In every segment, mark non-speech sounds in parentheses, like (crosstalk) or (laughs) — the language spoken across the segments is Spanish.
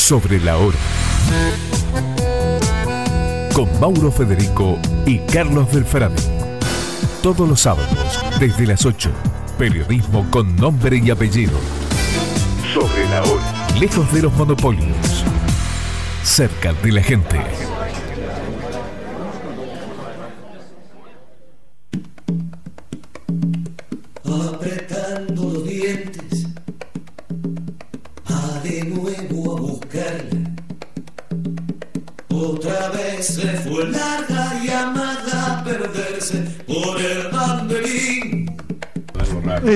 Sobre la hora. Con Mauro Federico y Carlos del Todos los sábados, desde las 8. Periodismo con nombre y apellido. Sobre la hora. Lejos de los monopolios. Cerca de la gente.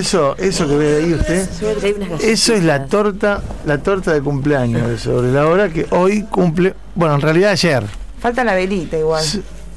Eso, eso que ve ahí usted, eso es la torta, la torta de cumpleaños sobre la hora que hoy cumple, bueno, en realidad ayer. Falta la velita igual.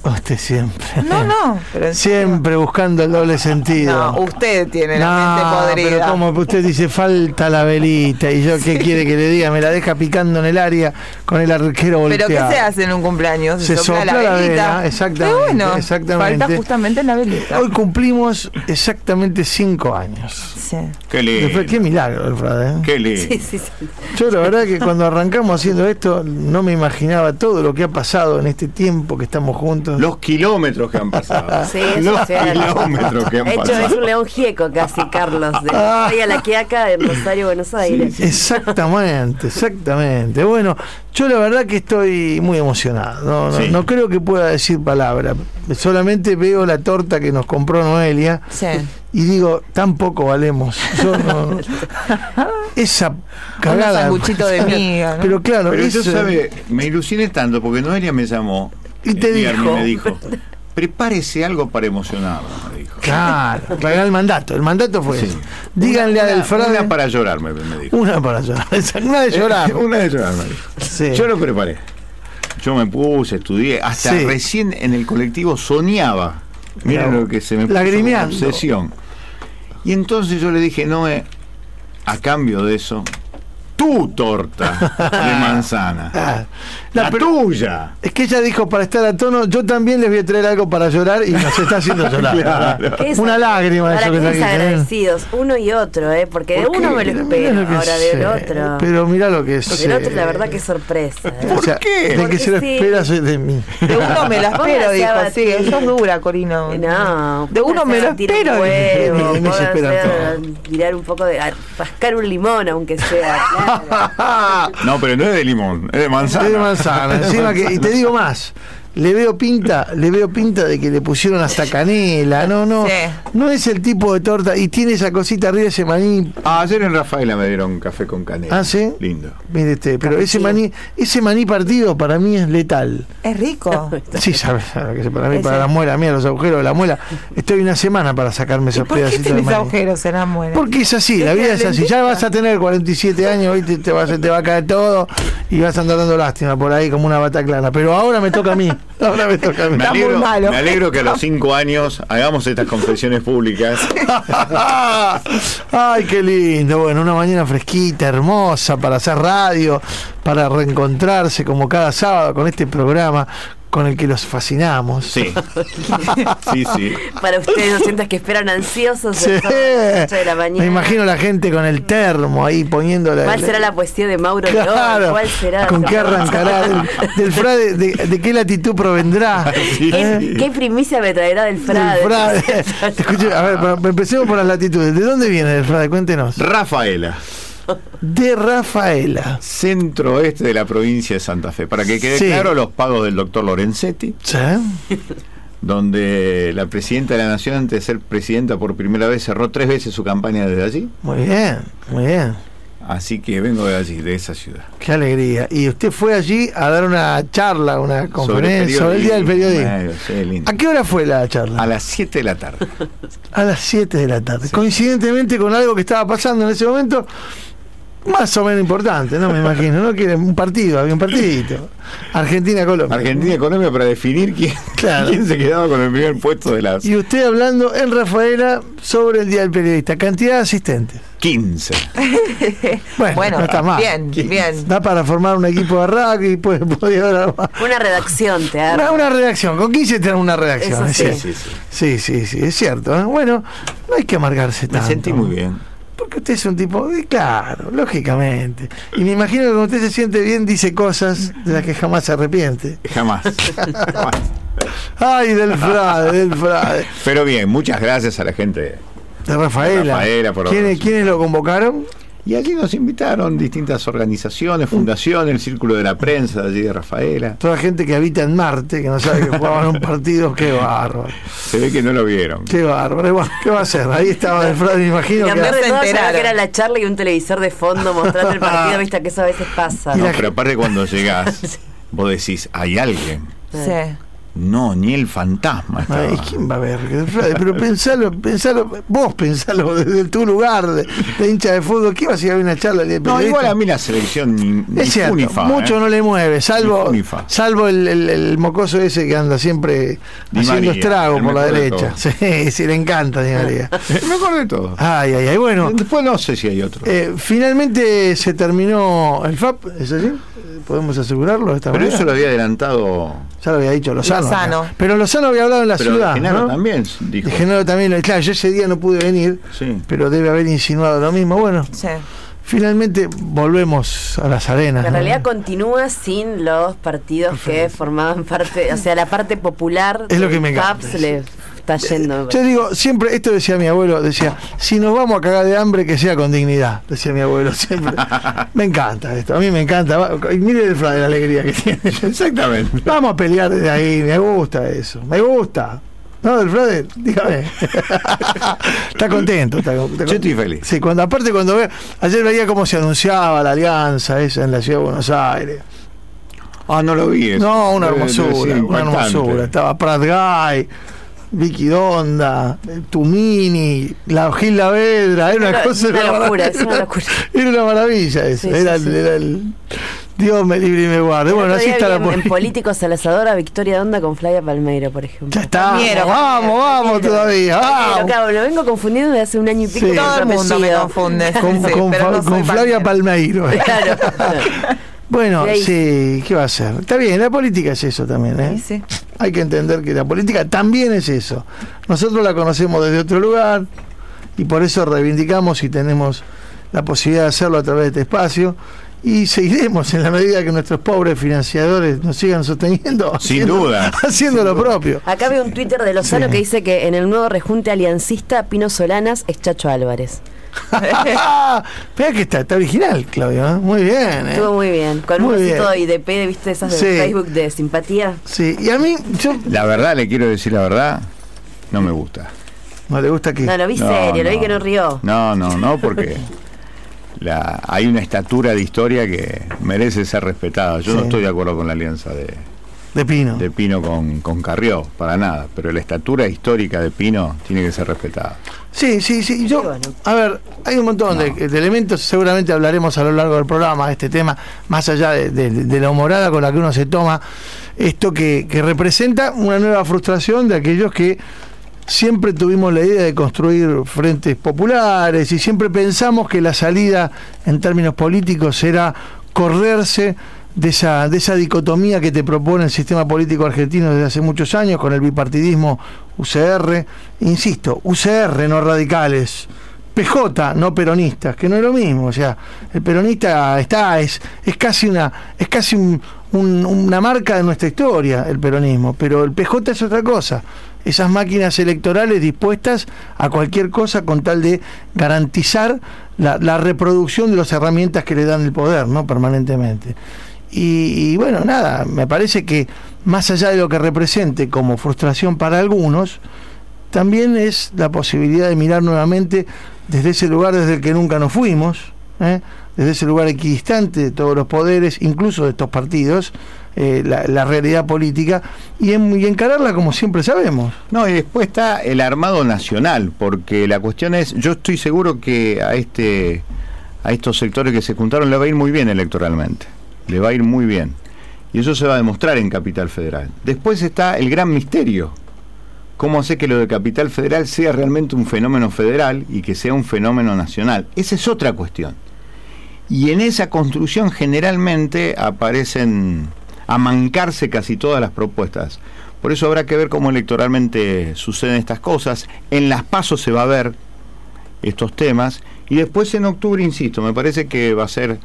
Usted siempre. No, no, pero siempre buscando el doble sentido. No, usted tiene la mente podrida. Pero como usted dice, falta la velita y yo qué quiere que le diga, me la deja picando en el área con el arquero volteado. Pero ¿qué se hace en un cumpleaños? Se, sopla, la, velita. vela, exactamente, bueno, exactamente. Falta justamente la velita. Hoy cumplimos exactamente cinco años. Sí. Qué lindo. Qué milagro, ¿eh? Qué lindo. Sí, sí, sí. Yo la verdad que cuando arrancamos haciendo esto no me imaginaba todo lo que ha pasado en este tiempo que estamos juntos (laughs) los kilómetros que han pasado. (laughs) Sí, los kilómetros que han hecho, pasado. es un león gieco casi, Carlos. De (laughs) a la Quiaca en Rosario, Buenos Aires. exactamente, exactamente. Bueno, yo la verdad que estoy muy emocionado. No, no, creo que pueda decir palabra. Solamente veo la torta que nos compró Noelia. Y digo, tampoco valemos. Yo no, esa cagada. Un de miga. Pero claro, pero yo sabe, me ilusioné tanto porque Noelia me llamó y te dijo, me dijo, (laughs) prepárese algo para emocionarlo, me dijo. Claro, claro, el mandato, el mandato fue eso. Díganle a Del Una para llorar, me, dijo. Una para llorar, (laughs) una de llorar. (laughs) una de llorar, me dijo. Yo lo preparé. Yo me puse, estudié, hasta recién en el colectivo soñaba. Mira lo que se me puso una obsesión. Y entonces yo le dije, no, a cambio de eso, tu torta de (laughs) manzana. Ah, la, tuya. Es que ella dijo para estar a tono, yo también les voy a traer algo para llorar y nos está haciendo llorar. Una lágrima para que agradecidos, uno y otro, ¿eh? porque de uno me lo espero, ahora del otro. Pero mira lo que es. Del otro, la verdad que es sorpresa. ¿eh? ¿Por qué? De que se lo espera de mí. De uno me lo (laughs) espero, dijo. Sí, eso es dura, Corino. No. De uno me lo espero. Huevo, (laughs) tirar un poco de. rascar un limón, aunque sea. (laughs) no, pero no es de limón, es de manzana. Es de manzana. Encima que, y te digo más, le veo pinta, le veo pinta de que le pusieron hasta canela, no, no, no es el tipo de torta y tiene esa cosita arriba ese maní. Ah, ayer en Rafaela me dieron café con canela. Ah, sí. Lindo. Mire este, pero ese maní, ese maní partido para mí es letal. Es rico. (laughs) sí, sabes, que para mí, para la muela, mira los agujeros de la muela, estoy una semana para sacarme esos pedacitos de maní. agujeros en la muela? Porque es así, la vida es así. Ya vas a tener 47 años, hoy te, te, vas, te va a caer todo y vas a andar dando lástima por ahí como una bataclana. Pero ahora me toca a mí. (laughs) Ahora me toca a mí. Me alegro, me alegro que a los cinco años hagamos estas confesiones públicas. (laughs) Ay, qué lindo. Bueno, una mañana fresquita, hermosa para hacer radio, para reencontrarse como cada sábado con este programa, con el que los fascinamos. Sí. (laughs) sí, sí. Para ustedes, docentes que esperan ansiosos sí. de la mañana. Me imagino la gente con el termo ahí poniéndola. ¿Cuál será la poesía de Mauro claro. ¿Cuál será? ¿Con qué arrancará? (laughs) del, frade, de, qué latitud provendrá? (laughs) ¿Qué, primicia me traerá del frade? Escuche, a ver, empecemos por las latitudes. ¿De dónde viene el frade? Cuéntenos. Rafaela de Rafaela. Centro oeste de la provincia de Santa Fe. Para que quede claro, los pagos del doctor Lorenzetti. Sí. Donde la presidenta de la Nación, antes de ser presidenta por primera vez, cerró tres veces su campaña desde allí. Muy bien, muy bien. Así que vengo de allí, de esa ciudad. Qué alegría. Y usted fue allí a dar una charla, una conferencia sobre el, Día del Periodismo. ¿A qué hora fue la charla? A las 7 de la tarde. a las 7 de la tarde. Coincidentemente con algo que estaba pasando en ese momento, más o menos importante, no me imagino, ¿no? Que un partido, había un partidito. Argentina-Colombia. Argentina-Colombia para definir quién, quién se quedaba con el primer puesto de las. Y usted hablando en Rafaela sobre el Día del Periodista. Cantidad de asistentes. 15. (laughs) bueno, no está mal. Bien, bien. Da para formar un equipo de rugby, puede, haber Una redacción, te una, una, redacción, con 15 te una redacción. sí. Sí, sí, sí, sí, sí, es cierto. ¿eh? Bueno, no hay que amargarse tanto. Me sentí muy bien. Porque usted es un tipo, claro, lógicamente. Y me imagino que cuando usted se siente bien dice cosas de las que jamás se arrepiente. Jamás. Ay, del frade, del frade. Pero bien, muchas gracias a la gente de Rafaela. ¿Quiénes, ¿Quiénes lo convocaron? Y allí nos invitaron distintas organizaciones, fundaciones, el Círculo de la Prensa de allí de Rafaela. Toda gente que habita en Marte, que no sabe que jugaban un partido, qué bárbaro. Se ve que no lo vieron. Qué bárbaro. ¿qué va a hacer? Ahí estaba el fraude, me imagino. Y que, de todo, que era la charla y un televisor de fondo mostrando el partido, (laughs) viste que eso a veces pasa. No, pero aparte cuando llegás, (laughs) vos decís, hay alguien. Sí. No, ni el fantasma. Ay, ¿Quién va a ver? Pero pensalo, pensalo, vos pensalo desde tu lugar de, hincha de fútbol. ¿Qué vas a ir a ver una charla de No, igual a mí la selección ni, es cierto, mucho ¿eh? no le mueve, salvo, salvo el, el, mocoso ese que anda siempre haciendo estrago por la derecha. (laughs) Sí, sí, le encanta Di María. (laughs) mejor de todo. Ay, ay, ay, bueno. Después no sé si hay otro. Eh, finalmente se terminó el FAP, ¿es así? ¿Podemos asegurarlo esta Pero eso lo había adelantado. Ya lo había dicho Lozano. Lozano. Pero Lozano había hablado en la ciudad. Genaro también dijo. Genaro también, claro, yo ese día no pude venir, pero debe haber insinuado lo mismo. Bueno. Finalmente volvemos a las arenas. En realidad continúa sin los partidos que formaban parte, o sea, la parte popular es lo que me encanta está yendo. Yo digo, siempre, esto decía mi abuelo, decía, si nos vamos a cagar de hambre, que sea con dignidad, decía mi abuelo siempre. (laughs) me encanta esto, a mí me encanta. Y mire el de la alegría que tiene. (laughs) Exactamente. Vamos a pelear desde ahí, me gusta eso, me gusta. No, del Frade, dígame. (laughs) está contento. Está, Yo estoy feliz. Sí, cuando, aparte cuando ve, ayer veía cómo se anunciaba la alianza esa en la ciudad de Buenos Aires. Ah, no lo vi. No, una hermosura, una hermosura. Estaba Prat Guy Vicky Donda, Tumini, la Gil Lavedra, era una cosa. Una locura, es una locura. Era una maravilla eso. era, el, Dios me libre y me guarde. Bueno, así está la política. En Políticos Salazadora, Victoria Donda con Flavia Palmeiro, por ejemplo. Ya está. vamos, vamos todavía. Vamos. Lo, vengo confundiendo desde hace un año y pico. Todo el mundo me confunde. Con, con, Flavia Palmeiro. Claro. (laughs) Bueno, sí, ¿qué va a ser? Está bien, la política es eso también, ¿eh? Sí, Hay que entender que la política también es eso. Nosotros la conocemos desde otro lugar y por eso reivindicamos y tenemos la posibilidad de hacerlo a través de este espacio y seguiremos en la medida que nuestros pobres financiadores nos sigan sosteniendo. Sin duda. Haciendo lo propio. Acá veo un Twitter de Lozano que dice que en el nuevo rejunte aliancista Pino Solanas es Chacho Álvarez. (laughs) Vea que está, está original, Claudio. ¿eh? Muy bien. ¿eh? Estuvo muy bien. Con un besito de IDP, ¿viste esas de Facebook de simpatía? Sí, y a mí. Yo... La verdad, le quiero decir la verdad, no me gusta. ¿No le gusta qué? No, lo vi serio, lo vi que no rió. No, no, no, porque. La, hay una estatura de historia que merece ser respetada. Yo no estoy de acuerdo con la alianza de, de Pino. De Pino con, con Carrió, para nada. Pero la estatura histórica de Pino tiene que ser respetada. Sí, sí, sí. Yo, a ver, hay un montón de, elementos, seguramente hablaremos a lo largo del programa de este tema, más allá de, la humorada con la que uno se toma, esto que, que representa una nueva frustración de aquellos que siempre tuvimos la idea de construir frentes populares y siempre pensamos que la salida en términos políticos era correrse de esa, de esa dicotomía que te propone el sistema político argentino desde hace muchos años con el bipartidismo UCR, insisto, UCR, no radicales, PJ, no peronistas, que no es lo mismo, o sea, el peronista está, es, es casi una, es casi una marca de nuestra historia, el peronismo, pero el PJ es otra cosa, esas máquinas electorales dispuestas a cualquier cosa con tal de garantizar la, la reproducción de las herramientas que le dan el poder, ¿no? permanentemente. Y, bueno, nada, me parece que más allá de lo que represente como frustración para algunos, también es la posibilidad de mirar nuevamente desde ese lugar desde el que nunca nos fuimos, ¿eh? desde ese lugar equidistante de todos los poderes, incluso de estos partidos, eh, la, realidad política y, y, encararla como siempre sabemos. No, y después está el armado nacional, porque la cuestión es, yo estoy seguro que a este a estos sectores que se juntaron le va a ir muy bien electoralmente le va a ir muy bien. Y eso se va a demostrar en Capital Federal. Después está el gran misterio. ¿Cómo hacer que lo de Capital Federal sea realmente un fenómeno federal y que sea un fenómeno nacional? Esa es otra cuestión. Y en esa construcción generalmente aparecen a mancarse casi todas las propuestas. Por eso habrá que ver cómo electoralmente suceden estas cosas. En las pasos se va a ver estos temas. Y después en octubre, insisto, me parece que va a ser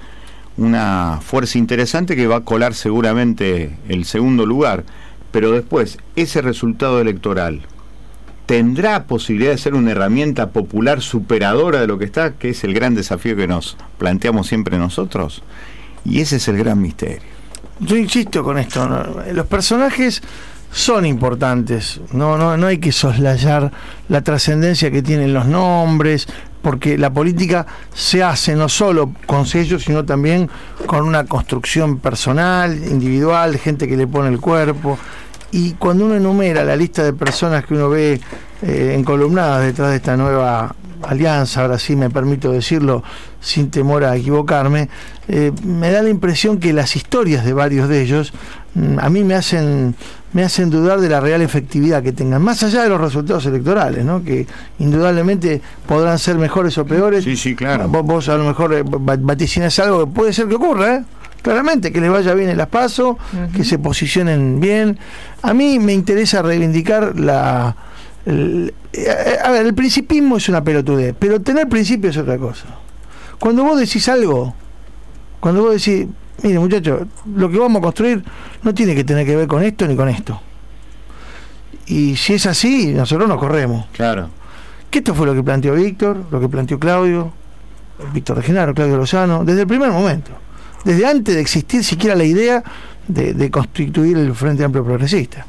una fuerza interesante que va a colar seguramente el segundo lugar. Pero después, ese resultado electoral tendrá posibilidad de ser una herramienta popular superadora de lo que está, que es el gran desafío que nos planteamos siempre nosotros. Y ese es el gran misterio. Yo insisto con esto, los personajes son importantes, no, no, no hay que soslayar la trascendencia que tienen los nombres, porque la política se hace no solo con sellos, sino también con una construcción personal, individual, gente que le pone el cuerpo. Y cuando uno enumera la lista de personas que uno ve eh, encolumnadas detrás de esta nueva alianza, ahora sí me permito decirlo sin temor a equivocarme, eh, me da la impresión que las historias de varios de ellos mm, a mí me hacen me hacen dudar de la real efectividad que tengan, más allá de los resultados electorales, ¿no? que indudablemente podrán ser mejores o peores. Sí, sí, claro. Vos, a lo mejor eh, vaticinas algo que puede ser que ocurra, ¿eh? claramente, que les vaya bien el las paso, que se posicionen bien. A mí me interesa reivindicar la el, eh, a ver, el principismo es una pelotudez, pero tener principio es otra cosa. Cuando vos decís algo, cuando vos decís, mire muchachos, lo que vamos a construir no tiene que tener que ver con esto ni con esto. Y si es así, nosotros nos corremos. Claro. Que esto fue lo que planteó Víctor, lo que planteó Claudio, Víctor Regenaro, Claudio Lozano, desde el primer momento. Desde antes de existir siquiera la idea de, constituir el Frente Amplio Progresista.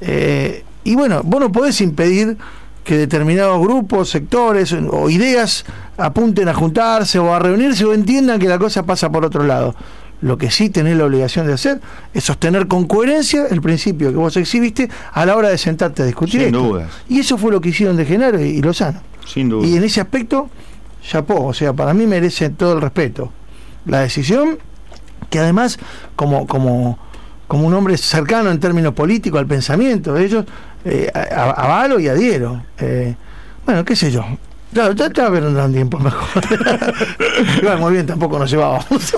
Eh, y bueno, vos no podés impedir que determinados grupos, sectores o ideas apunten a juntarse o a reunirse o entiendan que la cosa pasa por otro lado. Lo que sí tenés la obligación de hacer es sostener con coherencia el principio que vos exhibiste a la hora de sentarte a discutir. Sin duda. Y eso fue lo que hicieron de Genaro y, Lozano. Sin duda. Y en ese aspecto, chapó, o sea, para mí merece todo el respeto. La decisión, que además, como, como, como un hombre cercano en términos políticos al pensamiento de ellos, eh, avalo y adhiero. Eh, bueno, qué sé yo. Claro, ya viendo un tiempo mejor. (laughs) Igual, muy bien, tampoco nos llevábamos. (laughs)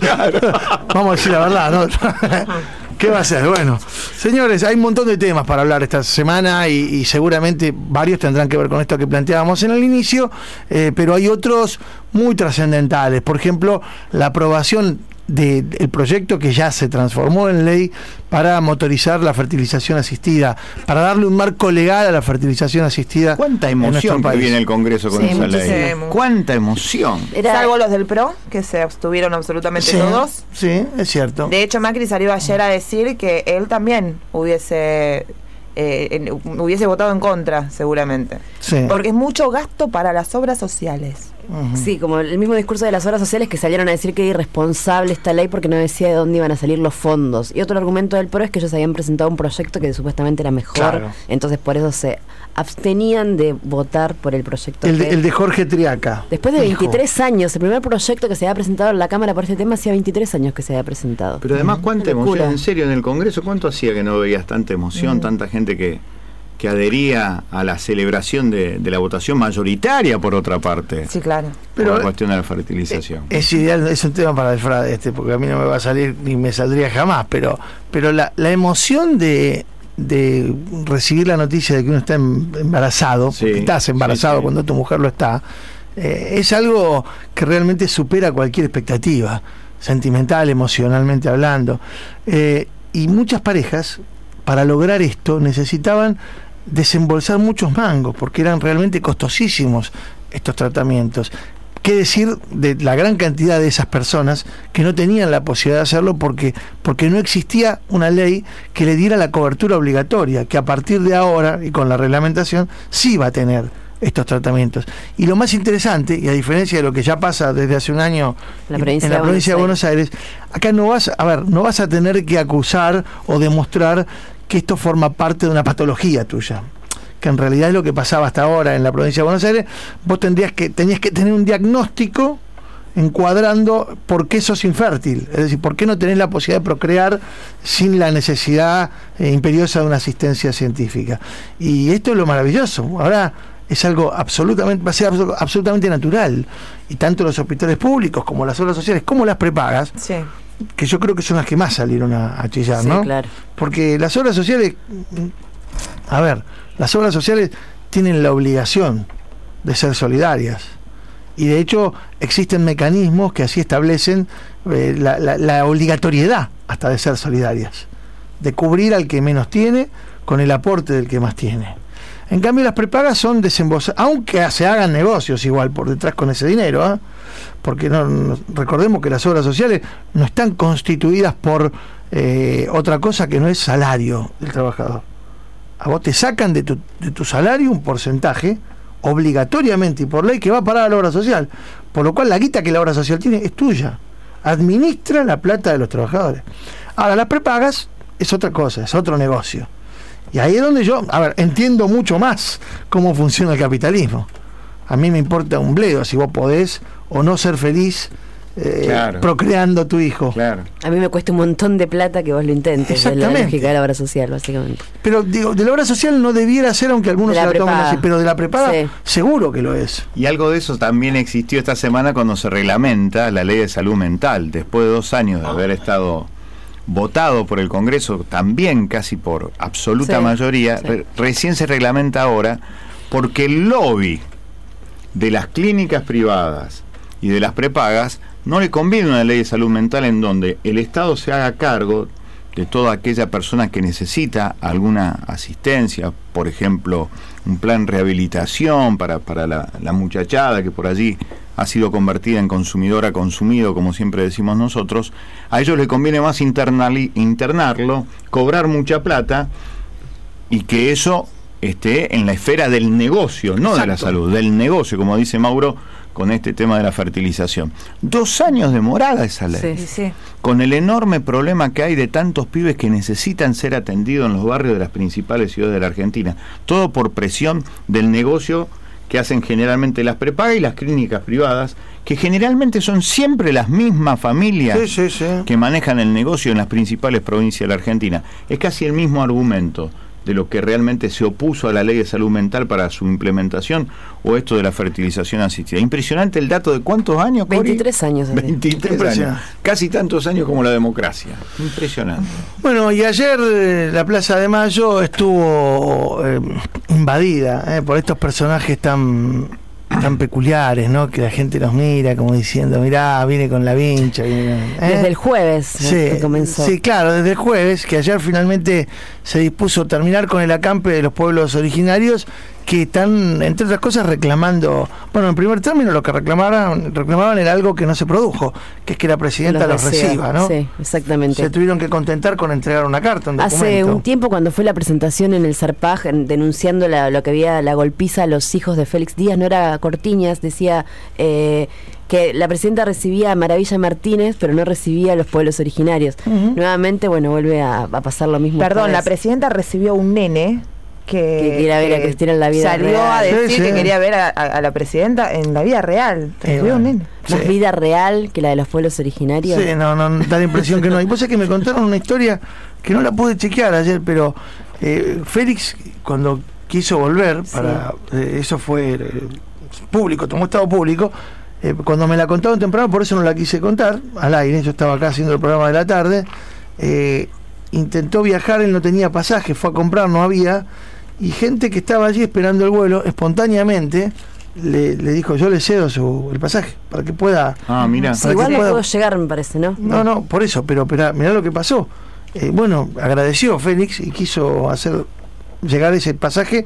claro. Vamos a decir la verdad, ¿no? ¿Qué va a ser? Bueno, señores, hay un montón de temas para hablar esta semana y, seguramente varios tendrán que ver con esto que planteábamos en el inicio, eh, pero hay otros muy trascendentales. Por ejemplo, la aprobación del proyecto que ya se transformó en ley para motorizar la fertilización asistida, para darle un marco legal a la fertilización asistida. ¿Cuánta emoción que viene el Congreso con esa ley? ¿Cuánta emoción? Era... Salvo los del PRO, que se abstuvieron absolutamente todos. Sí, es cierto. De hecho, Macri salió ayer a decir que él también hubiese eh, hubiese votado en contra, seguramente. Porque es mucho gasto para las obras sociales. Sí, como el mismo discurso de las obras sociales que salieron a decir que era irresponsable esta ley porque no decía de dónde iban a salir los fondos. Y otro argumento del PRO es que ellos habían presentado un proyecto que supuestamente era mejor, entonces por eso se abstenían de votar por el proyecto. El, de, el de Jorge Triaca. Después de 23 años, el primer proyecto que se había presentado en la Cámara por este tema hacía 23 años que se había presentado. Pero además, ¿cuánta emoción? En serio, en el Congreso, ¿cuánto hacía que no veías tanta emoción, tanta gente que que adhería a la celebración de, la votación mayoritaria, por otra parte. Sí, claro. Pero la cuestión de la fertilización. Es, ideal, es un tema para el frade este, porque a mí no me va a salir ni me saldría jamás, pero, pero la, emoción de, de recibir la noticia de que uno está em, embarazado, que estás embarazado cuando tu mujer lo está, eh, es algo que realmente supera cualquier expectativa, sentimental, emocionalmente hablando. Eh, y muchas parejas, para lograr esto, necesitaban desembolsar muchos mangos, porque eran realmente costosísimos estos tratamientos. ¿Qué decir de la gran cantidad de esas personas que no tenían la posibilidad de hacerlo porque, porque no existía una ley que le diera la cobertura obligatoria, que a partir de ahora y con la reglamentación sí va a tener estos tratamientos. Y lo más interesante, y a diferencia de lo que ya pasa desde hace un año en la provincia de Buenos Aires, acá no vas, a ver, no vas a tener que acusar o demostrar que esto forma parte de una patología tuya que en realidad es lo que pasaba hasta ahora en la provincia de Buenos Aires, vos tendrías que, tenías que tener un diagnóstico encuadrando por qué sos infértil, es decir, por qué no tenés la posibilidad de procrear sin la necesidad eh, imperiosa de una asistencia científica. Y esto es lo maravilloso. Ahora es algo absolutamente, va a ser absolutamente natural. Y tanto los hospitales públicos como las obras sociales, como las prepagas, que yo creo que son las que más salieron a, chillar, ¿no? Claro. Porque las obras sociales, a ver, las obras sociales tienen la obligación de ser solidarias. Y de hecho existen mecanismos que así establecen eh, la, obligatoriedad hasta de ser solidarias, de cubrir al que menos tiene con el aporte del que más tiene. En cambio las prepagas son desembolsadas, aunque se hagan negocios igual por detrás con ese dinero, ¿ah? porque no, recordemos que las obras sociales no están constituidas por eh, otra cosa que no es salario del trabajador. A vos te sacan de tu, de tu salario un porcentaje obligatoriamente y por ley que va a parar a la obra social. Por lo cual la guita que la obra social tiene es tuya. Administra la plata de los trabajadores. Ahora, las prepagas es otra cosa, es otro negocio. Y ahí es donde yo, a ver, entiendo mucho más cómo funciona el capitalismo. A mí me importa un bledo si vos podés o no ser feliz eh, procreando tu hijo. Claro. A mí me cuesta un montón de plata que vos lo intentes, de la lógica de la obra social, básicamente. Pero digo, de la obra social no debiera ser, aunque algunos se la tomen así, pero de la prepaga seguro que lo es. Y algo de eso también existió esta semana cuando se reglamenta la ley de salud mental, después de dos años de haber estado votado por el Congreso, también casi por absoluta mayoría, recién se reglamenta ahora porque el lobby de las clínicas privadas y de las prepagas no le conviene una ley de salud mental en donde el Estado se haga cargo de toda aquella persona que necesita alguna asistencia, por ejemplo, un plan rehabilitación para, para la, muchachada que por allí ha sido convertida en consumidora consumido, como siempre decimos nosotros, a ellos les conviene más internarlo, cobrar mucha plata y que eso esté en la esfera del negocio, no de la salud, del negocio, como dice Mauro, con este tema de la fertilización. Dos años de morada esa ley. Sí, sí. Con el enorme problema que hay de tantos pibes que necesitan ser atendidos en los barrios de las principales ciudades de la Argentina. Todo por presión del negocio que hacen generalmente las prepagas y las clínicas privadas, que generalmente son siempre las mismas familias que manejan el negocio en las principales provincias de la Argentina. Es casi el mismo argumento de lo que realmente se opuso a la ley de salud mental para su implementación o esto de la fertilización asistida. Impresionante el dato de cuántos años. 23 años. 23 años. Casi tantos años como la democracia. Impresionante. Bueno, y ayer eh, la Plaza de Mayo estuvo eh, invadida eh, por estos personajes tan tan peculiares, ¿no? Que la gente nos mira como diciendo, mirá, viene con la vincha. Desde el jueves sí, comenzó. Sí, claro, desde el jueves, que ayer finalmente se dispuso terminar con el acampe de los pueblos originarios que están, entre otras cosas, reclamando, bueno, en primer término lo que reclamaban, reclamaban era algo que no se produjo, que es que la presidenta los, reciba, ¿no? Sí, exactamente. Se tuvieron que contentar con entregar una carta, un Hace un tiempo cuando fue la presentación en el Zarpaj denunciando lo que había la golpiza a los hijos de Félix Díaz, no era Cortiñas, decía... Eh, que la presidenta recibía a Maravilla Martínez, pero no recibía a los pueblos originarios. Nuevamente, bueno, vuelve a, pasar lo mismo. Perdón, la presidenta recibió un nene que, que quería ver a Cristina en la vida salió real. a decir que quería ver a, la presidenta en la vida real. un nene. Más vida real que la de los pueblos originarios. Sí, no, no, da la impresión que no. Y pues es que me contaron una historia que no la pude chequear ayer, pero eh, Félix, cuando quiso volver, para eh, eso fue eh, público, tomó estado público, cuando me la contaron temprano, por eso no la quise contar al aire, yo estaba acá haciendo el programa de la tarde, intentó viajar, él no tenía pasaje, fue a comprar, no había, y gente que estaba allí esperando el vuelo, espontáneamente, le, dijo, yo le cedo su, el pasaje, para que pueda... Ah, mira. igual no puedo llegar, me parece, ¿no? No, no, por eso, pero, pero mirá lo que pasó. Eh, bueno, agradeció Félix y quiso hacer llegar ese pasaje,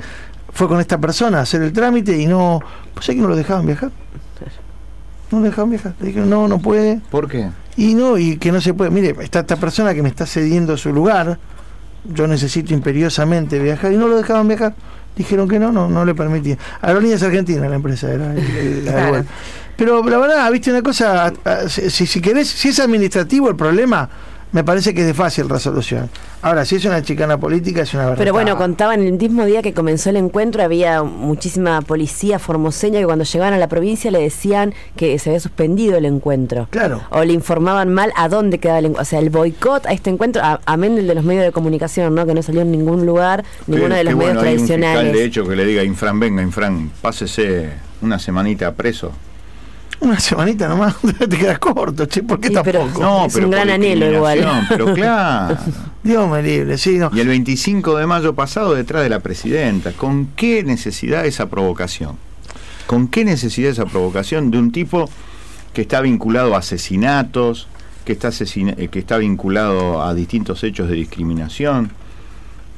fue con esta persona a hacer el trámite y no... Pues es que no lo dejaban viajar. No lo dejaban viajar. Le dijeron, no, no puede. ¿Por qué? Y no, y que no se puede. Mire, está esta persona que me está cediendo su lugar yo necesito imperiosamente viajar y no lo dejaban viajar. Dijeron que no, no, no le permitían. Aerolíneas Argentinas la empresa era. (laughs) Pero la verdad, viste una cosa, si, si querés, si es administrativo el problema, me parece que es de fácil resolución. Ahora, si es una chicana política, es una verdad. Pero bueno, contaban el mismo día que comenzó el encuentro, había muchísima policía formoseña que cuando llegaban a la provincia le decían que se había suspendido el encuentro. Claro. O le informaban mal a dónde quedaba el encuentro. O sea, el boicot a este encuentro, amén del de los medios de comunicación, ¿no? Que no salió en ningún lugar, ninguno de los medios tradicionales. de hecho, que le diga, Infran, venga, Infran, pásese una semanita preso una semanita nomás, (laughs) te quedas corto, che, ¿por qué sí, tampoco? no, es un gran anhelo igual. Pero (laughs) claro. Dios me libre, sí, no. Y el 25 de mayo pasado detrás de la presidenta, ¿con qué necesidad esa provocación? ¿Con qué necesidad esa provocación de un tipo que está vinculado a asesinatos, que está, eh, que está vinculado a distintos hechos de discriminación?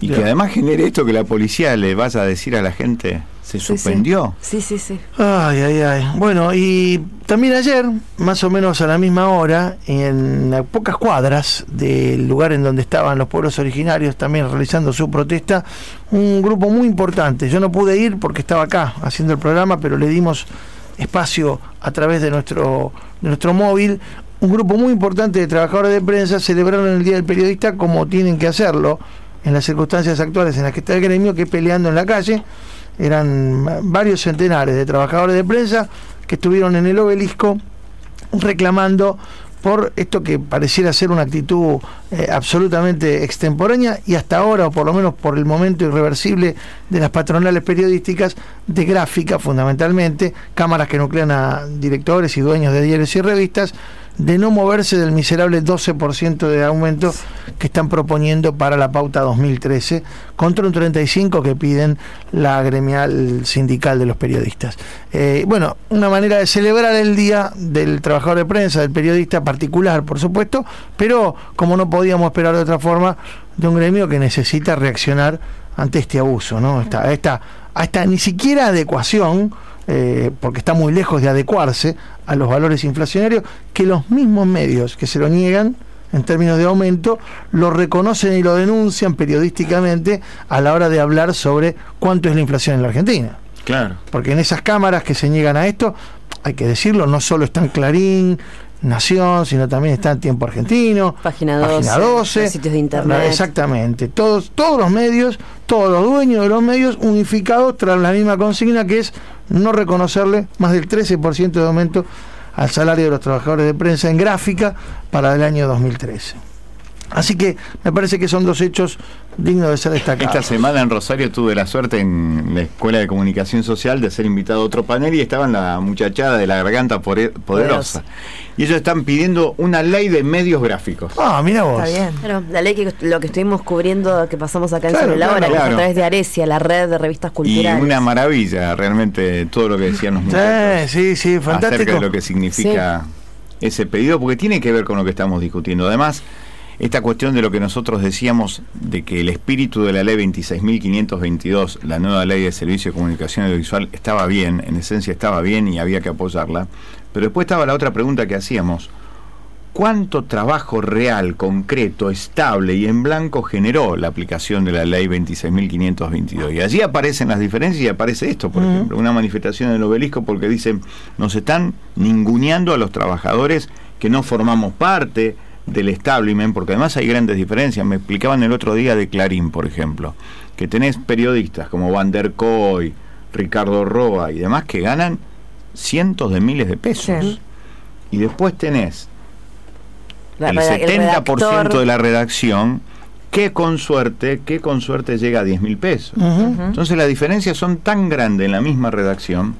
Y que además genere esto que la policía le vaya a decir a la gente, se suspendió. Sí. sí, sí, Ay, ay, ay. Bueno, y también ayer, más o menos a la misma hora, en pocas cuadras del lugar en donde estaban los pueblos originarios también realizando su protesta, un grupo muy importante. Yo no pude ir porque estaba acá haciendo el programa, pero le dimos espacio a través de nuestro, de nuestro móvil un grupo muy importante de trabajadores de prensa celebraron el Día del Periodista como tienen que hacerlo, en las circunstancias actuales en las que está el gremio, que peleando en la calle. Eran varios centenares de trabajadores de prensa que estuvieron en el obelisco reclamando por esto que pareciera ser una actitud eh, absolutamente extemporánea y hasta ahora, o por lo menos por el momento irreversible de las patronales periodísticas de gráfica fundamentalmente, cámaras que nuclean a directores y dueños de diarios y revistas, de no moverse del miserable 12% de aumento que están proponiendo para la pauta 2013, contra un 35% que piden la gremial sindical de los periodistas. Eh, bueno, una manera de celebrar el Día del Trabajador de Prensa, del periodista particular, por supuesto, pero como no podíamos esperar de otra forma, de un gremio que necesita reaccionar ante este abuso, ¿no? Esta, esta, esta ni siquiera adecuación eh, porque está muy lejos de adecuarse a los valores inflacionarios, que los mismos medios que se lo niegan en términos de aumento, lo reconocen y lo denuncian periodísticamente a la hora de hablar sobre cuánto es la inflación en la Argentina. Claro. Porque en esas cámaras que se niegan a esto, hay que decirlo, no solo están Clarín, Nación, sino también está en Tiempo Argentino, Página 12, sitios de internet. Exactamente, todos, todos los medios, todos los dueños de los medios unificados tras la misma consigna que es no reconocerle más del 13% de aumento al salario de los trabajadores de prensa en gráfica para el año 2013. Así que me parece que son dos hechos dignos de ser destacados. Esta semana en Rosario tuve la suerte en la Escuela de Comunicación Social de ser invitado a otro panel y estaba la muchachada de la garganta poderosa. Y ellos están pidiendo una ley de medios gráficos. Ah, mira vos. Está bien. Pero la ley que lo que estuvimos cubriendo, que pasamos acá en la Hora, que es a través de Arecia, la red de revistas culturales. Y una maravilla, realmente, todo lo que decían los muchachos. Sí, sí, fantástico. Acerca de lo que significa ese pedido, porque tiene que ver con lo que estamos discutiendo. Además, esta cuestión de lo que nosotros decíamos de que el espíritu de la ley 26.522, la nueva ley de servicio de comunicación audiovisual, estaba bien, en esencia estaba bien y había que apoyarla, pero después estaba la otra pregunta que hacíamos. ¿Cuánto trabajo real, concreto, estable y en blanco generó la aplicación de la ley 26.522? Y allí aparecen las diferencias y aparece esto, por ejemplo, una manifestación en el obelisco porque dicen, nos están ninguneando a los trabajadores que no formamos parte, del establishment, porque además hay grandes diferencias. Me explicaban el otro día de Clarín, por ejemplo, que tenés periodistas como Van der Koy, Ricardo Roa y demás que ganan cientos de miles de pesos. Y después tenés el 70% de la redacción que con suerte, que con suerte llega a 10 mil pesos. Entonces las diferencias son tan grandes en la misma redacción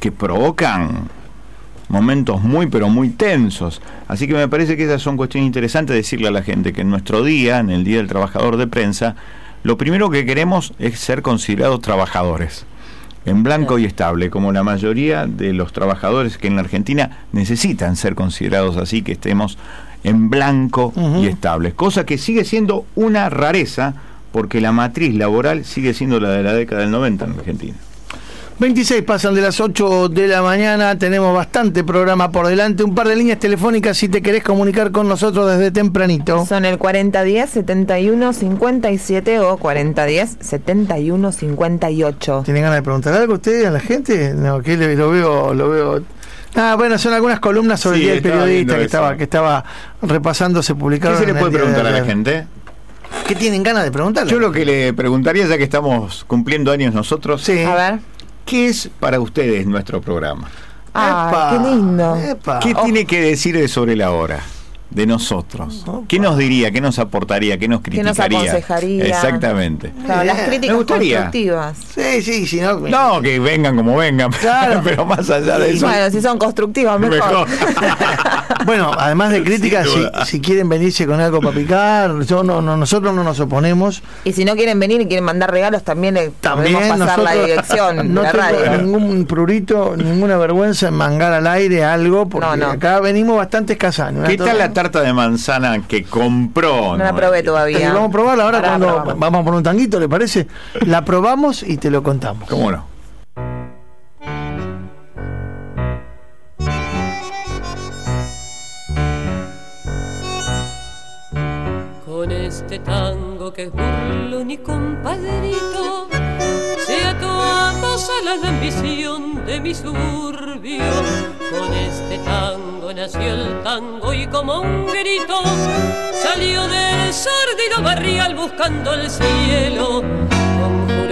que provocan momentos muy pero muy tensos. Así que me parece que esas son cuestiones interesantes decirle a la gente que en nuestro día, en el Día del Trabajador de Prensa, lo primero que queremos es ser considerados trabajadores, en blanco y estable, como la mayoría de los trabajadores que en la Argentina necesitan ser considerados así, que estemos en blanco y estable, cosa que sigue siendo una rareza porque la matriz laboral sigue siendo la de la década del 90 en Argentina. 26 pasan de las 8 de la mañana, tenemos bastante programa por delante, un par de líneas telefónicas si te querés comunicar con nosotros desde tempranito. Son el 4010-7157 o 4010-7158. ¿Tienen ganas de preguntar algo ustedes a la gente? No, que lo veo, lo veo Ah, bueno, son algunas columnas sobre el día del periodista que estaba, que estaba repasando, se publicaron. ¿Qué se le puede preguntar a la gente? ¿Qué tienen ganas de preguntarle? Yo lo que le preguntaría, ya que estamos cumpliendo años nosotros, sí. a ver. ¿Qué es para ustedes nuestro programa? Ah, qué lindo. ¿Qué tiene que decir de sobre la hora? De nosotros? ¿Qué nos diría? ¿Qué nos aportaría? ¿Qué nos criticaría? ¿Qué nos aconsejaría? Exactamente. las críticas constructivas. Sí, sí, si no. No, que vengan como vengan. (laughs) Claro. pero más allá de eso. Bueno, si son constructivas, mejor. (laughs) bueno, además de críticas, si, quieren venirse con algo para picar, yo no, nosotros no nos oponemos. Y si no quieren venir y quieren mandar regalos, también, le también pasar la dirección. (laughs) No la tengo ningún prurito, ninguna vergüenza en mangar al aire algo, porque acá venimos bastante escasados. ¿Qué tal la tarta de manzana que compró? No la probé todavía. vamos a probarla ahora cuando vamos por un tanguito, ¿le parece? La probamos y te lo contamos. ¿Cómo no? Con este tango que es burlón y compadrito, atuamos a la ambición de mi suburbio. Con este tango nació el tango y como un grito salió del sórdido barrial buscando el cielo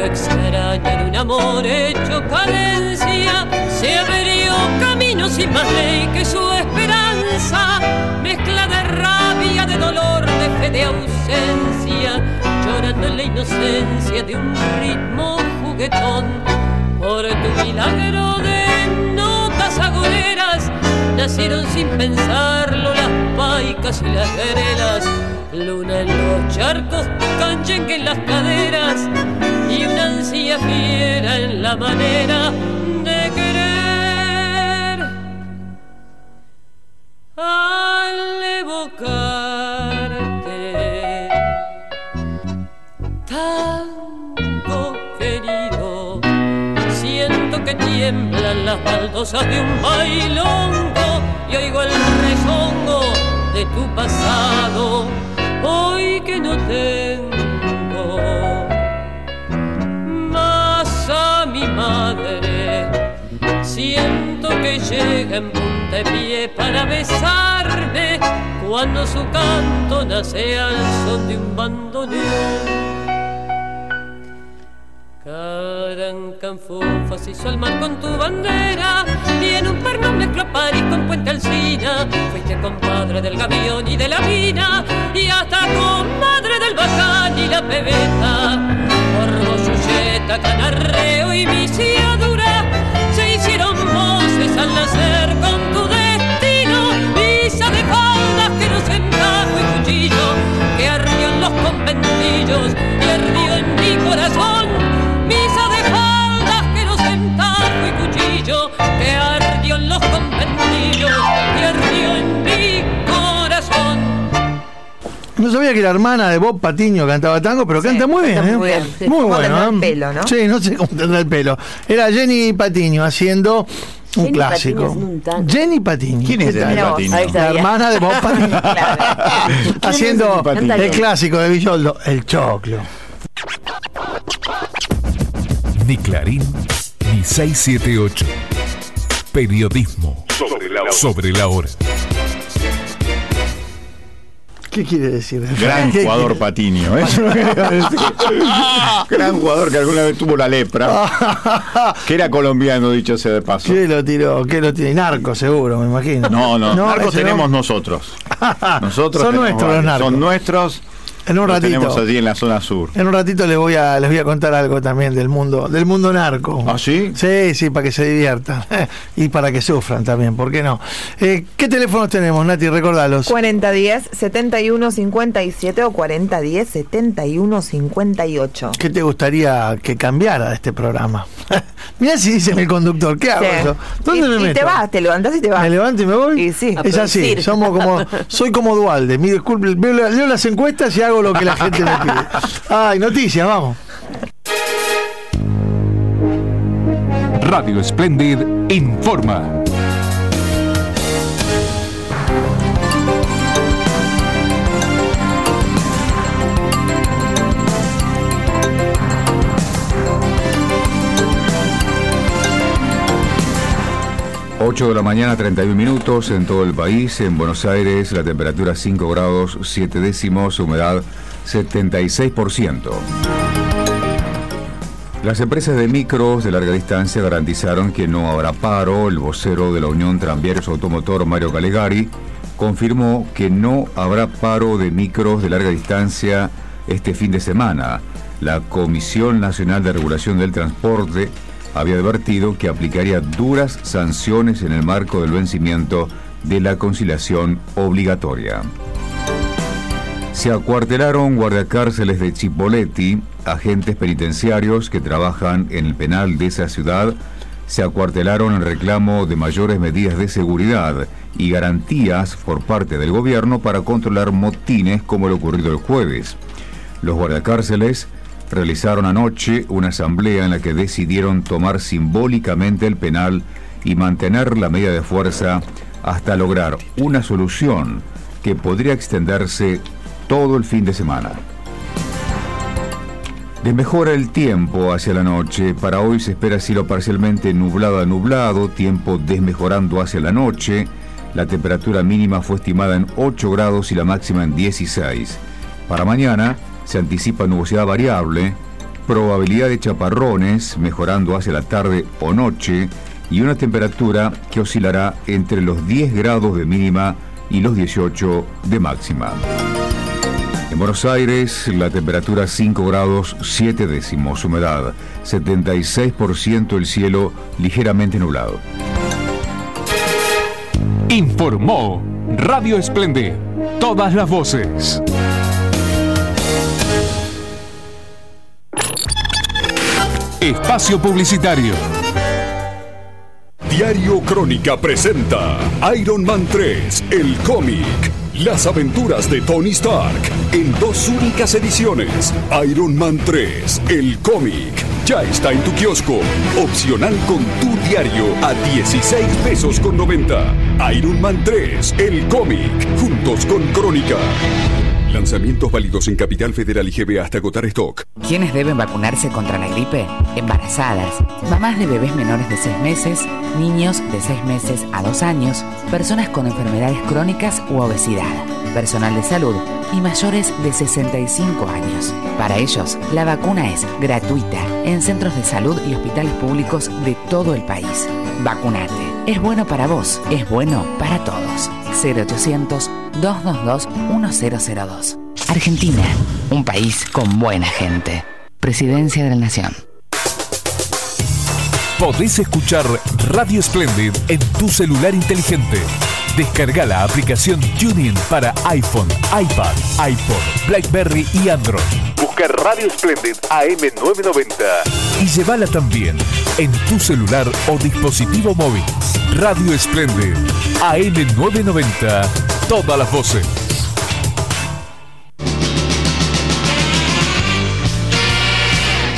extraño de un amor hecho cadencia, se abrió camino sin más ley que su esperanza, mezcla de rabia, de dolor, de fe, de ausencia, llorando en la inocencia de un ritmo Por tu milagro de notas agoreras, nacieron sin pensarlo las paicas y las grelas, luna en los charcos, canchenque en las caderas, y una ansia fiera en la manera tiemblan las baldosas de un bailongo y oigo el rezongo de tu pasado, hoy que no tengo madre. Siento que llega en pie para besarme cuando su canto nace al son de un bandoneón. Carancanfufas hizo al mar con tu bandera y en un perno mezcló París con Puente Alcina. Fuiste compadre del gavión y de la mina y hasta comadre del bacán y la pebeta. Por canarreo y viciadura se hicieron voces al nacer con tu destino, visa de faldas que nos encajo y cuchillo que ardió en los conventillos no sabía que era hermana de Bob Patiño cantaba tango, pero canta muy bien, ¿eh? Muy, bien. muy bueno. El pelo, ¿no? Sí, no sé cómo tendrá el pelo. Era Jenny Patiño haciendo un clásico. Jenny Patiño. ¿Quién es Jenny Patiño? La hermana de Bob (laughs) Patiño. haciendo el clásico de Villoldo, El Choclo. Ni Clarín, ni 678. Periodismo sobre la Sobre la hora. ¿Qué quiere decir? Gran jugador Patiño, ¿eh? (laughs) (laughs) Gran jugador que alguna vez tuvo la lepra. (laughs) que era colombiano, dicho sea de paso. ¿Qué lo tiró? ¿Qué lo tiene? Narco, seguro, me imagino. No, no, no narcos tenemos nosotros. Nosotros son nuestros los narcos. Son nuestros en un ratito. tenemos allí en la zona sur. En un ratito les voy a les voy a contar algo también del mundo del mundo narco. ¿Ah, sí? Sí, sí, para que se diviertan (laughs) y para que sufran también, ¿por qué no? Eh, ¿Qué teléfonos tenemos, Nati? Recordalos. 4010 7157 o 4010 7158. ¿Qué te gustaría que cambiara este programa? (laughs) Mira si dice el conductor, ¿qué hago eso? ¿Dónde me meto? Y te vas, te levantas y te vas. Me levanto y me voy. Y sí, es así, somos como (laughs) soy como Dualde. Mi disculpe, leo las encuestas y hago lo que la gente me. Ay, noticias, vamos. Radio Splendid informa. Ocho de la mañana, 31 minutos en todo el país. En Buenos Aires, la temperatura 5 grados 7 décimos, humedad 76%. Las empresas de micros de larga distancia garantizaron que no habrá paro. El vocero de la Unión Tranviarios Automotor, Mario Calegari, confirmó que no habrá paro de micros de larga distancia este fin de semana. La Comisión Nacional de Regulación del Transporte había advertido que aplicaría duras sanciones en el marco del vencimiento de la conciliación obligatoria. Se acuartelaron guardacárceles de Chipoleti, agentes penitenciarios que trabajan en el penal de esa ciudad, se acuartelaron en reclamo de mayores medidas de seguridad y garantías por parte del gobierno para controlar motines como lo ocurrido el jueves. Los guardacárceles realizaron anoche una asamblea en la que decidieron tomar simbólicamente el penal y mantener la medida de fuerza hasta lograr una solución que podría extenderse todo el fin de semana. De mejora el tiempo hacia la noche. Para hoy se espera cielo parcialmente nublado a nublado, tiempo desmejorando hacia la noche. La temperatura mínima fue estimada en 8 grados y la máxima en 16. Para mañana se anticipa nubosidad variable, probabilidad de chaparrones mejorando hacia la tarde o noche y una temperatura que oscilará entre los 10 grados de mínima y los 18 de máxima. En Buenos Aires, la temperatura 5 grados 7 décimos, humedad 76% el cielo ligeramente nublado. Informó Radio Esplende, todas las voces. Espacio Publicitario. Diario Crónica presenta Iron Man 3, el cómic. Las aventuras de Tony Stark en dos únicas ediciones. Iron Man 3, el cómic. Ya está en tu kiosco. Opcional con tu diario a 16 pesos con 90. Iron Man 3, el cómic. Juntos con Crónica. Lanzamientos válidos en Capital Federal y GB hasta agotar stock. ¿Quiénes deben vacunarse contra la gripe? Embarazadas, mamás de bebés menores de 6 meses, niños de 6 meses a 2 años, personas con enfermedades crónicas u obesidad, personal de salud y mayores de 65 años. Para ellos, la vacuna es gratuita en centros de salud y hospitales públicos de todo el país. Vacunate. Es bueno para vos, es bueno para todos. 0800 222-1002. Argentina, un país con buena gente. Presidencia de la Nación. Podés escuchar Radio Splendid en tu celular inteligente. Descarga la aplicación TuneIn para iPhone, iPad, iPod, BlackBerry y Android. Radio Splendid AM990 y llévala también en tu celular o dispositivo móvil. Radio Splendid AM990 todas las voces.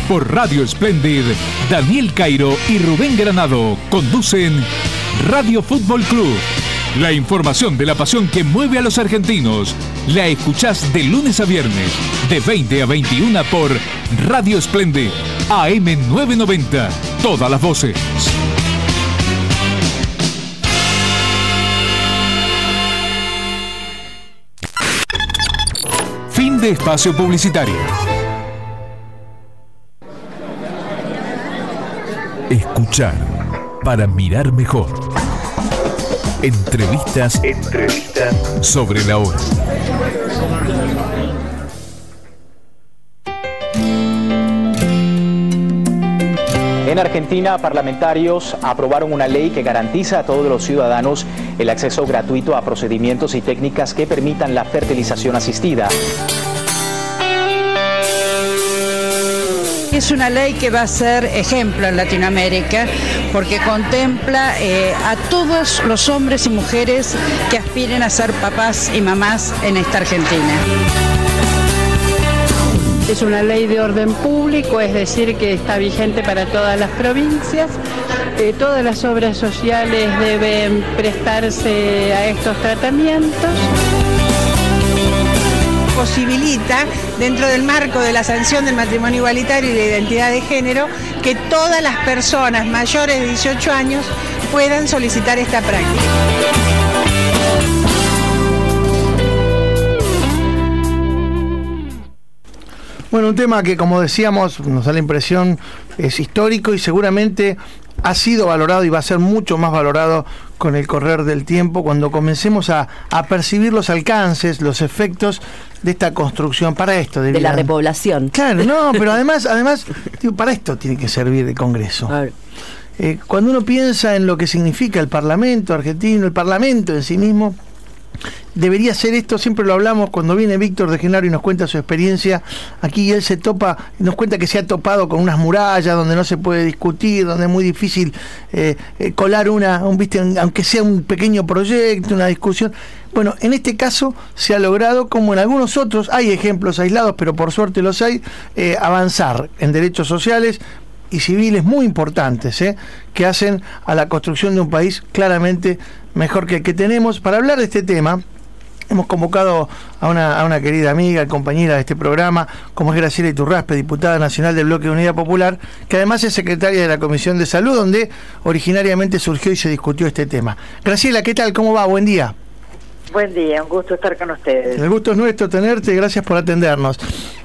Por Radio Splendid, Daniel Cairo y Rubén Granado conducen Radio Fútbol Club. La información de la pasión que mueve a los argentinos la escuchás de lunes a viernes, de 20 a 21 por Radio Splendid, AM990. Todas las voces. de espacio publicitario. Escuchar para mirar mejor. Entrevistas, sobre la hora. En Argentina, parlamentarios aprobaron una ley que garantiza a todos los ciudadanos el acceso gratuito a procedimientos y técnicas que permitan la fertilización asistida. Es una ley que va a ser ejemplo en Latinoamérica porque contempla eh, a todos los hombres y mujeres que aspiren a ser papás y mamás en esta Argentina. Es una ley de orden público, es decir, que está vigente para todas las provincias. Eh, todas las obras sociales deben prestarse a estos tratamientos posibilita, dentro del marco de la sanción del matrimonio igualitario y la identidad de género, que todas las personas mayores de 18 años puedan solicitar esta práctica. Bueno, un tema que como decíamos, nos da la impresión, es histórico y seguramente ha sido valorado y va a ser mucho más valorado con el correr del tiempo, cuando comencemos a, percibir los alcances, los efectos de esta construcción para esto. De, la repoblación. Claro, no, pero (laughs) además, además para esto tiene que servir el Congreso. Eh, cuando uno piensa en lo que significa el Parlamento argentino, el Parlamento en sí mismo, debería ser esto, siempre lo hablamos cuando viene Víctor de Genaro y nos cuenta su experiencia, aquí él se topa, nos cuenta que se ha topado con unas murallas donde no se puede discutir, donde es muy difícil eh, eh, colar una, un, aunque sea un pequeño proyecto, una discusión. Bueno, en este caso se ha logrado, como en algunos otros, hay ejemplos aislados, pero por suerte los hay, eh, avanzar en derechos sociales, y civiles muy importantes ¿eh? que hacen a la construcción de un país claramente mejor que el que tenemos. Para hablar de este tema, hemos convocado a una, a una querida amiga, compañera de este programa, como es Graciela Iturraspe, diputada nacional del Bloque de Unidad Popular, que además es secretaria de la Comisión de Salud, donde originariamente surgió y se discutió este tema. Graciela, ¿qué tal? ¿Cómo va? Buen día. Buen día, un gusto estar con ustedes. El gusto es nuestro tenerte, gracias por atendernos.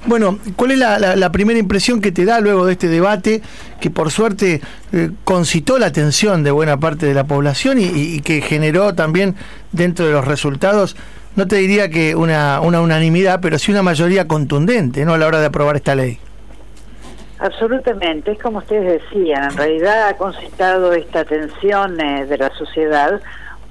Bueno, ¿cuál es la, primera impresión que te da luego de este debate que por suerte eh, concitó la atención de buena parte de la población y, que generó también dentro de los resultados, no te diría que una, una unanimidad, pero sí una mayoría contundente ¿no? a la hora de aprobar esta ley? Absolutamente, es como ustedes decían, en realidad ha concitado esta atención eh, de la sociedad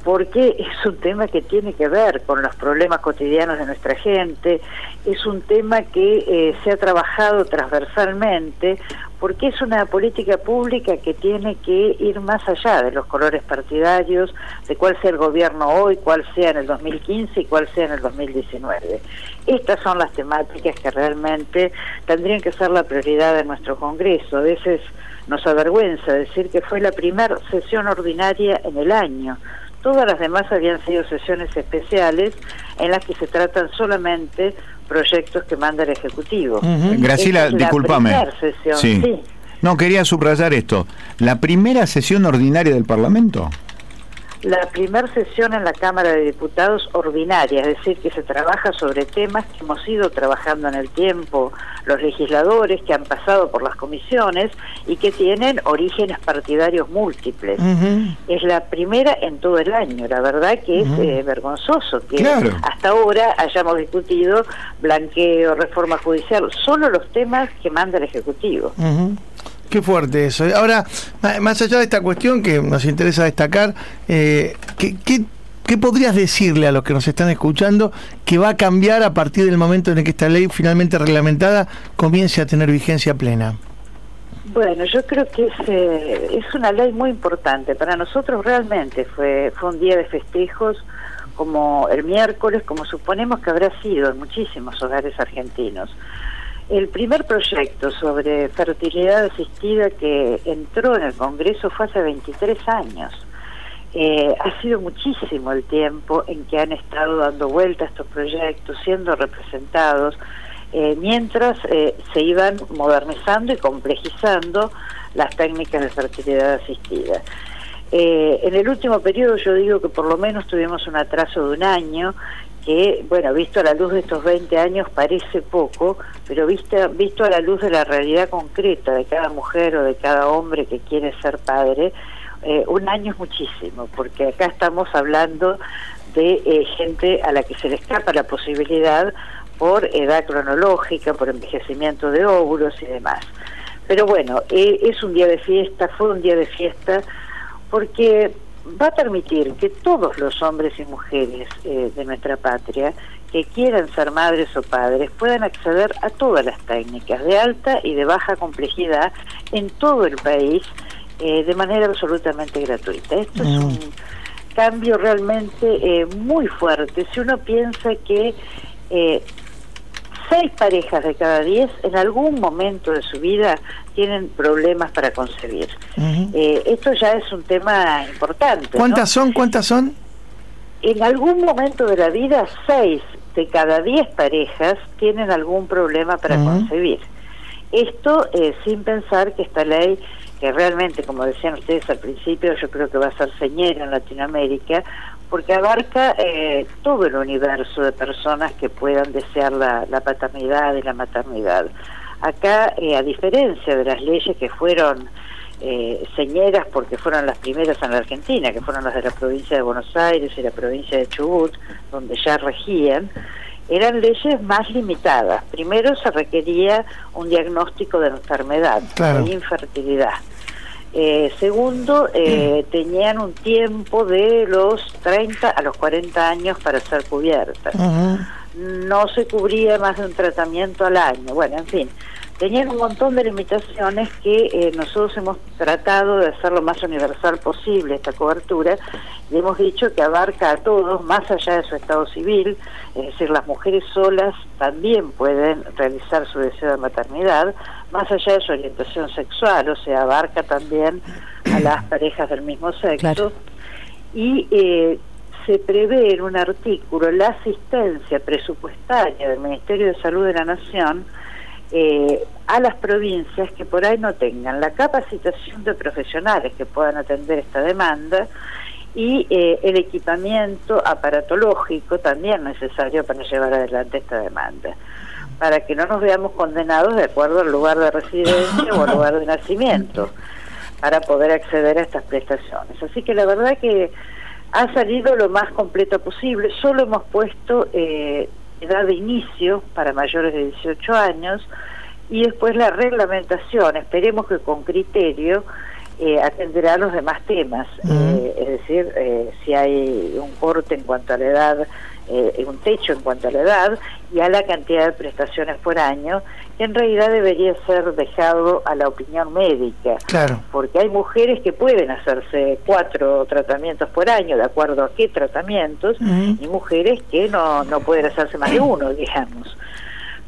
porque es un tema que tiene que ver con los problemas cotidianos de nuestra gente, es un tema que eh, se ha trabajado transversalmente, porque es una política pública que tiene que ir más allá de los colores partidarios, de cuál sea el gobierno hoy, cuál sea en el 2015 y cuál sea en el 2019. Estas son las temáticas que realmente tendrían que ser la prioridad de nuestro Congreso. A veces nos avergüenza decir que fue la primera sesión ordinaria en el año Todas las demás habían sido sesiones especiales en las que se tratan solamente proyectos que manda el Ejecutivo. Graciela, discúlpame. sí. No, quería subrayar esto. ¿La primera sesión ordinaria del Parlamento? La primera sesión en la Cámara de Diputados ordinaria, es decir, que se trabaja sobre temas que hemos ido trabajando en el tiempo los legisladores, que han pasado por las comisiones y que tienen orígenes partidarios múltiples. Es la primera en todo el año, la verdad que es eh, vergonzoso que hasta ahora hayamos discutido blanqueo, reforma judicial, solo los temas que manda el Ejecutivo. Qué fuerte eso. Ahora, más allá de esta cuestión que nos interesa destacar, eh, ¿qué, podrías decirle a los que nos están escuchando que va a cambiar a partir del momento en el que esta ley finalmente reglamentada comience a tener vigencia plena? Bueno, yo creo que es, eh, es una ley muy importante. Para nosotros realmente fue, fue un día de festejos como el miércoles, como suponemos que habrá sido en muchísimos hogares argentinos. El primer proyecto sobre fertilidad asistida que entró en el Congreso fue hace 23 años. Eh, ha sido muchísimo el tiempo en que han estado dando vuelta estos proyectos, siendo representados, eh, mientras eh, se iban modernizando y complejizando las técnicas de fertilidad asistida. en el último periodo yo digo que por lo menos tuvimos un atraso de un año que, bueno, visto a la luz de estos 20 años parece poco, pero visto, visto a la luz de la realidad concreta de cada mujer o de cada hombre que quiere ser padre, eh, un año es muchísimo, porque acá estamos hablando de eh, gente a la que se le escapa la posibilidad por edad cronológica, por envejecimiento de óvulos y demás. Pero bueno, eh, es un día de fiesta, fue un día de fiesta, porque va a permitir que todos los hombres y mujeres eh, de nuestra patria que quieran ser madres o padres puedan acceder a todas las técnicas de alta y de baja complejidad en todo el país eh, de manera absolutamente gratuita. Esto es mm. un cambio realmente eh, muy fuerte. Si uno piensa que seis parejas de cada diez en algún momento de su vida tienen problemas para concebir. Eh, esto ya es un tema importante. ¿Cuántas son? ¿Cuántas son? En algún momento de la vida, seis de cada diez parejas tienen algún problema para concebir. Esto eh, sin pensar que esta ley, que realmente, como decían ustedes al principio, yo creo que va a ser señera en Latinoamérica, porque abarca eh, todo el universo de personas que puedan desear la, paternidad y la maternidad. Acá, eh, a diferencia de las leyes que fueron eh, señeras porque fueron las primeras en la Argentina, que fueron las de la provincia de Buenos Aires y la provincia de Chubut, donde ya regían, eran leyes más limitadas. Primero se requería un diagnóstico de enfermedad, de infertilidad. Eh, segundo, eh, tenían un tiempo de los 30 a los 40 años para ser cubiertas. No se cubría más de un tratamiento al año. Bueno, en fin, tenían un montón de limitaciones que eh, nosotros hemos tratado de hacer lo más universal posible esta cobertura y hemos dicho que abarca a todos más allá de su estado civil, es decir, las mujeres solas también pueden realizar su deseo de maternidad, más allá de su orientación sexual, o sea, abarca también a las parejas del mismo sexo. Y eh, se prevé en un artículo la asistencia presupuestaria del Ministerio de Salud de la Nación eh, a las provincias que por ahí no tengan la capacitación de profesionales que puedan atender esta demanda y eh, el equipamiento aparatológico también necesario para llevar adelante esta demanda, para que no nos veamos condenados de acuerdo al lugar de residencia o al lugar de nacimiento, para poder acceder a estas prestaciones. Así que la verdad que ha salido lo más completo posible, solo hemos puesto eh, edad de inicio para mayores de 18 años y después la reglamentación, esperemos que con criterio eh, atenderá los demás temas, eh, es decir, eh, si hay un corte en cuanto a la edad, un techo en cuanto a la edad y a la cantidad de prestaciones por año, en realidad debería ser dejado a la opinión médica, claro. porque hay mujeres que pueden hacerse cuatro tratamientos por año, de acuerdo a qué tratamientos, y mujeres que no, no pueden hacerse más de uno, digamos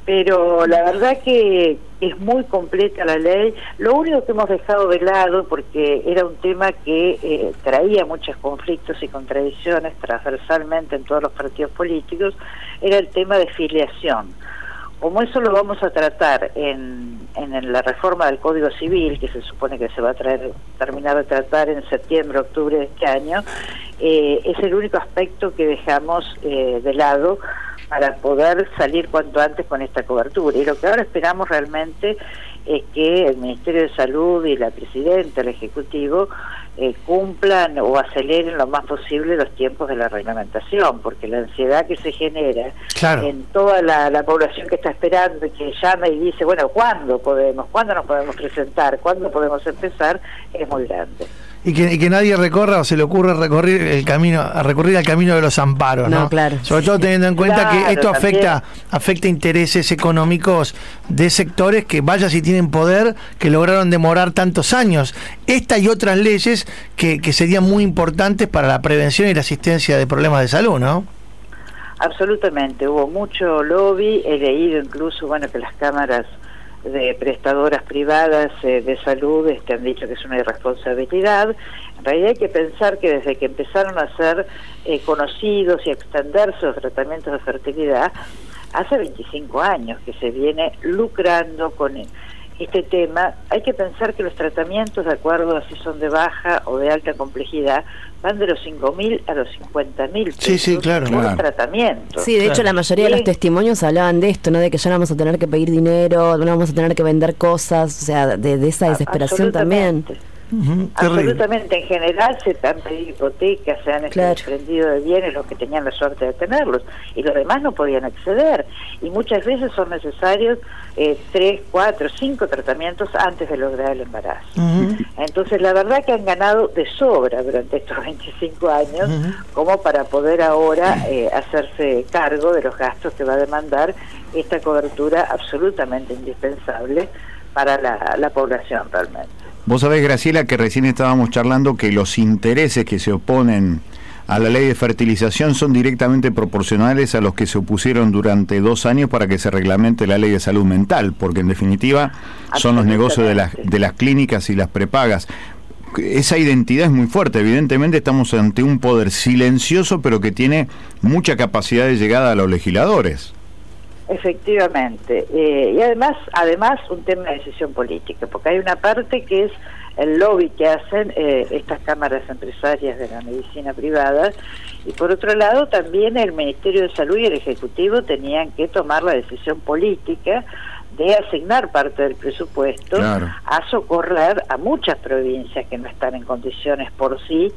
pero la verdad que es muy completa la ley. Lo único que hemos dejado de lado, porque era un tema que eh, traía muchos conflictos y contradicciones transversalmente en todos los partidos políticos, era el tema de filiación. Como eso lo vamos a tratar en, en la reforma del Código Civil, que se supone que se va a traer, terminar de tratar en septiembre, octubre de este año, eh, es el único aspecto que dejamos eh, de lado para poder salir cuanto antes con esta cobertura. Y lo que ahora esperamos realmente es que el Ministerio de Salud y la Presidenta, el Ejecutivo, eh, cumplan o aceleren lo más posible los tiempos de la reglamentación, porque la ansiedad que se genera en toda la, la, población que está esperando y que llama y dice, bueno, ¿cuándo podemos? ¿Cuándo nos podemos presentar? ¿Cuándo podemos empezar? Es muy grande y que, nadie recorra o se le ocurra recorrer el camino, a recorrer el camino de los amparos, ¿no? claro. Sobre todo teniendo en cuenta que esto afecta, afecta intereses económicos de sectores que vaya si tienen poder, que lograron demorar tantos años. Esta y otras leyes que, que serían muy importantes para la prevención y la asistencia de problemas de salud, ¿no? Absolutamente, hubo mucho lobby, he leído incluso, bueno, que las cámaras de prestadoras privadas eh, de salud este, han dicho que es una irresponsabilidad. En realidad hay que pensar que desde que empezaron a ser eh, conocidos y a extenderse los tratamientos de fertilidad, hace 25 años que se viene lucrando con este tema, hay que pensar que los tratamientos, de acuerdo a si son de baja o de alta complejidad, van de los 5.000 a los 50.000 pesos sí, sí, claro, por tratamiento. Sí, de hecho la mayoría de los testimonios hablaban de esto, ¿no? De que ya no vamos a tener que pedir dinero, no vamos a tener que vender cosas, o sea, de, esa desesperación también. Absolutamente, en general se han pedido hipotecas, se han desprendido de bienes los que tenían la suerte de tenerlos y los demás no podían acceder. Y muchas veces son necesarios eh, tres, cuatro, cinco tratamientos antes de lograr el embarazo. Entonces, la verdad que han ganado de sobra durante estos 25 años como para poder ahora eh, hacerse cargo de los gastos que va a demandar esta cobertura absolutamente indispensable para la población realmente. Vos sabés, Graciela, que recién estábamos charlando que los intereses que se oponen a la ley de fertilización son directamente proporcionales a los que se opusieron durante dos años para que se reglamente la ley de salud mental, porque en definitiva son los negocios de las, de las clínicas y las prepagas. Esa identidad es muy fuerte, evidentemente estamos ante un poder silencioso, pero que tiene mucha capacidad de llegada a los legisladores. Efectivamente, eh, y además, además un tema de decisión política, porque hay una parte que es el lobby que hacen eh, estas cámaras empresarias de la medicina privada y por otro lado también el Ministerio de Salud y el Ejecutivo tenían que tomar la decisión política de asignar parte del presupuesto a socorrer a muchas provincias que no están en condiciones por sí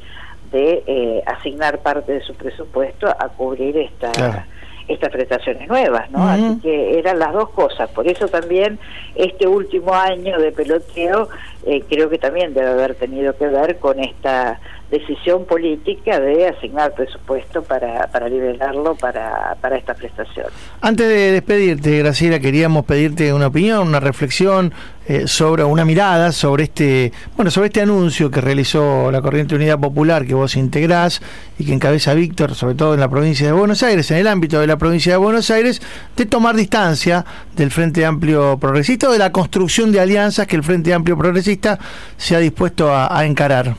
de eh, asignar parte de su presupuesto a cubrir esta estas prestaciones nuevas, ¿no? Así que eran las dos cosas. Por eso también este último año de peloteo eh, creo que también debe haber tenido que ver con esta decisión política de asignar presupuesto para, para liberarlo para, para esta prestación. Antes de despedirte, Graciela, queríamos pedirte una opinión, una reflexión eh, sobre una mirada sobre este, bueno, sobre este anuncio que realizó la Corriente Unidad Popular que vos integrás y que encabeza Víctor, sobre todo en la provincia de Buenos Aires, en el ámbito de la provincia de Buenos Aires, de tomar distancia del Frente Amplio Progresista o de la construcción de alianzas que el Frente Amplio Progresista se ha dispuesto a encarar.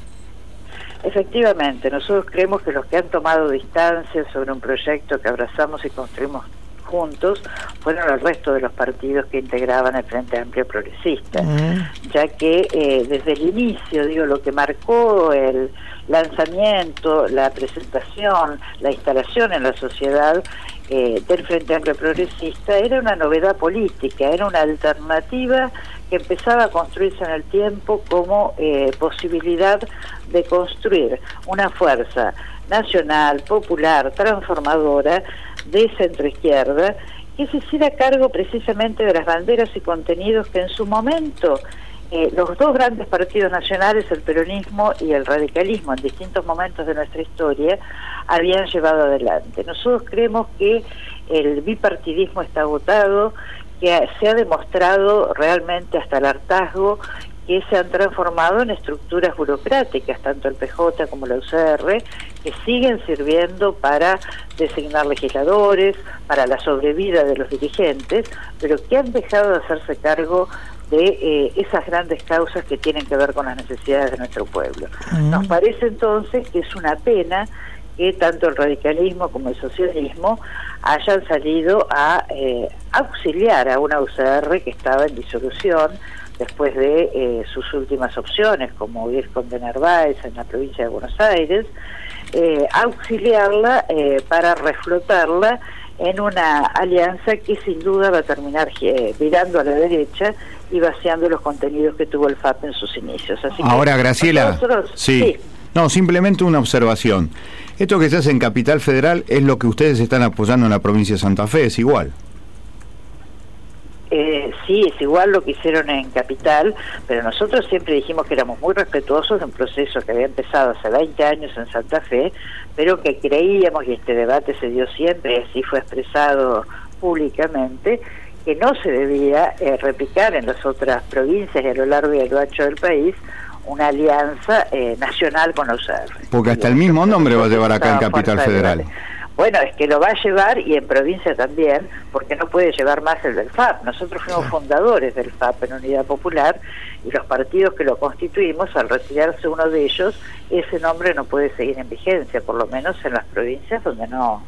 Efectivamente, nosotros creemos que los que han tomado distancia sobre un proyecto que abrazamos y construimos juntos fueron el resto de los partidos que integraban el Frente Amplio Progresista, ya que eh, desde el inicio, digo, lo que marcó el lanzamiento, la presentación, la instalación en la sociedad eh, del Frente Amplio Progresista era una novedad política, era una alternativa que empezaba a construirse en el tiempo como eh, posibilidad de construir una fuerza nacional, popular, transformadora de centro izquierda que se hiciera cargo precisamente de las banderas y contenidos que en su momento eh, los dos grandes partidos nacionales, el peronismo y el radicalismo, en distintos momentos de nuestra historia, habían llevado adelante. Nosotros creemos que el bipartidismo está agotado, que se ha demostrado realmente hasta el hartazgo que se han transformado en estructuras burocráticas, tanto el PJ como la UCR, que siguen sirviendo para designar legisladores, para la sobrevida de los dirigentes, pero que han dejado de hacerse cargo de eh, esas grandes causas que tienen que ver con las necesidades de nuestro pueblo. Nos parece entonces que es una pena que tanto el radicalismo como el socialismo hayan salido a eh, auxiliar a una UCR que estaba en disolución después de eh, sus últimas opciones, como ir con de Narváez en la provincia de Buenos Aires, eh, auxiliarla para reflotarla en una alianza que sin duda va a terminar virando a la derecha y vaciando los contenidos que tuvo el FAP en sus inicios. Ahora, Graciela, sí. No, simplemente una observación. Esto que se hace en Capital Federal es lo que ustedes están apoyando en la provincia de Santa Fe, es igual. Eh, sí, es igual lo que hicieron en Capital, pero nosotros siempre dijimos que éramos muy respetuosos de un proceso que había empezado hace 20 años en Santa Fe, pero que creíamos, y este debate se dio siempre, y así fue expresado públicamente, que no se debía eh, replicar en las otras provincias y a lo largo y a lo ancho del país una alianza eh, nacional con los Porque hasta el mismo nombre va a llevar acá en Capital Federal. Bueno, es que lo va a llevar y en provincia también, porque no puede llevar más el del FAP. Nosotros fuimos fundadores del FAP en Unidad Popular y los partidos que lo constituimos, al retirarse uno de ellos, ese nombre no puede seguir en vigencia, por lo menos en las provincias donde no,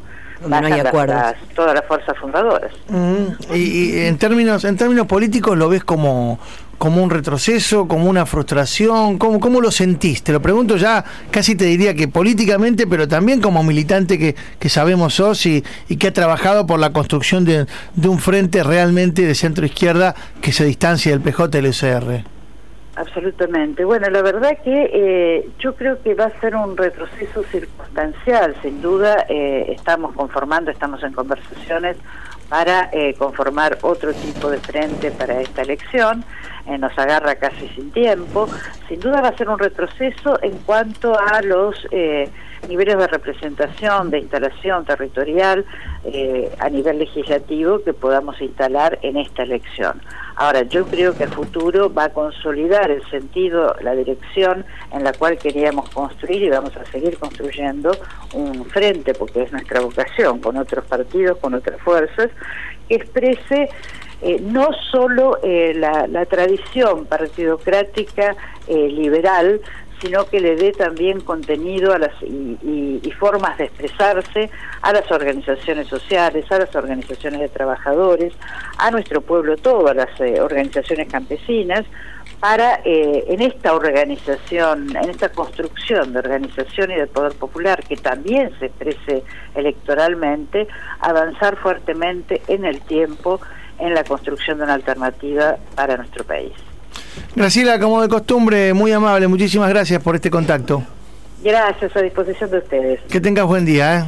no hay acuerdos. todas las fuerzas fundadoras. Mm, y, en términos en términos políticos lo ves como como un retroceso, como una frustración, ¿cómo, cómo lo sentiste? lo pregunto ya, casi te diría que políticamente, pero también como militante que, que sabemos sos y, y, que ha trabajado por la construcción de, de un frente realmente de centro izquierda que se distancia del PJ y Absolutamente. Bueno, la verdad que eh, yo creo que va a ser un retroceso circunstancial. Sin duda, eh, estamos conformando, estamos en conversaciones para eh, conformar otro tipo de frente para esta elección. nos agarra casi sin tiempo. Sin duda va a ser un retroceso en cuanto a los niveles de representación, de instalación territorial eh, a nivel legislativo que podamos instalar en esta elección. Ahora, yo creo que a futuro va a consolidar el sentido, la dirección en la cual queríamos construir y vamos a seguir construyendo un frente, porque es nuestra vocación, con otros partidos, con otras fuerzas, que exprese eh, no solo eh, la, la, tradición partidocrática liberal, sino que le dé también contenido a las, y, formas de expresarse a las organizaciones sociales, a las organizaciones de trabajadores, a nuestro pueblo todo, a las eh, organizaciones campesinas, para eh, en esta organización, en esta construcción de organización y de poder popular que también se exprese electoralmente, avanzar fuertemente en el tiempo en la construcción de una alternativa para nuestro país. Graciela, como de costumbre, muy amable, muchísimas gracias por este contacto. Gracias, a disposición de ustedes. Que tengas buen día. ¿eh?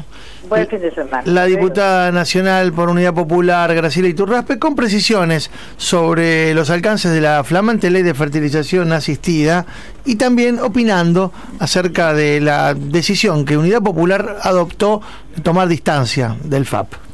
Buen fin de semana. La diputada nacional por Unidad Popular, Graciela Iturraspe, con precisiones sobre los alcances de la flamante ley de fertilización asistida y también opinando acerca de la decisión que Unidad Popular adoptó de tomar distancia del FAP.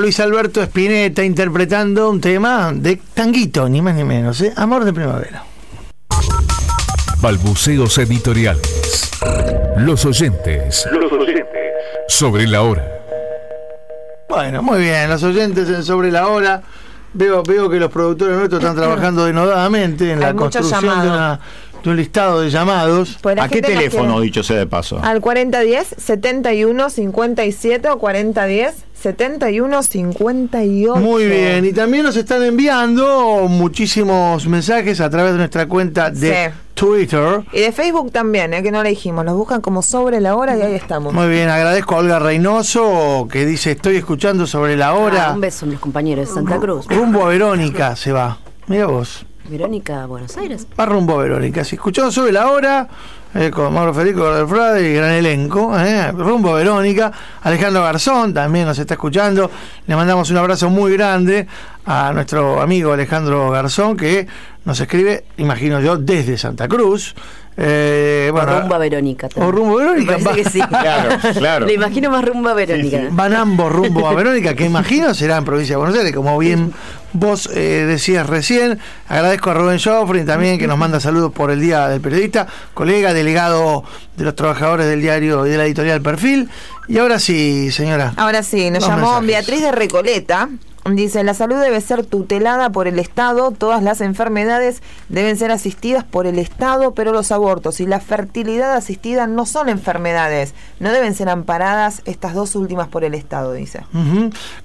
Luis Alberto Spinetta interpretando un tema de tanguito, ni más ni menos, ¿eh? Amor de primavera. Balbuceos editoriales. Los oyentes. Los oyentes. Sobre la hora. Bueno, muy bien, los oyentes en Sobre la hora. Veo, veo que los productores nuestros están trabajando denodadamente en la construcción de, un listado de llamados. ¿A qué teléfono, dicho sea de paso? Al 4010 71 57 o 4010 7158. Muy bien, y también nos están enviando muchísimos mensajes a través de nuestra cuenta de Twitter. Y de Facebook también, ¿eh? que no le dijimos, nos buscan como sobre la hora y ahí estamos. Muy bien, agradezco a Olga Reynoso que dice estoy escuchando sobre la hora. Ah, un beso, mis compañeros de Santa Cruz. Rumbo a Verónica se va. Mira vos. Verónica, Buenos Aires. Va rumbo Verónica. Si escuchamos sobre la hora, eh, con Mauro Federico Frade y gran elenco, eh, rumbo Verónica. Alejandro Garzón también nos está escuchando. Le mandamos un abrazo muy grande a nuestro amigo Alejandro Garzón, que nos escribe, imagino yo, desde Santa Cruz. Eh, bueno, o rumbo a Verónica. O rumbo a Verónica. que sí. (laughs) claro, claro. (laughs) Le imagino más rumbo a Verónica. Van ambos rumbo a Verónica, que imagino será en provincia de Buenos Aires, como bien vos eh, decías recién. Agradezco a Rubén Joffrin también, que nos manda saludos por el Día del Periodista, colega, delegado de los trabajadores del diario y de la editorial Perfil. Y ahora sí, señora. Ahora sí, nos llamó Beatriz de Recoleta Dice, la salud debe ser tutelada por el Estado, todas las enfermedades deben ser asistidas por el Estado, pero los abortos y la fertilidad asistida no son enfermedades, no deben ser amparadas estas dos últimas por el Estado, dice.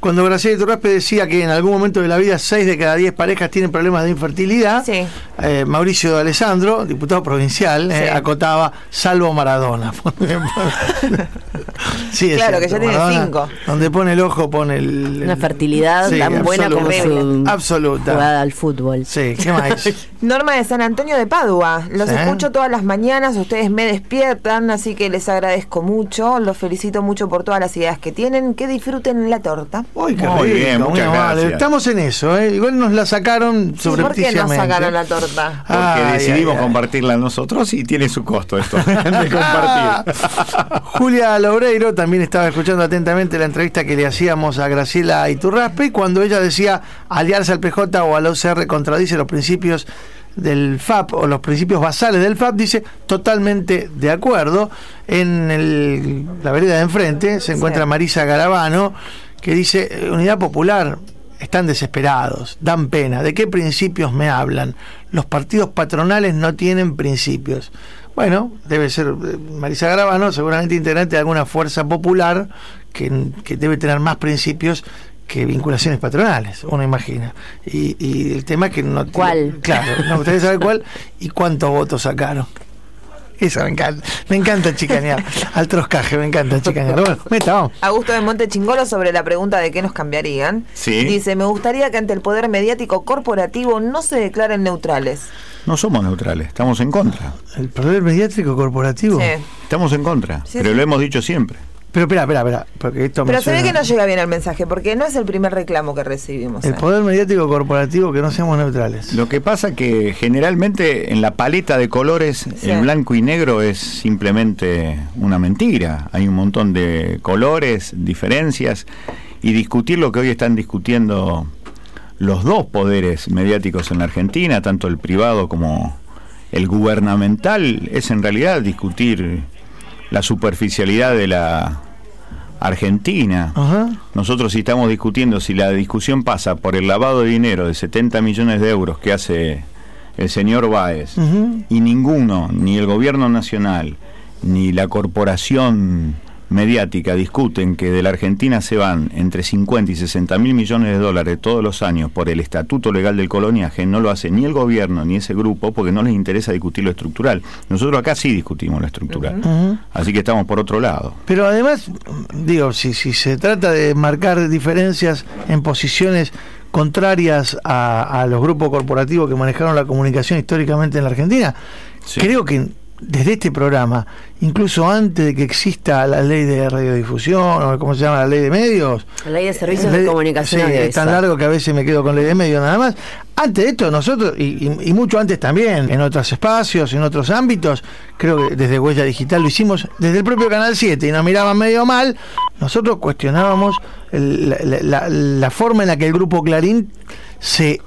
Cuando Graciela Turraspe decía que en algún momento de la vida 6 de cada 10 parejas tienen problemas de infertilidad, eh, Mauricio de Alessandro, diputado provincial, eh, acotaba, salvo Maradona. (laughs) (laughs) sí, claro, que ya tiene 5. Donde pone el ojo, pone el... Una fertilidad tan buena como su absoluta. jugada al fútbol. Sí, ¿qué más? (laughs) Norma de San Antonio de Padua. Los escucho todas las mañanas, ustedes me despiertan, así que les agradezco mucho. Los felicito mucho por todas las ideas que tienen. Que disfruten la torta. Muy bien, muchas gracias. Estamos en eso, ¿eh? igual nos la sacaron sobre ¿Por qué nos sacaron la torta? Porque decidimos compartirla nosotros y tiene su costo esto (laughs) de compartir. (laughs) Julia Loureiro también estaba escuchando atentamente la entrevista que le hacíamos a Graciela Iturraspe cuando ella decía aliarse al PJ o al OCR contradice los principios del FAP o los principios basales del FAP, dice totalmente de acuerdo. En la vereda de enfrente se encuentra Marisa Garabano, que dice, eh, Unidad Popular, están desesperados, dan pena. ¿De qué principios me hablan? Los partidos patronales no tienen principios. Bueno, debe ser eh, Marisa Garabano, seguramente integrante de alguna fuerza popular que, que debe tener más principios que vinculaciones patronales, uno imagina. Y, el tema es que no... ¿Cuál? Claro, no, ustedes saben cuál y cuántos votos sacaron. Eso me encanta. Me encanta chicanear. Al troscaje, me encanta chicanear. Bueno, meta, vamos. Augusto de Monte Chingolo sobre la pregunta de qué nos cambiarían. Sí. Dice, me gustaría que ante el poder mediático corporativo no se declaren neutrales. No somos neutrales, estamos en contra. ¿El poder mediático corporativo? Sí. Estamos en contra, pero lo hemos dicho siempre. Pero espera, espera, espera. Porque esto Pero se ve que no llega bien el mensaje, porque no es el primer reclamo que recibimos. El ¿eh? poder mediático corporativo, que no seamos neutrales. Lo que pasa que generalmente en la paleta de colores el blanco y negro es simplemente una mentira. Hay un montón de colores, diferencias, y discutir lo que hoy están discutiendo los dos poderes mediáticos en la Argentina, tanto el privado como el gubernamental, es en realidad discutir la superficialidad de la Argentina. Nosotros si estamos discutiendo si la discusión pasa por el lavado de dinero de 70 millones de euros que hace el señor Báez y ninguno, ni el gobierno nacional, ni la corporación mediática discuten que de la Argentina se van entre 50 y 60 mil millones de dólares todos los años por el estatuto legal del coloniaje, no lo hace ni el gobierno ni ese grupo porque no les interesa discutir lo estructural. Nosotros acá sí discutimos lo estructural. Así que estamos por otro lado. Pero además, digo, si, si se trata de marcar diferencias en posiciones contrarias a, los grupos corporativos que manejaron la comunicación históricamente en la Argentina, creo que desde este programa, incluso antes de que exista la ley de radiodifusión, o cómo se llama, la ley de medios. La ley de servicios de comunicación. Sí, es tan largo que a veces me quedo con ley de medios nada más. Antes de esto, nosotros, y, mucho antes también, en otros espacios, en otros ámbitos, creo que desde Huella Digital lo hicimos desde el propio Canal 7 y nos miraban medio mal, nosotros cuestionábamos la, la forma en la que el grupo Clarín se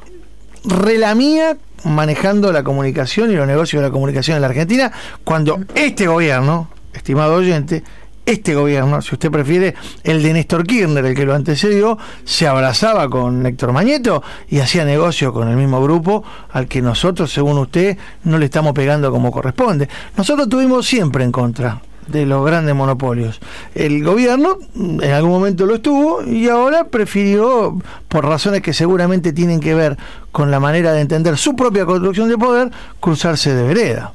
relamía manejando la comunicación y los negocios de la comunicación en la Argentina, cuando este gobierno, estimado oyente, este gobierno, si usted prefiere, el de Néstor Kirchner, el que lo antecedió, se abrazaba con Héctor Mañeto y hacía negocio con el mismo grupo al que nosotros, según usted, no le estamos pegando como corresponde. Nosotros tuvimos siempre en contra de los grandes monopolios. El gobierno en algún momento lo estuvo y ahora prefirió, por razones que seguramente tienen que ver con la manera de entender su propia construcción de poder, cruzarse de vereda.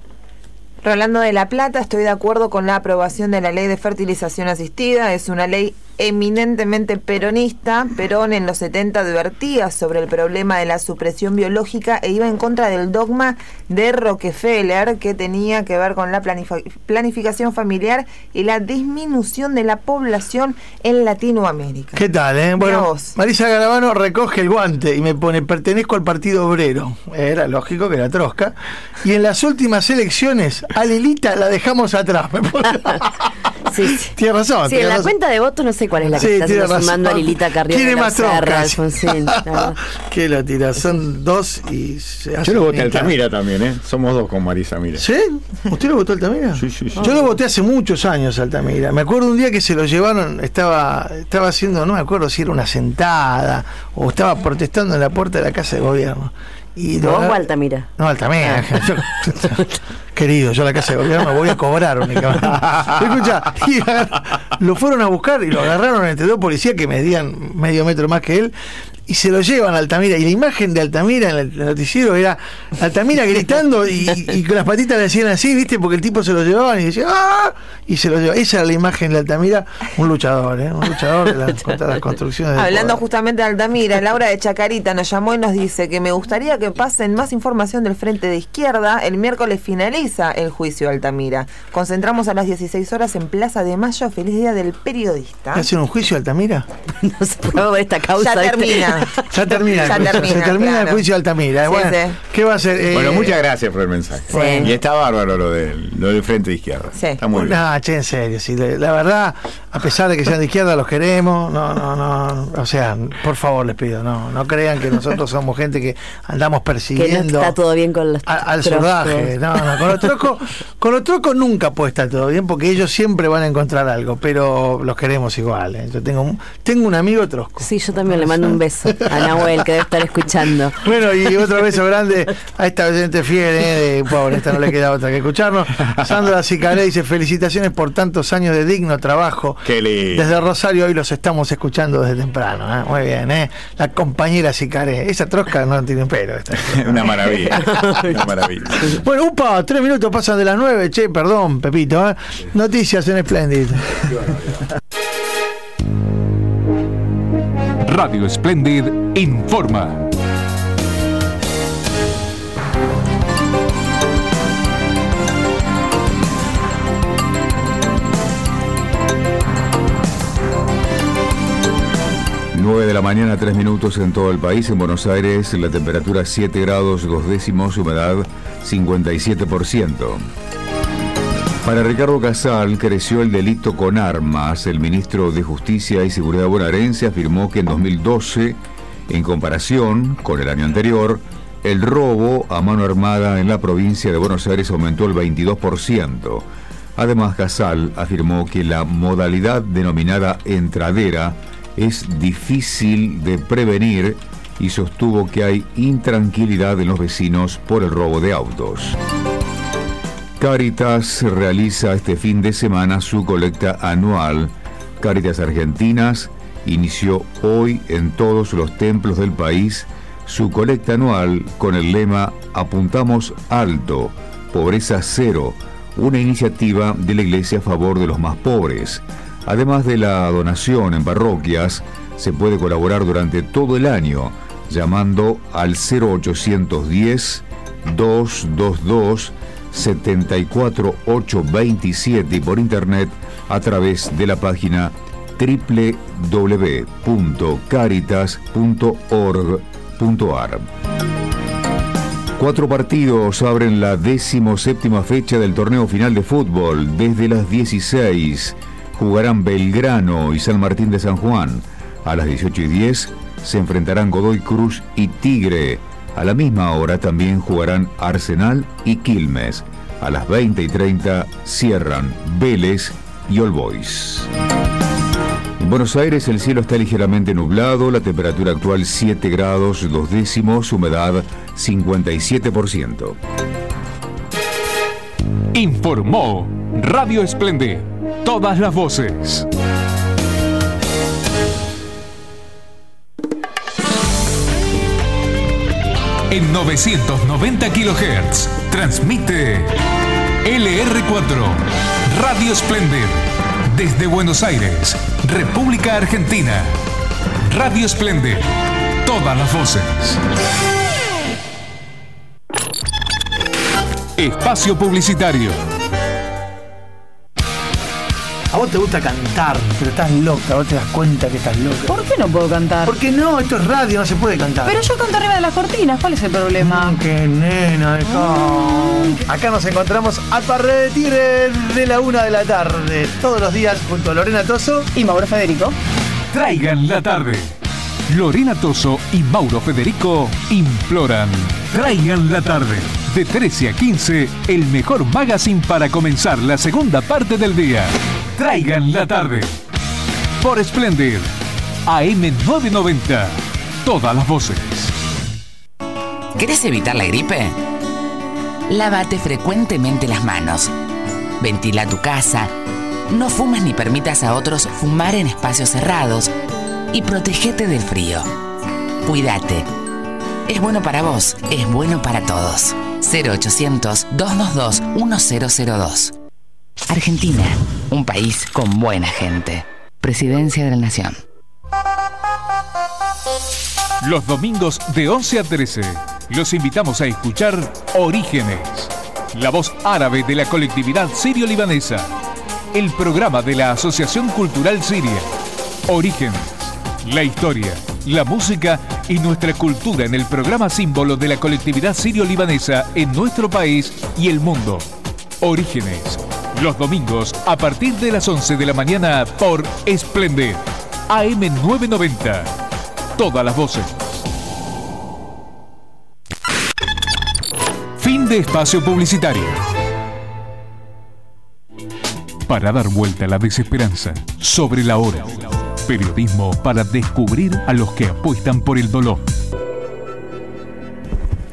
Rolando de la Plata, estoy de acuerdo con la aprobación de la ley de fertilización asistida. Es una ley eminentemente peronista. Perón en los 70 advertía sobre el problema de la supresión biológica e iba en contra del dogma de Rockefeller que tenía que ver con la planificación familiar y la disminución de la población en Latinoamérica. ¿Qué tal? Eh? Bueno, Marisa Garabano recoge el guante y me pone pertenezco al Partido Obrero. Era lógico que era Trosca. Y en las últimas elecciones, a Lilita la dejamos atrás. (laughs) (laughs) sí, sí. Tiene razón. Sí, en la cuenta de votos no sé cuál es la que está sumando a Lilita Carrión. Tiene más troncas. (laughs) ¿Qué lo tira? Son dos y se Yo lo voté a Altamira también, ¿eh? Somos dos con Marisa Mira. ¿Sí? ¿Usted lo votó a Altamira? Sí, sí, sí. Yo lo voté hace muchos años a Altamira. Me acuerdo un día que se lo llevaron, estaba, estaba haciendo, no me acuerdo si era una sentada o estaba protestando en la puerta de la casa de gobierno. Y ¿Vos o Altamira? No, Altamira. Ah. (laughs) (laughs) querido, yo a la casa de gobierno me voy a cobrar únicamente. (laughs) Escucha, lo fueron a buscar y lo agarraron entre dos policías que medían medio metro más que él y se lo llevan a Altamira. Y la imagen de Altamira en el noticiero era Altamira gritando y, con las patitas le hacían así, ¿viste? Porque el tipo se lo llevaban y decía ¡Ah! Y se lo llevaban. Esa era la imagen de Altamira, un luchador, ¿eh? Un luchador de las, (laughs) construcciones. Hablando justamente de Altamira, Laura de Chacarita nos llamó y nos dice que me gustaría que pasen más información del Frente de Izquierda. El miércoles finaliza el juicio de Altamira. Concentramos a las 16 horas en Plaza de Mayo. Feliz día del periodista. ¿Hacen un juicio Altamira? (laughs) no se puede esta causa. Ya termina. (laughs) ya termina. se termina el juicio de Altamira. bueno, ¿qué va a ser? Eh, bueno, muchas gracias por el mensaje. Y está bárbaro lo del, lo del frente de izquierda. Está muy bien. che, en serio. Sí, la verdad, a pesar de que sean de izquierda, los queremos. No, no, no. O sea, por favor, les pido, no, no crean que nosotros somos gente que andamos persiguiendo. está todo bien con los Al sordaje. No, no, con los trocos, con los trocos nunca puede estar todo bien porque ellos siempre van a encontrar algo, pero los queremos igual. ¿eh? Yo tengo, tengo un amigo trosco. Sí, yo también le mando un beso a Nahuel, que debe estar escuchando. Bueno, y otro beso grande a esta oyente fiel, ¿eh? de, pobre, esta no le queda otra que escucharnos. Sandra Sicaré dice: Felicitaciones por tantos años de digno trabajo. Qué lindo. Desde Rosario hoy los estamos escuchando desde temprano. ¿eh? Muy bien, ¿eh? La compañera Sicaré. Esa trosca no tiene un pelo. (laughs) Una maravilla. Una maravilla. Bueno, upa, tres minutos pasan de las nueve, che, perdón, Pepito. ¿eh? Noticias en Splendid. Radio Splendid informa. De la mañana, tres minutos en todo el país. En Buenos Aires, la temperatura 7 grados dos décimos, humedad 57%. Para Ricardo Casal creció el delito con armas. El ministro de Justicia y Seguridad bonaerense afirmó que en 2012, en comparación con el año anterior, el robo a mano armada en la provincia de Buenos Aires aumentó el 22%. Además, Casal afirmó que la modalidad denominada entradera es difícil de prevenir y sostuvo que hay intranquilidad en los vecinos por el robo de autos. Caritas realiza este fin de semana su colecta anual. Caritas Argentinas inició hoy en todos los templos del país su colecta anual con el lema Apuntamos alto, pobreza cero, una iniciativa de la Iglesia a favor de los más pobres. Además de la donación en parroquias, se puede colaborar durante todo el año llamando al 0810 222 74827 y por internet a través de la página www.caritas.org.ar. Cuatro partidos abren la séptima fecha del torneo final de fútbol. Desde las 16 jugarán Belgrano y San Martín de San Juan. A las 18 y 10 se enfrentarán Godoy Cruz y Tigre. A la misma hora también jugarán Arsenal y Quilmes. A las 20 y 30 cierran Vélez y All Boys. En Buenos Aires el cielo está ligeramente nublado, la temperatura actual 7 grados 2 décimos, humedad 57%. Informó Radio Esplende, todas las voces. En 990 kHz. Transmite LR4, Radio Splendid, desde Buenos Aires, República Argentina. Radio Splendid, todas las voces. Espacio Publicitario A vos te gusta cantar, pero estás loca, vos te das cuenta que estás loca. ¿Por qué no puedo cantar? Porque no, esto es radio, no se puede cantar. Pero yo canto arriba de las cortinas, ¿cuál es el problema? Mm, qué nena de Acá nos encontramos a partir de la una de la tarde, todos los días junto a Lorena Toso y Mauro Federico. Traigan la tarde. Lorena Toso y Mauro Federico imploran. Traigan la tarde. De 13 a 15, el mejor magazine para comenzar la segunda parte del día. Traigan la tarde. Por Splendid. AM990. Todas las voces. ¿Querés evitar la gripe? Lávate frecuentemente las manos. Ventila tu casa. No fumes ni permitas a otros fumar en espacios cerrados y protégete del frío. Cuídate. Es bueno para vos, es bueno para todos. 0800-222-1002. Argentina, un país con buena gente. Presidencia de la Nación. Los domingos de 11 a 13, los invitamos a escuchar Orígenes, la voz árabe de la colectividad sirio-libanesa, el programa de la Asociación Cultural Siria. Orígenes la historia, la música y nuestra cultura en el programa símbolo de la colectividad sirio-libanesa en nuestro país y el mundo. Orígenes. Los domingos a partir de las 11 de la mañana por Esplendid. AM990. Todas las voces. Fin de espacio publicitario. Para dar vuelta a la desesperanza sobre la hora. Periodismo para descubrir a los que apuestan por el dolor.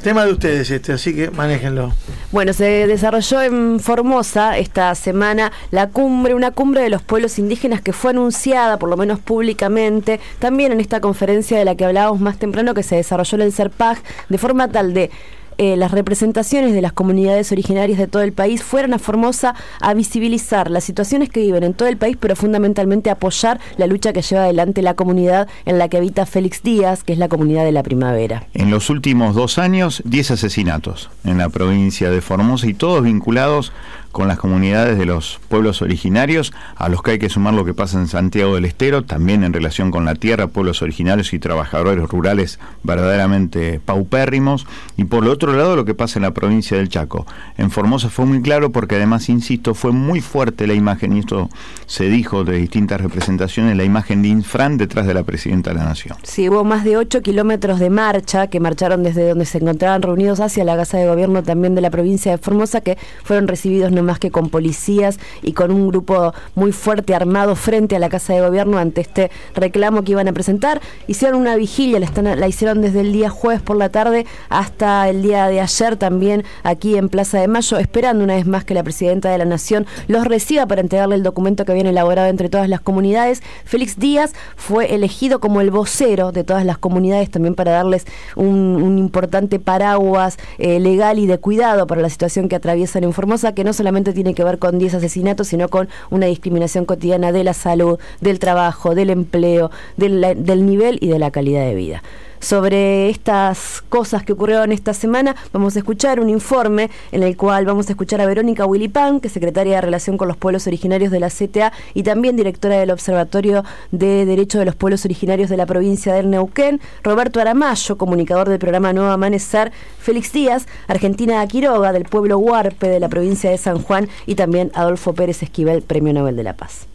Tema de ustedes este, así que manéjenlo. Bueno, se desarrolló en Formosa esta semana la cumbre, una cumbre de los pueblos indígenas que fue anunciada, por lo menos públicamente, también en esta conferencia de la que hablábamos más temprano, que se desarrolló en el CERPAG, de forma tal de eh, las representaciones de las comunidades originarias de todo el país fueran a Formosa a visibilizar las situaciones que viven en todo el país, pero fundamentalmente apoyar la lucha que lleva adelante la comunidad en la que habita Félix Díaz, que es la comunidad de la primavera. En los últimos dos años, 10 asesinatos en la provincia de Formosa y todos vinculados con las comunidades de los pueblos originarios, a los que hay que sumar lo que pasa en Santiago del Estero, también en relación con la tierra, pueblos originarios y trabajadores rurales verdaderamente paupérrimos, y por el otro lado lo que pasa en la provincia del Chaco. En Formosa fue muy claro porque además, insisto, fue muy fuerte la imagen, y esto se dijo de distintas representaciones, la imagen de Infran detrás de la presidenta de la Nación. Sí, hubo más de 8 kilómetros de marcha que marcharon desde donde se encontraban reunidos hacia la Casa de Gobierno también de la provincia de Formosa, que fueron recibidos no más que con policías y con un grupo muy fuerte armado frente a la Casa de Gobierno ante este reclamo que iban a presentar. Hicieron una vigilia, la, están, la hicieron desde el día jueves por la tarde hasta el día de ayer también aquí en Plaza de Mayo, esperando una vez más que la presidenta de la Nación los reciba para entregarle el documento que habían elaborado entre todas las comunidades. Félix Díaz fue elegido como el vocero de todas las comunidades también para darles un, importante paraguas eh, legal y de cuidado para la situación que atraviesan en Formosa, que no solamente tiene que ver con 10 asesinatos, sino con una discriminación cotidiana de la salud, del trabajo, del empleo, del, del nivel y de la calidad de vida sobre estas cosas que ocurrieron esta semana, vamos a escuchar un informe en el cual vamos a escuchar a Verónica Willipan, que es secretaria de Relación con los Pueblos Originarios de la CTA y también directora del Observatorio de Derecho de los Pueblos Originarios de la provincia del Neuquén, Roberto Aramayo, comunicador del programa Nuevo Amanecer, Félix Díaz, Argentina Quiroga, del pueblo Huarpe de la provincia de San Juan. Y también Adolfo Pérez Esquivel, Premio Nobel de la Paz.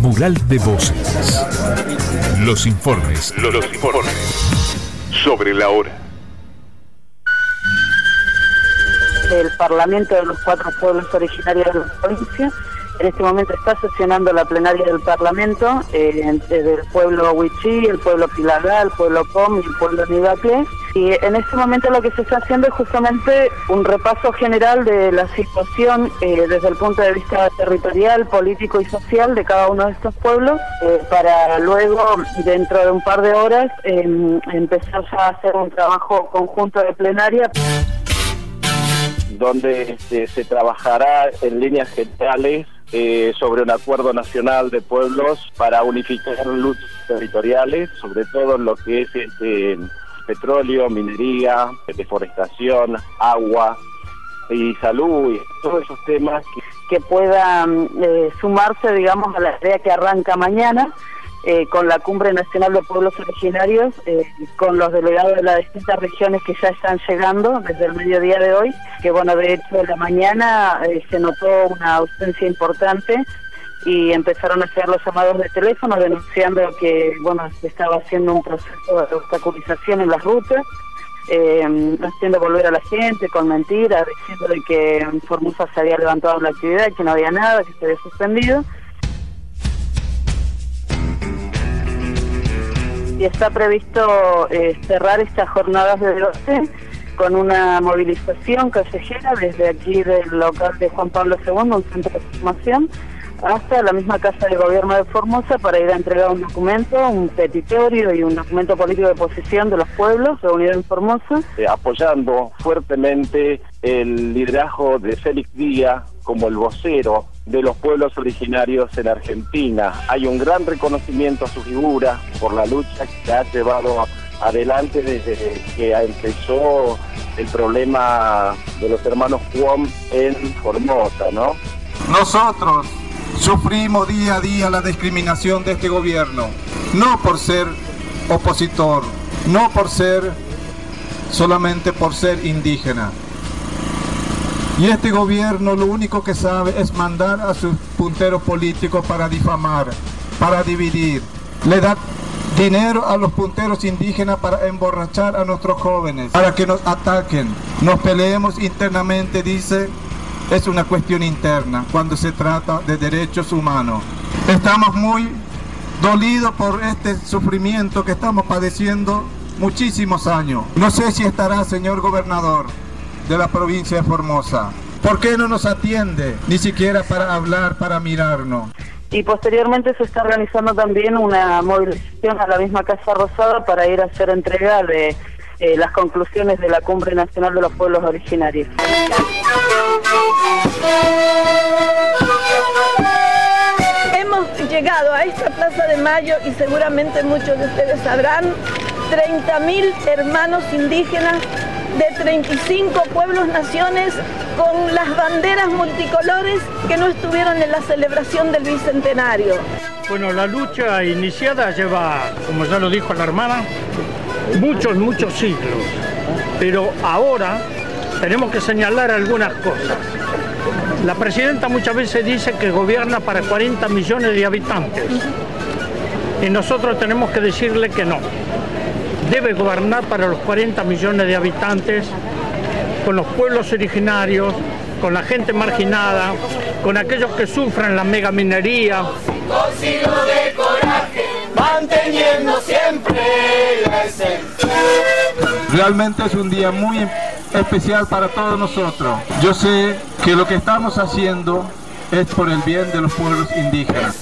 Mural de voces. Los informes. Los, informes. Sobre la hora. El Parlamento de los cuatro pueblos originarios de la provincia en este momento está sesionando la plenaria del Parlamento eh, desde el pueblo Huichí, el pueblo Pilagá, el pueblo Com y el pueblo Nibacle. Y en este momento lo que se está haciendo es justamente un repaso general de la situación eh, desde el punto de vista territorial, político y social de cada uno de estos pueblos, eh, para luego, dentro de un par de horas, em, empezar a hacer un trabajo conjunto de plenaria donde este, se trabajará en líneas generales eh, sobre un acuerdo nacional de pueblos para unificar luchas territoriales, sobre todo en lo que es este, petróleo, minería, deforestación, agua, y salud y todos esos temas. Que, puedan eh, sumarse, digamos, a la idea que arranca mañana. Eh, con la Cumbre Nacional de Pueblos Originarios, eh, con los delegados de las distintas regiones que ya están llegando desde el mediodía de hoy, que bueno, de hecho en la mañana se notó una ausencia importante y empezaron a hacer los llamados de teléfono denunciando que bueno se estaba haciendo un proceso de obstaculización en las rutas eh, haciendo volver a la gente con mentiras diciendo de que Formosa se había levantado la actividad que no había nada que se había suspendido y está previsto eh, cerrar estas jornadas de 12 con una movilización callejera desde aquí del local de Juan Pablo II, un centro de formación, hasta la misma Casa de Gobierno de Formosa para ir a entregar un documento, un petitorio y un documento político de posición de los pueblos reunidos en Formosa. Eh, apoyando fuertemente el liderazgo de Félix Díaz como el vocero de los pueblos originarios en Argentina. Hay un gran reconocimiento a su figura por la lucha que ha llevado adelante desde que empezó el problema de los hermanos Juan en Formosa, ¿no? Nosotros Sufrimos día a día la discriminación de este gobierno, no por ser opositor, no por ser solamente por ser indígena. Y este gobierno lo único que sabe es mandar a sus punteros políticos para difamar, para dividir. Le da dinero a los punteros indígenas para emborrachar a nuestros jóvenes, para que nos ataquen, nos peleemos internamente, dice es una cuestión interna cuando se trata de derechos humanos. Estamos muy dolidos por este sufrimiento que estamos padeciendo muchísimos años. No sé si estará, señor gobernador de la provincia de Formosa. ¿Por qué no nos atiende ni siquiera para hablar, para mirarnos? Y posteriormente se está organizando también una movilización a la misma Casa Rosada para ir a hacer entrega de eh, las conclusiones de la Cumbre Nacional de los Pueblos Originarios. Hemos llegado a esta Plaza de Mayo y seguramente muchos de ustedes sabrán, 30.000 hermanos indígenas de 35 pueblos naciones con las banderas multicolores que no estuvieron en la celebración del Bicentenario. Bueno, la lucha iniciada lleva, como ya lo dijo la hermana, muchos, muchos siglos. Pero ahora tenemos que señalar algunas cosas. La presidenta muchas veces dice que gobierna para 40 millones de habitantes. Y nosotros tenemos que decirle que no. Debe gobernar para los 40 millones de habitantes, con los pueblos originarios, con la gente marginada, con aquellos que sufren la megaminería. de coraje, manteniendo siempre la esencia. Realmente es un día muy especial para todos nosotros. Yo sé que lo que estamos haciendo es por el bien de los pueblos indígenas.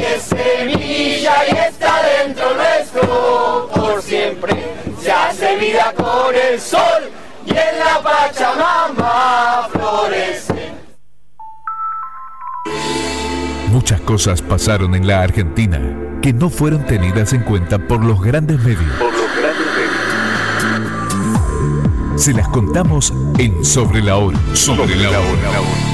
Y es semilla y está dentro nuestro por siempre. Se hace vida con el sol y en la Pachamama florece. Muchas cosas pasaron en la Argentina que no fueron tenidas en cuenta por los grandes medios. Por los grandes medios. Se las contamos en Sobre la Hora. Sobre, la, hora. La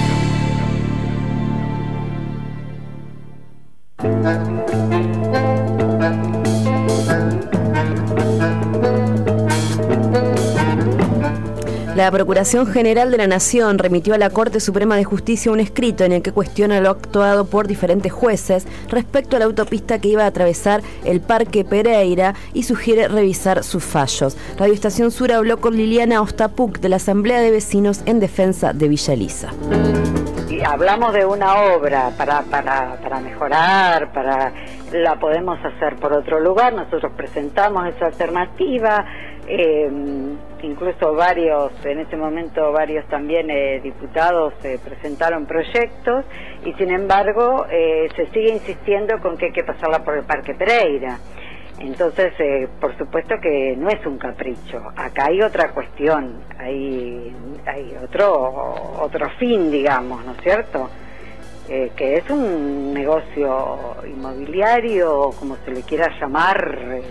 Thank you. Procuración General de la Nación remitió a la Corte Suprema de Justicia un escrito en el que cuestiona lo actuado por diferentes jueces respecto a la autopista que iba a atravesar el Parque Pereira y sugiere revisar sus fallos. Radio Estación Sur habló con Liliana Ostapuc de la Asamblea de Vecinos en defensa de Villa Elisa. Hablamos de una obra para, para, para mejorar, para la podemos hacer por otro lugar, nosotros presentamos esa alternativa, eh, incluso varios, en este momento varios también eh, diputados eh, presentaron proyectos y sin embargo eh, se sigue insistiendo con que hay que pasarla por el Parque Pereira. Entonces, por supuesto que no es un capricho. Acá hay otra cuestión, hay, hay otro, otro fin, digamos, ¿no es cierto? que es un negocio inmobiliario, como se le quiera llamar,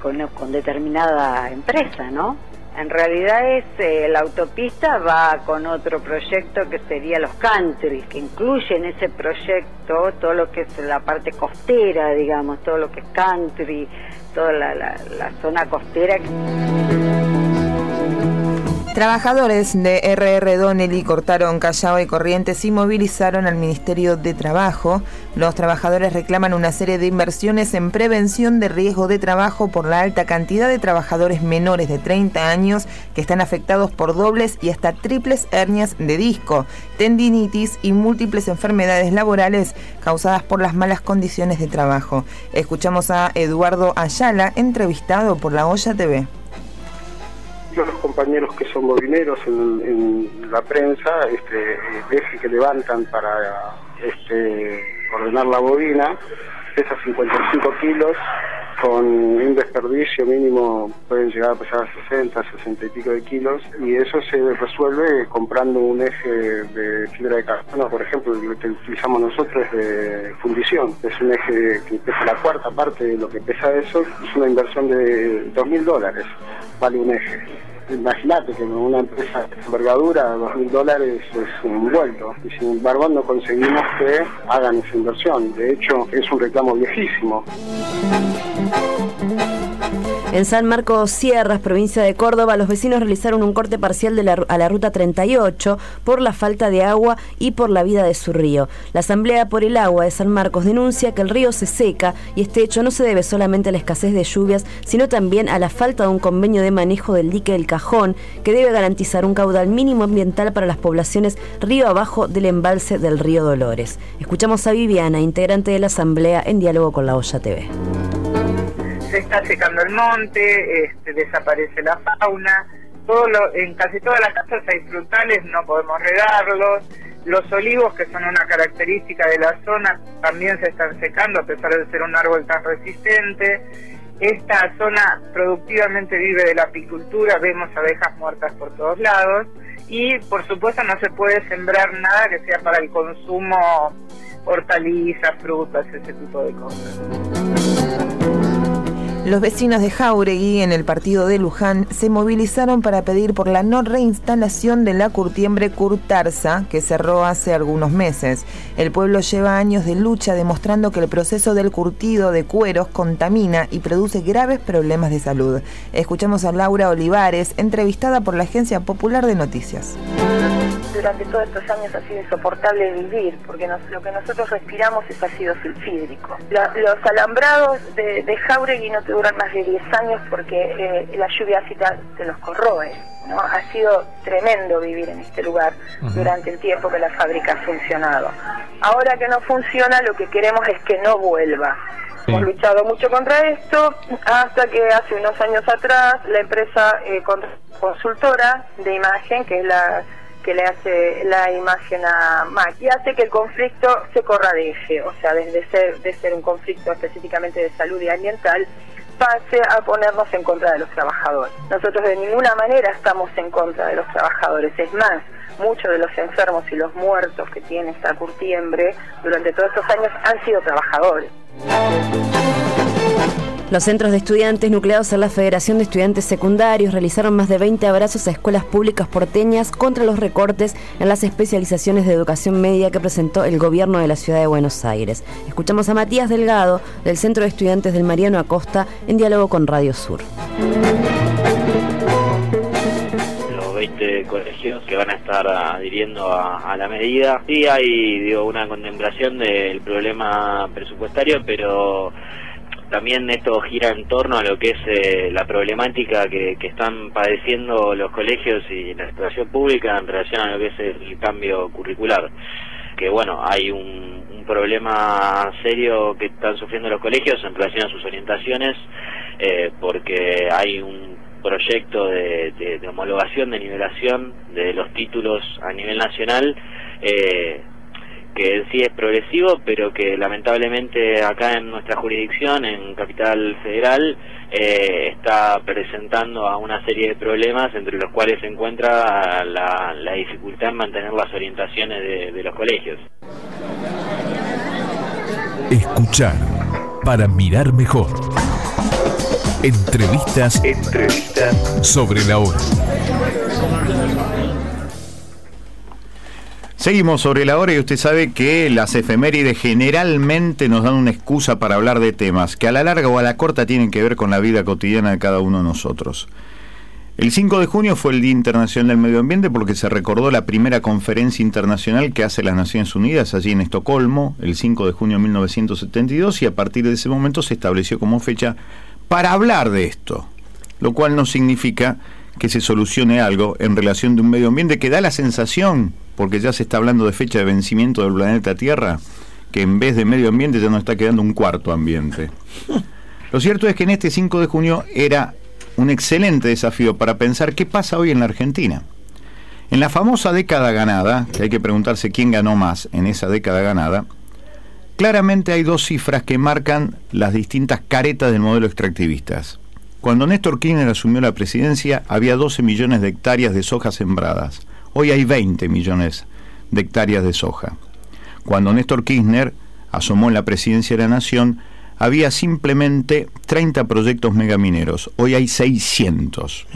con, con determinada empresa, ¿no? En realidad es eh, la autopista va con otro proyecto que sería los country, que incluye en ese proyecto todo lo que es la parte costera, digamos, todo lo que es country, toda la, la zona costera. Trabajadores de RR Donnelly cortaron Callao y Corrientes y movilizaron al Ministerio de Trabajo. Los trabajadores reclaman una serie de inversiones en prevención de riesgo de trabajo por la alta cantidad de trabajadores menores de 30 años que están afectados por dobles y hasta triples hernias de disco, tendinitis y múltiples enfermedades laborales causadas por las malas condiciones de trabajo. Escuchamos a Eduardo Ayala, entrevistado por la Olla TV los compañeros que son bobineros en, la prensa, este, eje que levantan para este, ordenar la bobina, pesa 55 kilos, con un desperdicio mínimo pueden llegar a pesar 60, 60 y pico de kilos, y eso se resuelve comprando un eje de fibra de carbono, por ejemplo, el que utilizamos nosotros es de fundición, es un eje que pesa la cuarta parte de lo que pesa eso, es una inversión de 2.000 dólares, vale un eje imagínate que una empresa de envergadura, dos mil dólares es un vuelto. Y sin embargo no conseguimos que hagan esa inversión. De hecho, es un reclamo viejísimo. En San Marcos Sierras, provincia de Córdoba, los vecinos realizaron un corte parcial de a la ruta 38 por la falta de agua y por la vida de su río. La Asamblea por el Agua de San Marcos denuncia que el río se seca y este hecho no se debe solamente a la escasez de lluvias, sino también a la falta de un convenio de manejo del dique del Cajón que debe garantizar un caudal mínimo ambiental para las poblaciones río abajo del embalse del río Dolores. Escuchamos a Viviana, integrante de la Asamblea, en diálogo con la Olla TV se está secando el monte, este, desaparece la fauna, todo en casi todas las casas hay frutales, no podemos regarlos, los olivos, que son una característica de la zona, también se están secando a pesar de ser un árbol tan resistente. Esta zona productivamente vive de la apicultura, vemos abejas muertas por todos lados y por supuesto no se puede sembrar nada que sea para el consumo, hortalizas, frutas, ese tipo de cosas. Los vecinos de Jauregui, en el partido de Luján, se movilizaron para pedir por la no reinstalación de la curtiembre Curtarza, que cerró hace algunos meses. El pueblo lleva años de lucha demostrando que el proceso del curtido de cueros contamina y produce graves problemas de salud. Escuchamos a Laura Olivares, entrevistada por la Agencia Popular de Noticias durante todos estos años ha sido insoportable vivir, porque lo que nosotros respiramos es ácido sulfídrico. los alambrados de, Jauregui no te duran más de 10 años porque eh, la lluvia ácida te los corroe. ¿no? Ha sido tremendo vivir en este lugar durante el tiempo que la fábrica ha funcionado. Ahora que no funciona, lo que queremos es que no vuelva. Hemos luchado mucho contra esto hasta que hace unos años atrás la empresa eh, consultora de imagen, que es la que le hace la imagen a Mac y hace que el conflicto se corra de eje, o sea, desde ser, de ser un conflicto específicamente de salud y ambiental, pase a ponernos en contra de los trabajadores. Nosotros de ninguna manera estamos en contra de los trabajadores, es más, muchos de los enfermos y los muertos que tiene esta curtiembre durante todos estos años han sido trabajadores. Los centros de estudiantes nucleados en la Federación de Estudiantes Secundarios realizaron más de 20 abrazos a escuelas públicas porteñas contra los recortes en las especializaciones de educación media que presentó el gobierno de la ciudad de Buenos Aires. Escuchamos a Matías Delgado del Centro de Estudiantes del Mariano Acosta en diálogo con Radio Sur. Los 20 colegios que van a estar adhiriendo a, la medida. Sí hay digo, una contemplación del problema presupuestario, pero también esto gira en torno a lo que es eh, la problemática que, están padeciendo los colegios y la situación pública en relación a lo que es el cambio curricular. Que bueno, hay un, problema serio que están sufriendo los colegios en relación a sus orientaciones, eh, porque hay un proyecto de, de, homologación, de nivelación de los títulos a nivel nacional. Eh, que en sí es progresivo, pero que lamentablemente acá en nuestra jurisdicción, en Capital Federal, eh, está presentando a una serie de problemas, entre los cuales se encuentra la, dificultad en mantener las orientaciones de, de los colegios. Escuchar para mirar mejor. Entrevistas. Entrevistas sobre la hora. Seguimos sobre la hora y usted sabe que las efemérides generalmente nos dan una excusa para hablar de temas que a la larga o a la corta tienen que ver con la vida cotidiana de cada uno de nosotros. El 5 de junio fue el Día Internacional del Medio Ambiente porque se recordó la primera conferencia internacional que hace las Naciones Unidas allí en Estocolmo, el 5 de junio de 1972, y a partir de ese momento se estableció como fecha para hablar de esto, lo cual no significa que se solucione algo en relación de un medio ambiente que da la sensación, porque ya se está hablando de fecha de vencimiento del planeta Tierra, que en vez de medio ambiente ya nos está quedando un cuarto ambiente. Lo cierto es que en este 5 de junio era un excelente desafío para pensar qué pasa hoy en la Argentina. En la famosa década ganada, que hay que preguntarse quién ganó más en esa década ganada, claramente hay dos cifras que marcan las distintas caretas del modelo extractivista. Cuando Néstor Kirchner asumió la presidencia había 12 millones de hectáreas de soja sembradas. Hoy hay 20 millones de hectáreas de soja. Cuando Néstor Kirchner asomó la presidencia de la Nación, había simplemente 30 proyectos megamineros. Hoy hay 600.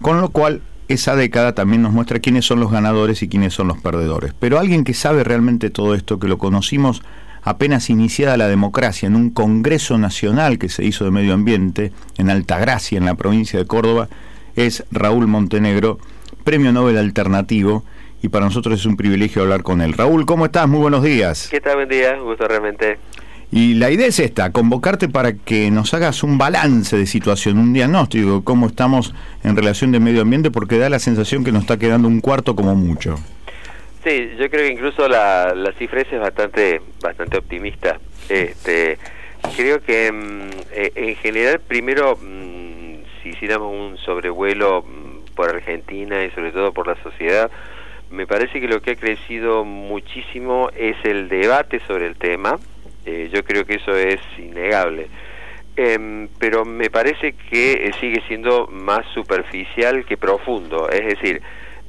Con lo cual, esa década también nos muestra quiénes son los ganadores y quiénes son los perdedores. Pero alguien que sabe realmente todo esto, que lo conocimos apenas iniciada la democracia en un Congreso Nacional que se hizo de Medio Ambiente en Altagracia, en la provincia de Córdoba, es Raúl Montenegro, Premio Nobel Alternativo, y para nosotros es un privilegio hablar con él. Raúl, ¿cómo estás? Muy buenos días. ¿Qué tal? Buen día, gusto realmente. Y la idea es esta, convocarte para que nos hagas un balance de situación, un diagnóstico, cómo estamos en relación de medio ambiente, porque da la sensación que nos está quedando un cuarto como mucho. Sí, yo creo que incluso la, la cifra es bastante, bastante optimista. Este, creo que mm, eh, en general, primero, mm, si hiciéramos un sobrevuelo mm, por Argentina y sobre todo por la sociedad, me parece que lo que ha crecido muchísimo es el debate sobre el tema. Eh, yo creo que eso es innegable. Em, pero me parece que eh, sigue siendo más superficial que profundo. Es decir,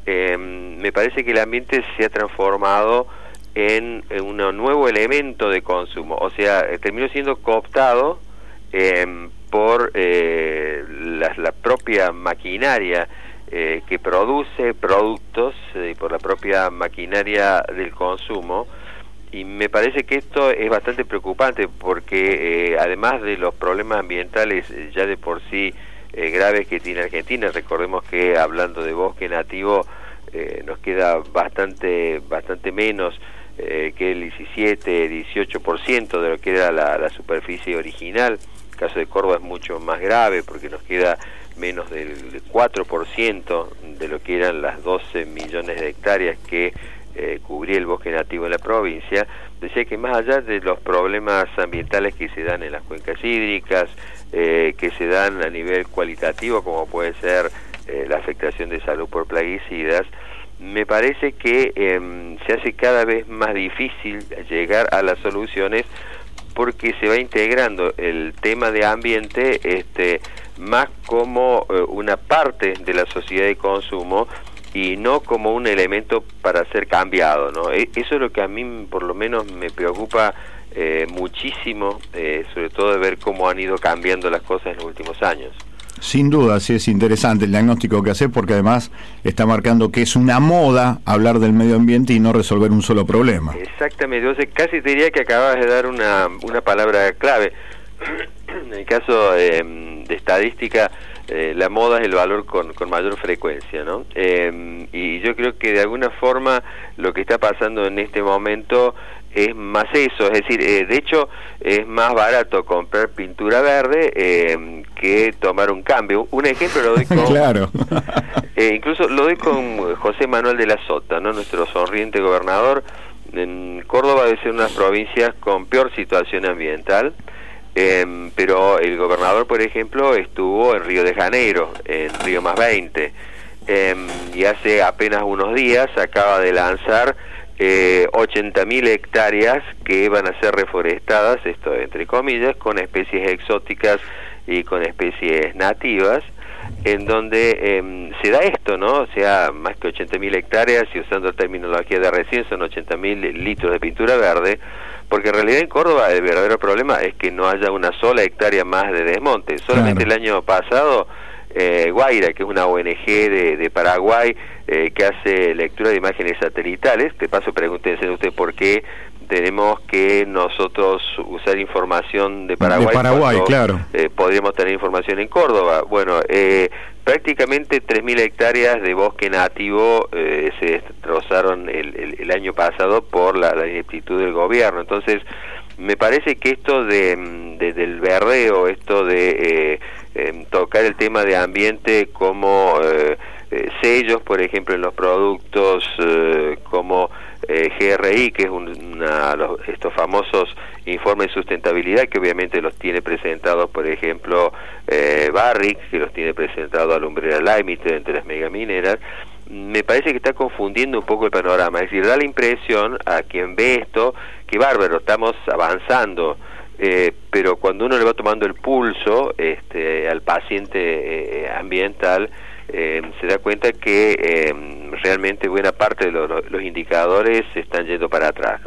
eh, me parece que el ambiente se ha transformado en, un nuevo elemento de consumo, o sea, eh, terminó siendo cooptado em, por eh, la, propia maquinaria eh, que produce productos y por la propia maquinaria del consumo. Y me parece que esto es bastante preocupante porque además de los problemas ambientales ya de por sí graves que tiene Argentina, recordemos que hablando de bosque nativo, eh, nos queda bastante bastante menos eh, que el 17, 18% de lo que era la, superficie original. El caso de Córdoba es mucho más grave porque nos queda menos del 4% de lo que eran las 12 millones de hectáreas que eh, cubría el bosque nativo en la provincia. Decía que más allá de los problemas ambientales que se dan en las cuencas hídricas, que se dan a nivel cualitativo, como puede ser eh, la afectación de salud por plaguicidas, me parece que em, se hace cada vez más difícil llegar a las soluciones porque se va integrando el tema de ambiente este más como eh, una parte de la sociedad de consumo y no como un elemento para ser cambiado no e, eso es lo que a mí por lo menos me preocupa eh, muchísimo sobre todo de ver cómo han ido cambiando las cosas en los últimos años sin duda, sí es interesante el diagnóstico que hace porque además está marcando que es una moda hablar del medio ambiente y no resolver un solo problema. Exactamente, entonces casi te diría que acabas de dar una, una palabra clave. (clears throat) en el caso em, de estadística, eh, la moda es el valor con, con mayor frecuencia, ¿no? Em, y yo creo que de alguna forma lo que está pasando en este momento es más eso, es decir, eh, de hecho es más barato comprar pintura verde eh, que tomar un cambio. Un ejemplo lo doy (laughs) con... claro. (laughs) Eh, incluso lo doy con José Manuel de la Sota, ¿no? nuestro sonriente gobernador. En Córdoba debe ser una de las provincias con peor situación ambiental, pero el gobernador, por ejemplo, estuvo en Río de Janeiro, en Río Más 20, y hace apenas unos días acaba de lanzar eh, 80.000 hectáreas que van a ser reforestadas, esto entre comillas, con especies exóticas y con especies nativas. en donde em, se da esto, ¿no? O sea, más que 80.000 hectáreas, y usando terminología de recién, son 80.000 litros de pintura verde, porque en realidad en Córdoba el verdadero problema es que no haya una sola hectárea más de desmonte. Solamente el año pasado, eh, Guaira, que es una ONG de, Paraguay eh, que hace lectura de imágenes satelitales, de paso pregúntense usted por qué tenemos que nosotros usar información de Paraguay. De Paraguay, claro. Eh, podríamos tener información en Córdoba. Bueno, eh, prácticamente 3.000 hectáreas de bosque nativo eh, se destrozaron el, el, año pasado por la, ineptitud del gobierno. Entonces, me parece que esto de, mm, del verdeo, esto de em, tocar el tema de ambiente como sellos, por ejemplo, en los productos, como eh, GRI, que es una, los, estos famosos informes de sustentabilidad, que obviamente los tiene presentados, por ejemplo, eh, Barrick, que los tiene presentado a Lumbrera Limited entre las megamineras, me parece que está confundiendo un poco el panorama. Es decir, da la impresión a quien ve esto que bárbaro, estamos avanzando. Eh, pero cuando uno le va tomando el pulso este, al paciente eh, ambiental, eh, se da cuenta que eh, realmente buena parte de los indicadores están yendo para atrás.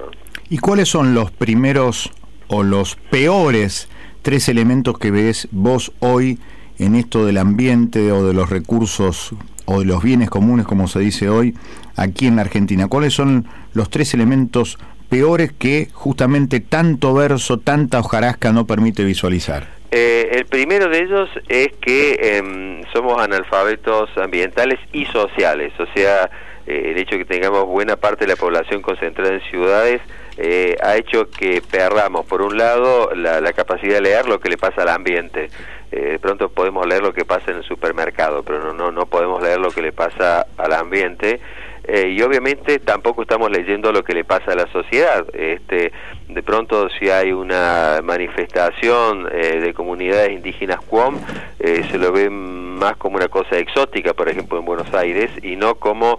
¿Y cuáles son los primeros o los peores tres elementos que ves vos hoy en esto del ambiente o de los recursos o de los bienes comunes, como se dice hoy, aquí en la Argentina? ¿Cuáles son los tres elementos peores que justamente tanto verso, tanta hojarasca no permite visualizar? Eh, el primero de ellos es que em, somos analfabetos ambientales y sociales, o sea, eh, el hecho de que tengamos buena parte de la población concentrada en ciudades eh, ha hecho que perdamos, por un lado, la, capacidad de leer lo que le pasa al ambiente. de pronto podemos leer lo que pasa en el supermercado, pero no, no, no podemos leer lo que le pasa al ambiente. Eh, y obviamente tampoco estamos leyendo lo que le pasa a la sociedad. Este, de pronto si hay una manifestación eh, de comunidades indígenas QOM, eh, se lo ve más como una cosa exótica, por ejemplo, en Buenos Aires, y no como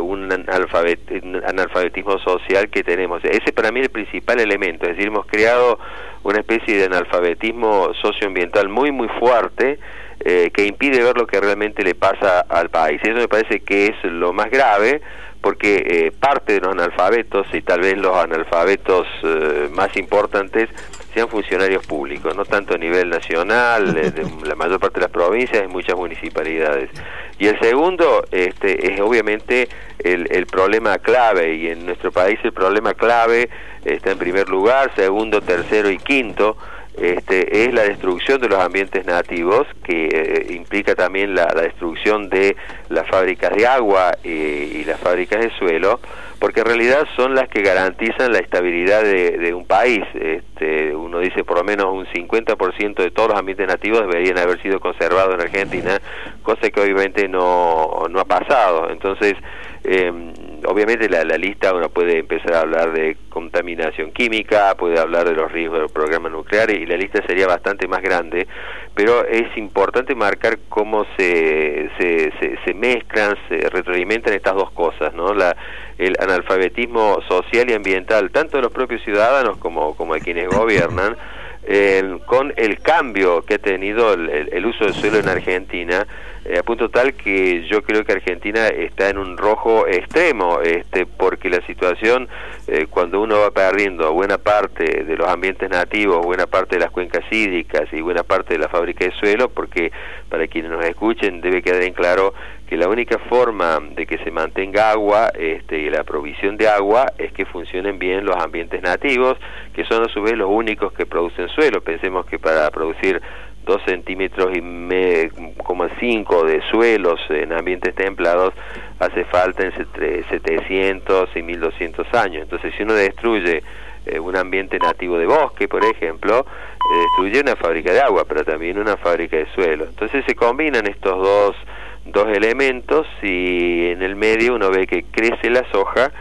un, analfabetismo social que tenemos. Ese para mí el principal elemento, es decir, hemos creado una especie de analfabetismo socioambiental muy, muy fuerte, eh, que impide ver lo que realmente le pasa al país. Y eso me parece que es lo más grave porque eh, parte de los analfabetos y tal vez los analfabetos eh, más importantes sean funcionarios públicos, no tanto a nivel nacional, de (laughs) la mayor parte de las provincias y muchas municipalidades. Y el segundo este, es obviamente el, el problema clave, y en nuestro país el problema clave está en primer lugar, segundo, tercero y quinto, este, es la destrucción de los ambientes nativos, que eh, implica también la, destrucción de las fábricas de agua y las fábricas de suelo, porque en realidad son las que garantizan la estabilidad de, un país. Este, uno dice por lo menos un 50% de todos los ambientes nativos deberían haber sido conservados en Argentina, cosa que obviamente no, no ha pasado. Entonces, eh, obviamente la, la, lista uno puede empezar a hablar de contaminación química, puede hablar de los riesgos del programa nuclear y la lista sería bastante más grande, pero es importante marcar cómo se, se, se, mezclan, se retroalimentan estas dos cosas, ¿no? La, el analfabetismo social y ambiental, tanto de los propios ciudadanos como, como de quienes gobiernan, (laughs) con el cambio que ha tenido el, uso del suelo en Argentina, eh, a punto tal que yo creo que Argentina está en un rojo extremo, este, porque la situación, eh, cuando uno va perdiendo buena parte de los ambientes nativos, buena parte de las cuencas hídricas y buena parte de la fábrica de suelo, porque para quienes nos escuchen debe quedar en claro que la única forma de que se mantenga agua este, y la provisión de agua es que funcionen bien los ambientes nativos, que son a su vez los únicos que producen suelo. Pensemos que para producir dos centímetros y cinco de suelos en ambientes templados hace falta entre 700 y 1200 años. Entonces, si uno destruye eh, un ambiente nativo de bosque, por ejemplo, eh, destruye una fábrica de agua, pero también una fábrica de suelo. Entonces se combinan estos dos dos elementos y en el medio uno ve que crece la soja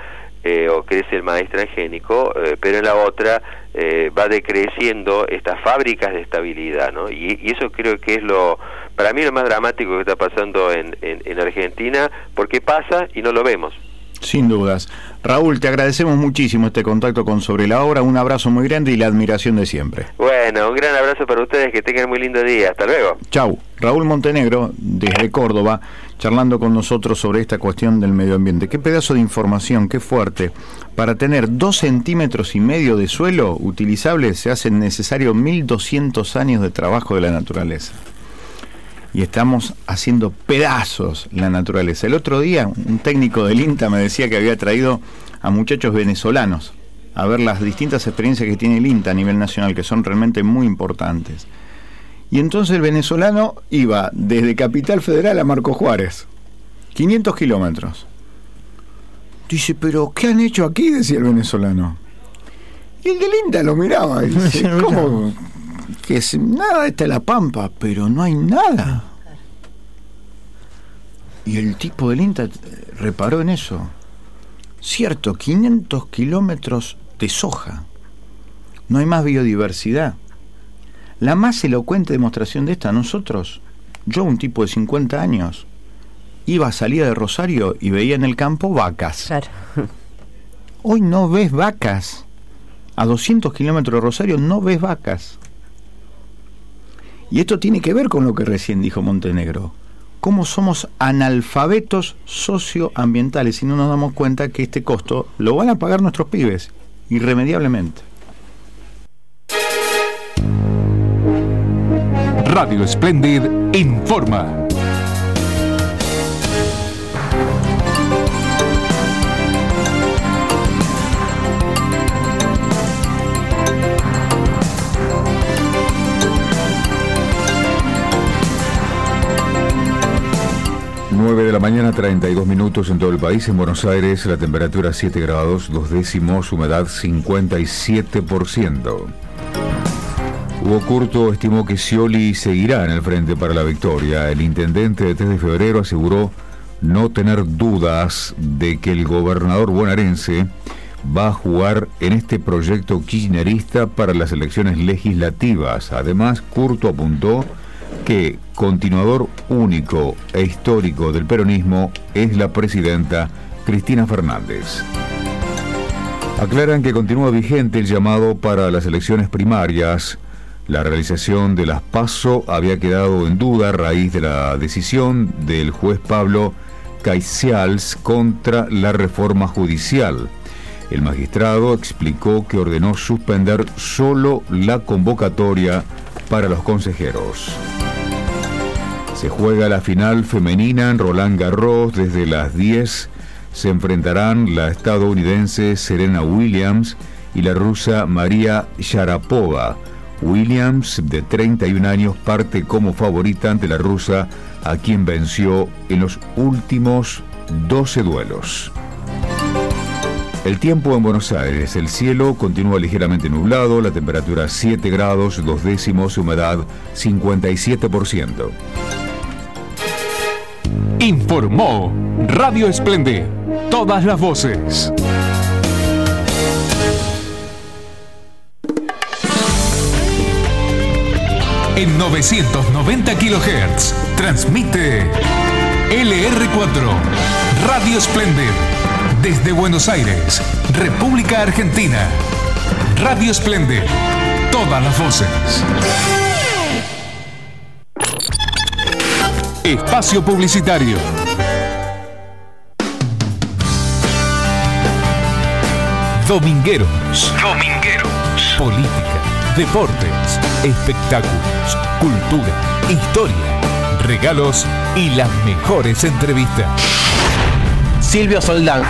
eh, o crece el maíz transgénico, eh, pero en la otra eh, va decreciendo estas fábricas de estabilidad, ¿no? Y, eso creo que es lo, para mí lo más dramático que está pasando en, en, Argentina, porque pasa y no lo vemos. Sin dudas. Raúl, te agradecemos muchísimo este contacto con Sobre la Obra. Un abrazo muy grande y la admiración de siempre. Bueno, un gran abrazo para ustedes. Que tengan muy lindo día. Hasta luego. Chau. Raúl Montenegro, desde Córdoba, charlando con nosotros sobre esta cuestión del medio ambiente. Qué pedazo de información, qué fuerte. Para tener dos centímetros y medio de suelo utilizable se hacen necesarios 1.200 años de trabajo de la naturaleza y estamos haciendo pedazos la naturaleza. El otro día un técnico del INTA me decía que había traído a muchachos venezolanos a ver las distintas experiencias que tiene el INTA a nivel nacional, que son realmente muy importantes. Y entonces el venezolano iba desde Capital Federal a Marco Juárez, 500 kilómetros. Dice, pero ¿qué han hecho aquí? decía el venezolano. Y el del INTA lo miraba y dice, (laughs) ¿cómo? que es, nada, está la pampa, pero no hay nada. Y el tipo del INTA reparó en eso. Cierto, 500 kilómetros de soja. No hay más biodiversidad. La más elocuente demostración de esta, nosotros, yo, un tipo de 50 años, iba, a salida de Rosario y veía en el campo vacas. (laughs) Hoy no ves vacas. A 200 kilómetros de Rosario no ves vacas. Y esto tiene que ver con lo que recién dijo Montenegro. Cómo somos analfabetos socioambientales y no nos damos cuenta que este costo lo van a pagar nuestros pibes, irremediablemente. Radio Splendid informa. 9 de la mañana, 32 minutos en todo el país. En Buenos Aires, la temperatura 7 grados, dos décimos, humedad 57%. Hugo Curto estimó que Scioli seguirá en el frente para la victoria. El intendente de 3 de febrero aseguró no tener dudas de que el gobernador bonaerense va a jugar en este proyecto kirchnerista para las elecciones legislativas. Además, Curto apuntó que continuador único e histórico del peronismo es la presidenta Cristina Fernández. Aclaran que continúa vigente el llamado para las elecciones primarias. La realización de las PASO había quedado en duda a raíz de la decisión del juez Pablo Caicials contra la reforma judicial. El magistrado explicó que ordenó suspender solo la convocatoria para los consejeros. Se juega la final femenina en Roland Garros desde las 10. Se enfrentarán la estadounidense Serena Williams y la rusa María Sharapova. Williams, de 31 años, parte como favorita ante la rusa, a quien venció en los últimos 12 duelos. El tiempo en Buenos Aires, el cielo continúa ligeramente nublado, la temperatura 7 grados, dos décimos, humedad 57%. Informó Radio Esplende. Todas las voces. En 990 kHz transmite LR4 Radio Esplende. Desde Buenos Aires, República Argentina. Radio Esplende. Todas las voces. Espacio Publicitario. Domingueros. Domingueros. Política, deportes, espectáculos, cultura, historia, regalos y las mejores entrevistas. Silvio Soldán.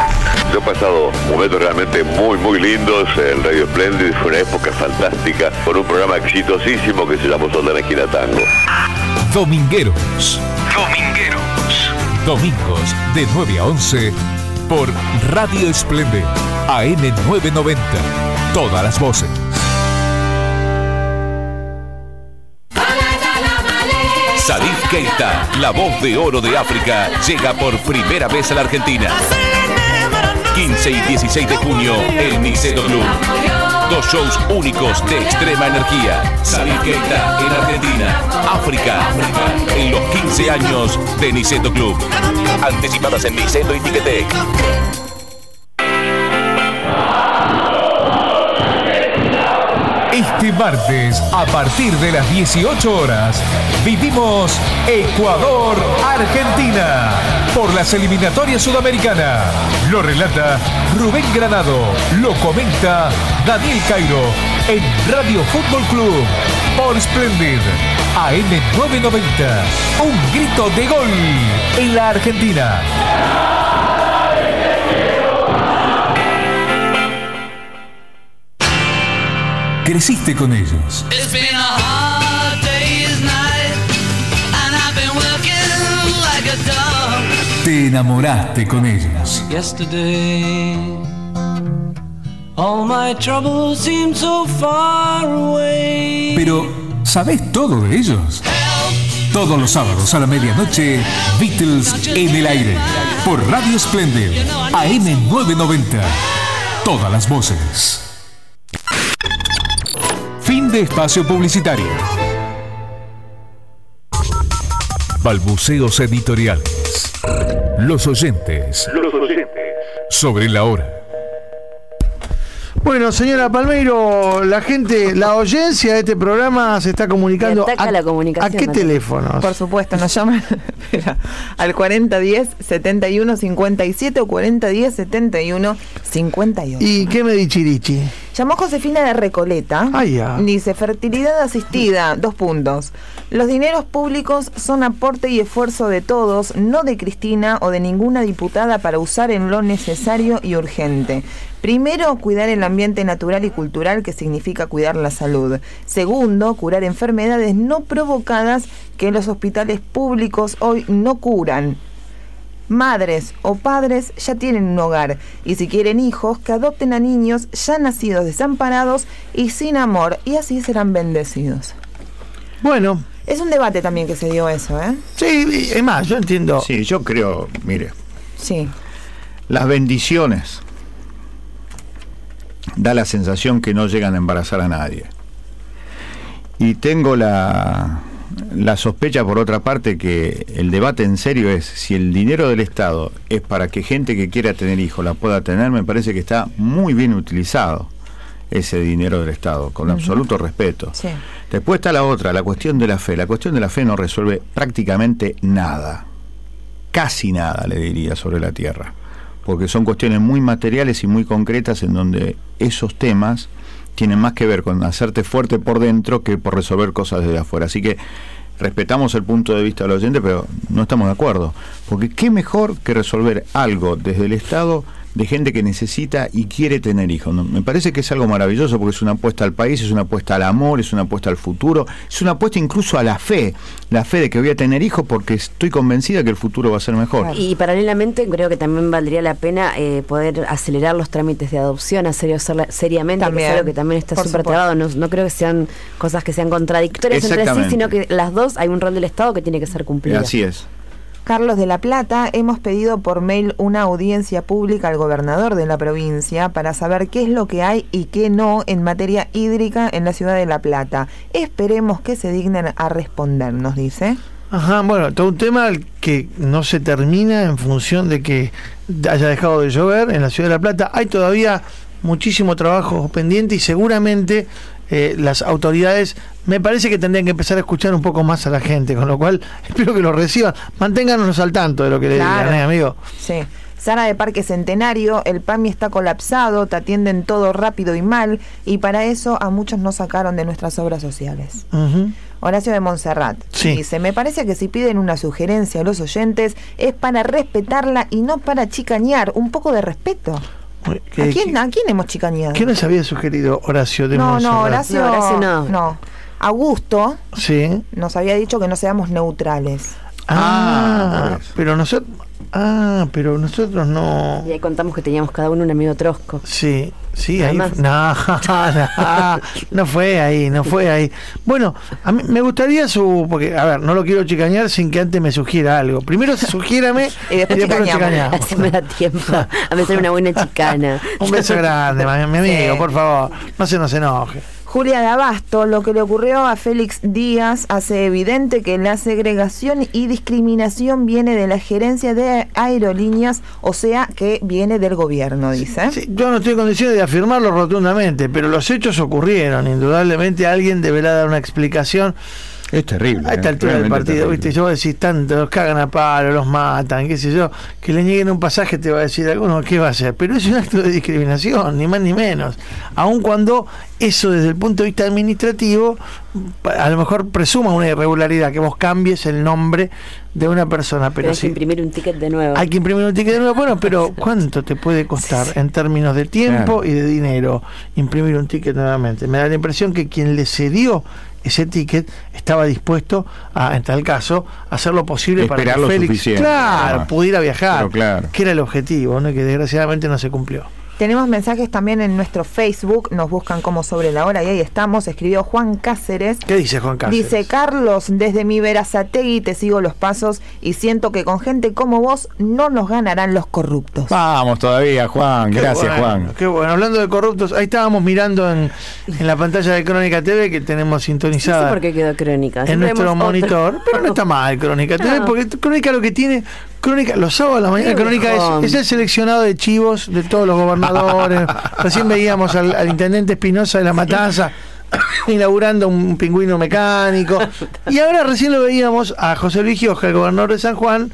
Yo he pasado momentos realmente muy, muy lindos. El Radio Splendid fue una época fantástica con un programa exitosísimo que se llamó Soldán Esquina Tango. Domingueros. Domingueros. Domingos de 9 a 11 por Radio Esplende, AM 990. Todas las voces. Keita, la voz de oro de África, llega por primera vez a la Argentina. 15 y 16 de junio, el Niceto Club. Dos shows únicos de extrema energía. Salif Keita en Argentina, África, en los 15 años de Niceto Club. Anticipadas en Niceto y Ticketek. Este martes, a partir de las 18 horas, vivimos Ecuador-Argentina por las eliminatorias sudamericanas. Lo relata Rubén Granado, lo comenta Daniel Cairo en Radio Fútbol Club por Splendid AM990. Un grito de gol en la Argentina. Creciste con ellos. Te enamoraste con ellos. Pero, ¿sabes todo de ellos? Todos los sábados a la medianoche, Beatles en el aire. Por Radio Splendid, AM990. Todas las voces. De espacio publicitario. Balbuceos editoriales. Los oyentes. Los oyentes. Sobre la hora. Bueno, señora Palmeiro, la gente, la audiencia de este programa se está comunicando. A, la comunicación, ¿A qué teléfonos? Por supuesto, nos llaman (laughs) al 4010 7157 o 4010 71 58. ¿Y qué me dichirichi? Llamó Josefina de Recoleta. Dice, fertilidad asistida, dos puntos. Los dineros públicos son aporte y esfuerzo de todos, no de Cristina o de ninguna diputada para usar en lo necesario y urgente. Primero, cuidar el ambiente natural y cultural, que significa cuidar la salud. Segundo, curar enfermedades no provocadas que los hospitales públicos hoy no curan madres o padres ya tienen un hogar y si quieren hijos, que adopten a niños ya nacidos desamparados y sin amor y así serán bendecidos. Bueno. Es un debate también que se dio eso, ¿eh? Sí, es más, yo entiendo. Sí, yo creo, mire. Sí. Las bendiciones da la sensación que no llegan a embarazar a nadie. Y tengo la, la sospecha, por otra parte, que el debate en serio es si el dinero del Estado es para que gente que quiera tener hijos la pueda tener, me parece que está muy bien utilizado ese dinero del Estado, con absoluto respeto. Después está la otra, la cuestión de la fe. La cuestión de la fe no resuelve prácticamente nada, casi nada, le diría, sobre la tierra, porque son cuestiones muy materiales y muy concretas en donde esos temas tienen más que ver con hacerte fuerte por dentro que por resolver cosas desde afuera. Así que respetamos el punto de vista del oyente, pero no estamos de acuerdo. Porque qué mejor que resolver algo desde el Estado de gente que necesita y quiere tener hijos. Me parece que es algo maravilloso porque es una apuesta al país, es una apuesta al amor, es una apuesta al futuro, es una apuesta incluso a la fe, la fe de que voy a tener hijos porque estoy convencida que el futuro va a ser mejor. Y paralelamente creo que también valdría la pena eh, poder acelerar los trámites de adopción, hacerlo seriamente, que es algo que también está súper trabado. No, creo que sean cosas que sean contradictorias entre sí, sino que las dos hay un rol del Estado que tiene que ser cumplido. Así es. Carlos de la Plata, hemos pedido por mail una audiencia pública al gobernador de la provincia para saber qué es lo que hay y qué no en materia hídrica en la ciudad de La Plata. Esperemos que se dignen a respondernos, dice. Ajá, bueno, todo un tema que no se termina en función de que haya dejado de llover en la ciudad de La Plata. Hay todavía muchísimo trabajo pendiente y seguramente eh, las autoridades me parece que tendrían que empezar a escuchar un poco más a la gente, con lo cual (laughs) espero que lo reciban. Manténganos al tanto de lo que le digan, ¿eh, amigo. Sí. Sara de Parque Centenario, el PAMI está colapsado, te atienden todo rápido y mal, y para eso a muchos nos sacaron de nuestras obras sociales. Horacio de Montserrat dice, me parece que si piden una sugerencia a los oyentes es para respetarla y no para chicañar, un poco de respeto. ¿A quién, ¿A quién hemos chicañado? ¿Quién nos había sugerido Horacio de no? No, Horacio, no, Horacio no. no. Augusto sí. nos había dicho que no seamos neutrales. Ah, ah pero nosotros Ah, pero nosotros no. Y ahí contamos que teníamos cada uno un amigo trosco. Sí, sí, ahí. No, (laughs) no, no fue ahí, no fue ahí. Bueno, a mí me gustaría su. Porque, a ver, no lo quiero chicañar sin que antes me sugiera algo. Primero (laughs) sugiérame y después, lo chicañamos. Así me da tiempo a meter una buena chicana. (laughs) un beso grande, mi amigo, por favor. No se nos enoje. Julia de Abasto, lo que le ocurrió a Félix Díaz hace evidente que la segregación y discriminación viene de la gerencia de aerolíneas, o sea, que viene del gobierno, dice. yo no estoy en condiciones de afirmarlo rotundamente, pero los hechos ocurrieron. Indudablemente alguien deberá dar una explicación es terrible. A esta ¿eh? altura del partido, ¿viste? Yo voy a decir tanto, los cagan a palo, los matan, qué sé yo, que le nieguen un pasaje te va a decir alguno, ¿qué va a hacer? Pero es un acto de discriminación, ni más ni menos. Aun cuando eso desde el punto de vista administrativo, a lo mejor presuma una irregularidad, que vos cambies el nombre de una persona. Pero, hay que imprimir un ticket de nuevo. Hay que imprimir un ticket de nuevo. Bueno, pero (laughs) ¿cuánto te puede costar en términos de tiempo y de dinero imprimir un ticket nuevamente? Me da la impresión que quien le cedió ese ticket estaba dispuesto a, en tal caso, hacer lo posible para que Félix, claro, pudiera viajar, que era el objetivo, ¿no? que desgraciadamente no se cumplió. Tenemos mensajes también en nuestro Facebook, nos buscan como sobre la hora y ahí estamos. Escribió Juan Cáceres. ¿Qué dice Juan Cáceres? Dice, Carlos, desde mi Verazategui te sigo los pasos y siento que con gente como vos no nos ganarán los corruptos. Vamos todavía, Juan. Gracias, Juan. Qué bueno. Hablando de corruptos, ahí estábamos mirando en, la pantalla de Crónica TV que tenemos sintonizada. No sé por qué quedó Crónica. En nuestro monitor. Pero no (laughs) está mal Crónica TV, porque Crónica lo que tiene Crónica, los sábados a la mañana, Crónica es, el seleccionado de chivos de todos los gobernadores. (laughs) Recién veíamos al, intendente Espinosa de la Matanza (coughs) inaugurando un pingüino mecánico. (laughs) Y ahora recién lo veíamos a José Luis Gioja, el gobernador de San Juan,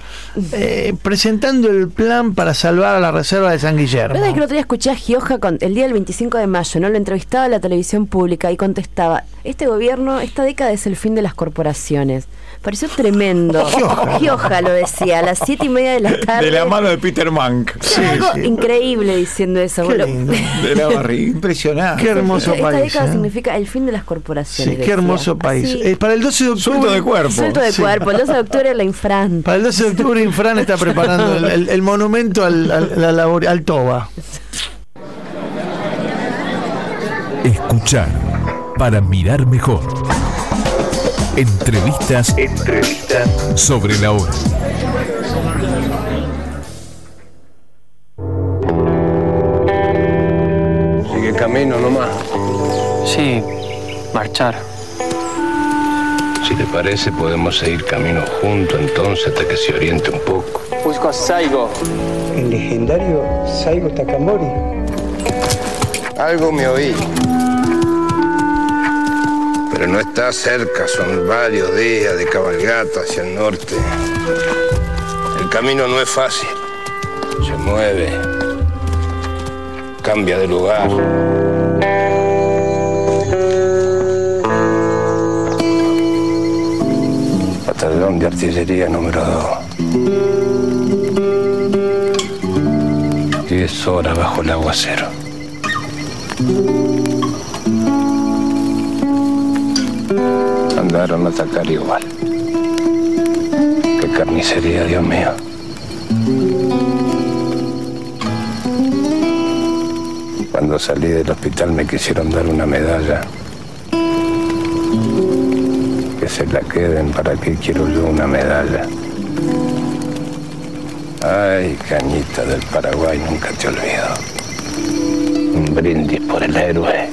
eh, presentando el plan para salvar a la reserva de San Guillermo. ¿Verdad que el otro día escuché a Gioja con, el día del 25 de mayo, no lo entrevistaba a la televisión pública y contestaba, este gobierno, esta década es el fin de las corporaciones pareció tremendo. (laughs) Gioja. lo decía, a las siete y media de la tarde. De la mano de Peter Mank. (laughs) Sí, algo increíble diciendo eso. Qué lindo. De la barriga, impresionante. Qué hermoso Esta país. Esta década ¿eh? significa el fin de las corporaciones. Sí, qué hermoso país. Eh, para el 12 de octubre. Suelto de cuerpo. Suelto de cuerpo. El 12 de octubre la Infran. Para el 12 de octubre Infran está preparando el, monumento al, al, al, al Toba. Escuchar para mirar mejor. Entrevistas. Entrevistas. Sobre la hora. Sigue camino nomás. Sí, marchar. Si te parece, podemos seguir camino juntos entonces hasta que se oriente un poco. Busco a Saigo. El legendario Saigo Takamori. Algo me oí pero no está cerca, son varios días de cabalgata hacia el norte. El camino no es fácil, se mueve, cambia de lugar. Batallón de artillería número 2. Diez horas bajo el aguacero. mandaron a atacar igual. Qué carnicería, Dios mío. Cuando salí del hospital me quisieron dar una medalla. Se la queden, ¿para qué quiero yo una medalla? Ay, cañita del Paraguay, nunca te olvido. Un brindis por el héroe.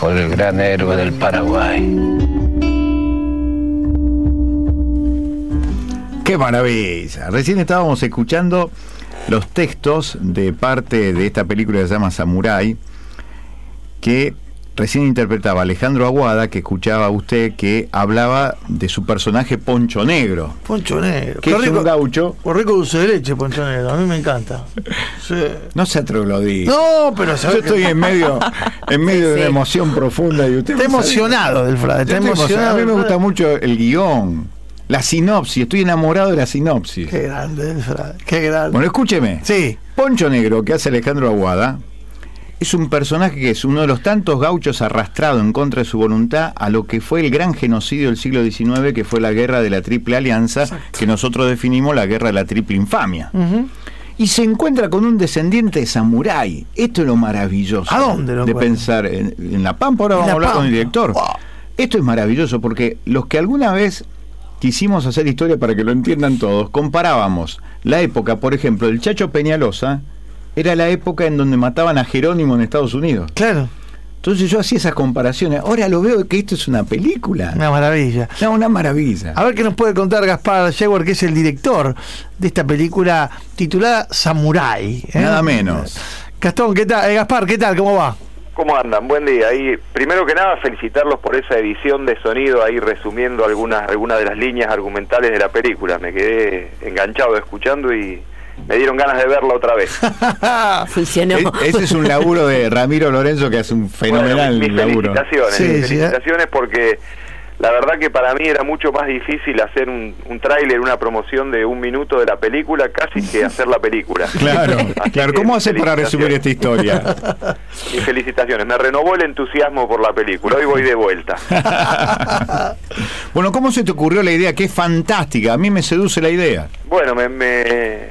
por el gran héroe del Paraguay. ¡Qué maravilla! Recién estábamos escuchando los textos de parte de esta película que se llama Samurai, que recién interpretaba Alejandro Aguada, que escuchaba usted que hablaba de su personaje Poncho Negro. Poncho Negro. Que es rico, un gaucho. Por rico dulce de leche, Poncho Negro. A mí me encanta. No se troglodí. No, pero yo estoy en medio, en medio de una emoción profunda y usted está emocionado del Frade. Está emocionado. A mí me gusta mucho el guion. La sinopsis, estoy enamorado de la sinopsis. Qué grande, el Frade. Qué grande. Bueno, escúcheme. Sí. Poncho Negro, que hace Alejandro Aguada, es un personaje que es uno de los tantos gauchos arrastrado en contra de su voluntad a lo que fue el gran genocidio del siglo XIX, que fue la guerra de la Triple Alianza, que nosotros definimos la guerra de la Triple Infamia. Y se encuentra con un descendiente de samurái. Esto es lo maravilloso. ¿A dónde De pensar en, La Pampa, ahora vamos a hablar con el director. Esto es maravilloso porque los que alguna vez quisimos hacer historia para que lo entiendan todos, comparábamos la época, por ejemplo, del Chacho Peñalosa era la época en donde mataban a Jerónimo en Estados Unidos. Claro. Entonces yo hacía esas comparaciones. Ahora lo veo que esto es una película. Una maravilla. No, una maravilla. A ver qué nos puede contar Gaspar Jaguar, que es el director de esta película titulada Samurai. ¿eh? Nada menos. Gastón, ¿qué tal? Eh, Gaspar, ¿qué tal? ¿Cómo va? ¿Cómo andan? Buen día. Y primero que nada, felicitarlos por esa edición de sonido ahí resumiendo algunas, algunas de las líneas argumentales de la película. Me quedé enganchado escuchando y me dieron ganas de verla otra vez. (laughs) Funcionó. ese es un laburo de Ramiro Lorenzo que hace un fenomenal mis, laburo. Felicitaciones, ¿eh? felicitaciones porque la verdad que para mí era mucho más difícil hacer un, un tráiler, una promoción de un minuto de la película, casi que (laughs) hacer la película. Claro, claro. ¿Cómo hace para resumir esta historia? (laughs) Y felicitaciones. Me renovó el entusiasmo por la película. Hoy voy de vuelta. bueno, ¿cómo se te ocurrió la idea? Que es fantástica. A mí me seduce la idea. Bueno, me, me,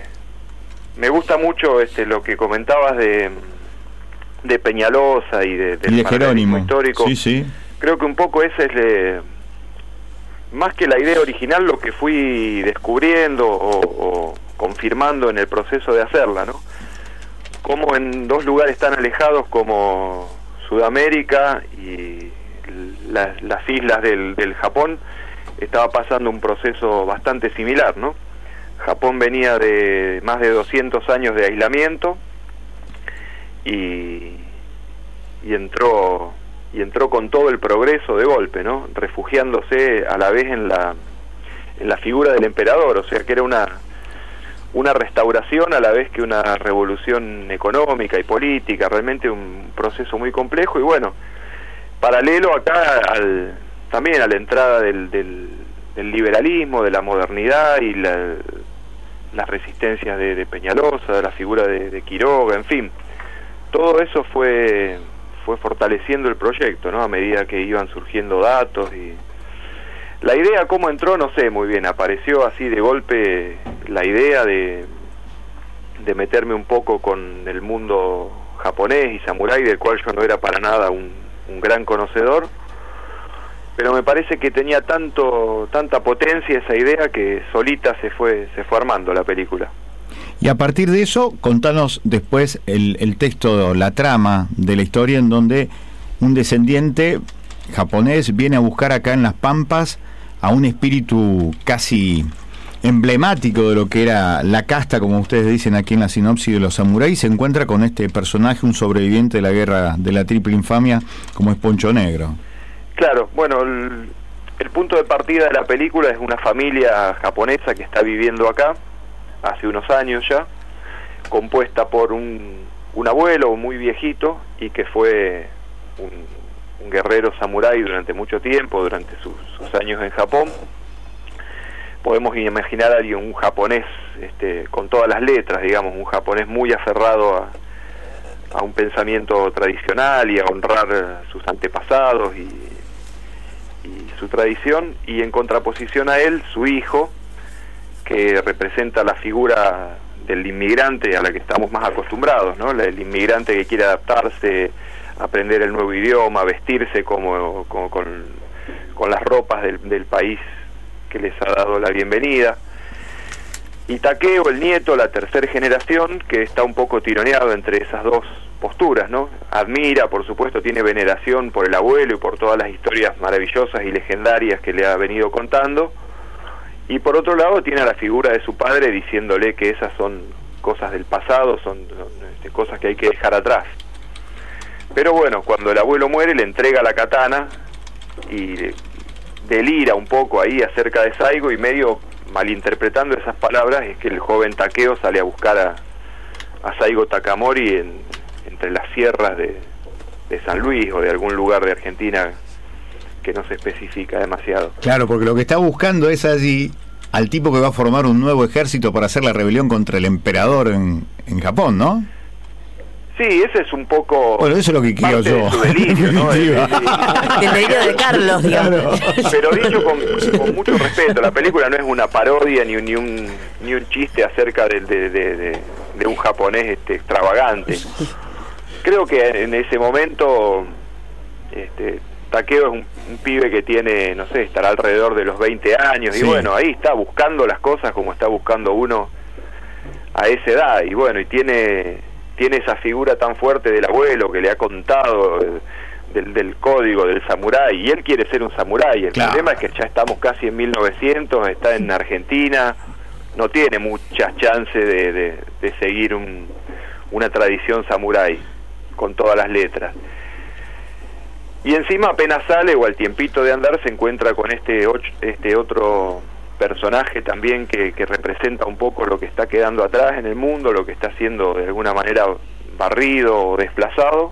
gusta mucho este lo que comentabas de, de Peñalosa y de, del Jerónimo histórico. Sí, sí. Creo que un poco ese es... Le, más que la idea original, lo que fui descubriendo o, confirmando en el proceso de hacerla, ¿no? Como en dos lugares tan alejados como Sudamérica y las islas del, del Japón estaba pasando un proceso bastante similar, ¿no? Japón venía de más de 200 años de aislamiento y, y entró y entró con todo el progreso de golpe, ¿no? Refugiándose a la vez en la, en la figura del emperador, o sea que era una, una restauración a la vez que una revolución económica y política, realmente un proceso muy complejo y bueno, paralelo acá al, también a la entrada del, del, liberalismo, de la modernidad y las resistencias de, Peñalosa, de la figura de, de Quiroga, en fin, todo eso fue fue fortaleciendo el proyecto, ¿no? A medida que iban surgiendo datos y la idea cómo entró no sé muy bien, apareció así de golpe la idea de de meterme un poco con el mundo japonés y samurái del cual yo no era para nada un, un gran conocedor pero me parece que tenía tanto tanta potencia esa idea que solita se fue se fue armando la película y a partir de eso, contanos después el, el texto, la trama de la historia en donde un descendiente japonés viene a buscar acá en las Pampas a un espíritu casi emblemático de lo que era la casta, como ustedes dicen aquí en la sinopsis de los samuráis, se encuentra con este personaje, un sobreviviente de la guerra de la triple infamia, como es Poncho Negro. Claro, bueno, el, punto de partida de la película es una familia japonesa que está viviendo acá, hace unos años ya, compuesta por un, un abuelo muy viejito y que fue un, guerrero samurái durante mucho tiempo, durante sus, años en Japón. Podemos imaginar a alguien, un japonés este, con todas las letras, digamos, un japonés muy aferrado a, a un pensamiento tradicional y a honrar sus antepasados y su tradición, y en contraposición a él, su hijo, que representa la figura del inmigrante a la que estamos más acostumbrados, ¿no? El inmigrante que quiere adaptarse, aprender el nuevo idioma, vestirse como, con, las ropas del, país que les ha dado la bienvenida. Y Takeo, el nieto, la tercera generación, que está un poco tironeado entre esas dos posturas, ¿no? Admira, por supuesto, tiene veneración por el abuelo y por todas las historias maravillosas y legendarias que le ha venido contando, y por otro lado tiene a la figura de su padre diciéndole que esas son cosas del pasado, son, este, cosas que hay que dejar atrás. Pero bueno, cuando el abuelo muere le entrega la katana y delira un poco ahí acerca de Saigo y medio malinterpretando esas palabras es que el joven Takeo sale a buscar a, a Saigo Takamori en, entre las sierras de, de San Luis o de algún lugar de Argentina que no se especifica demasiado. Claro, porque lo que está buscando es allí al tipo que va a formar un nuevo ejército para hacer la rebelión contra el emperador en, en Japón, ¿no? Sí, ese es un poco. Bueno, eso es lo que quiero yo. (laughs) el, delirio de Carlos, digamos. Pero dicho con, mucho respeto, la película no es una parodia ni, ni, un, ni un chiste acerca de, de, de, de un japonés este, extravagante. Creo que en ese momento este, Taqueo es un, pibe que tiene, no sé, estará alrededor de los 20 años y bueno, ahí está buscando las cosas como está buscando uno a esa edad y bueno, y tiene tiene esa figura tan fuerte del abuelo que le ha contado eh, del, código del samurái y él quiere ser un samurái. El problema es que ya estamos casi en 1900, está en Argentina, no tiene muchas chances de, seguir una tradición samurái con todas las letras. Y encima apenas sale o al tiempito de andar se encuentra con este, este otro personaje también que, que, representa un poco lo que está quedando atrás en el mundo, lo que está siendo de alguna manera barrido o desplazado,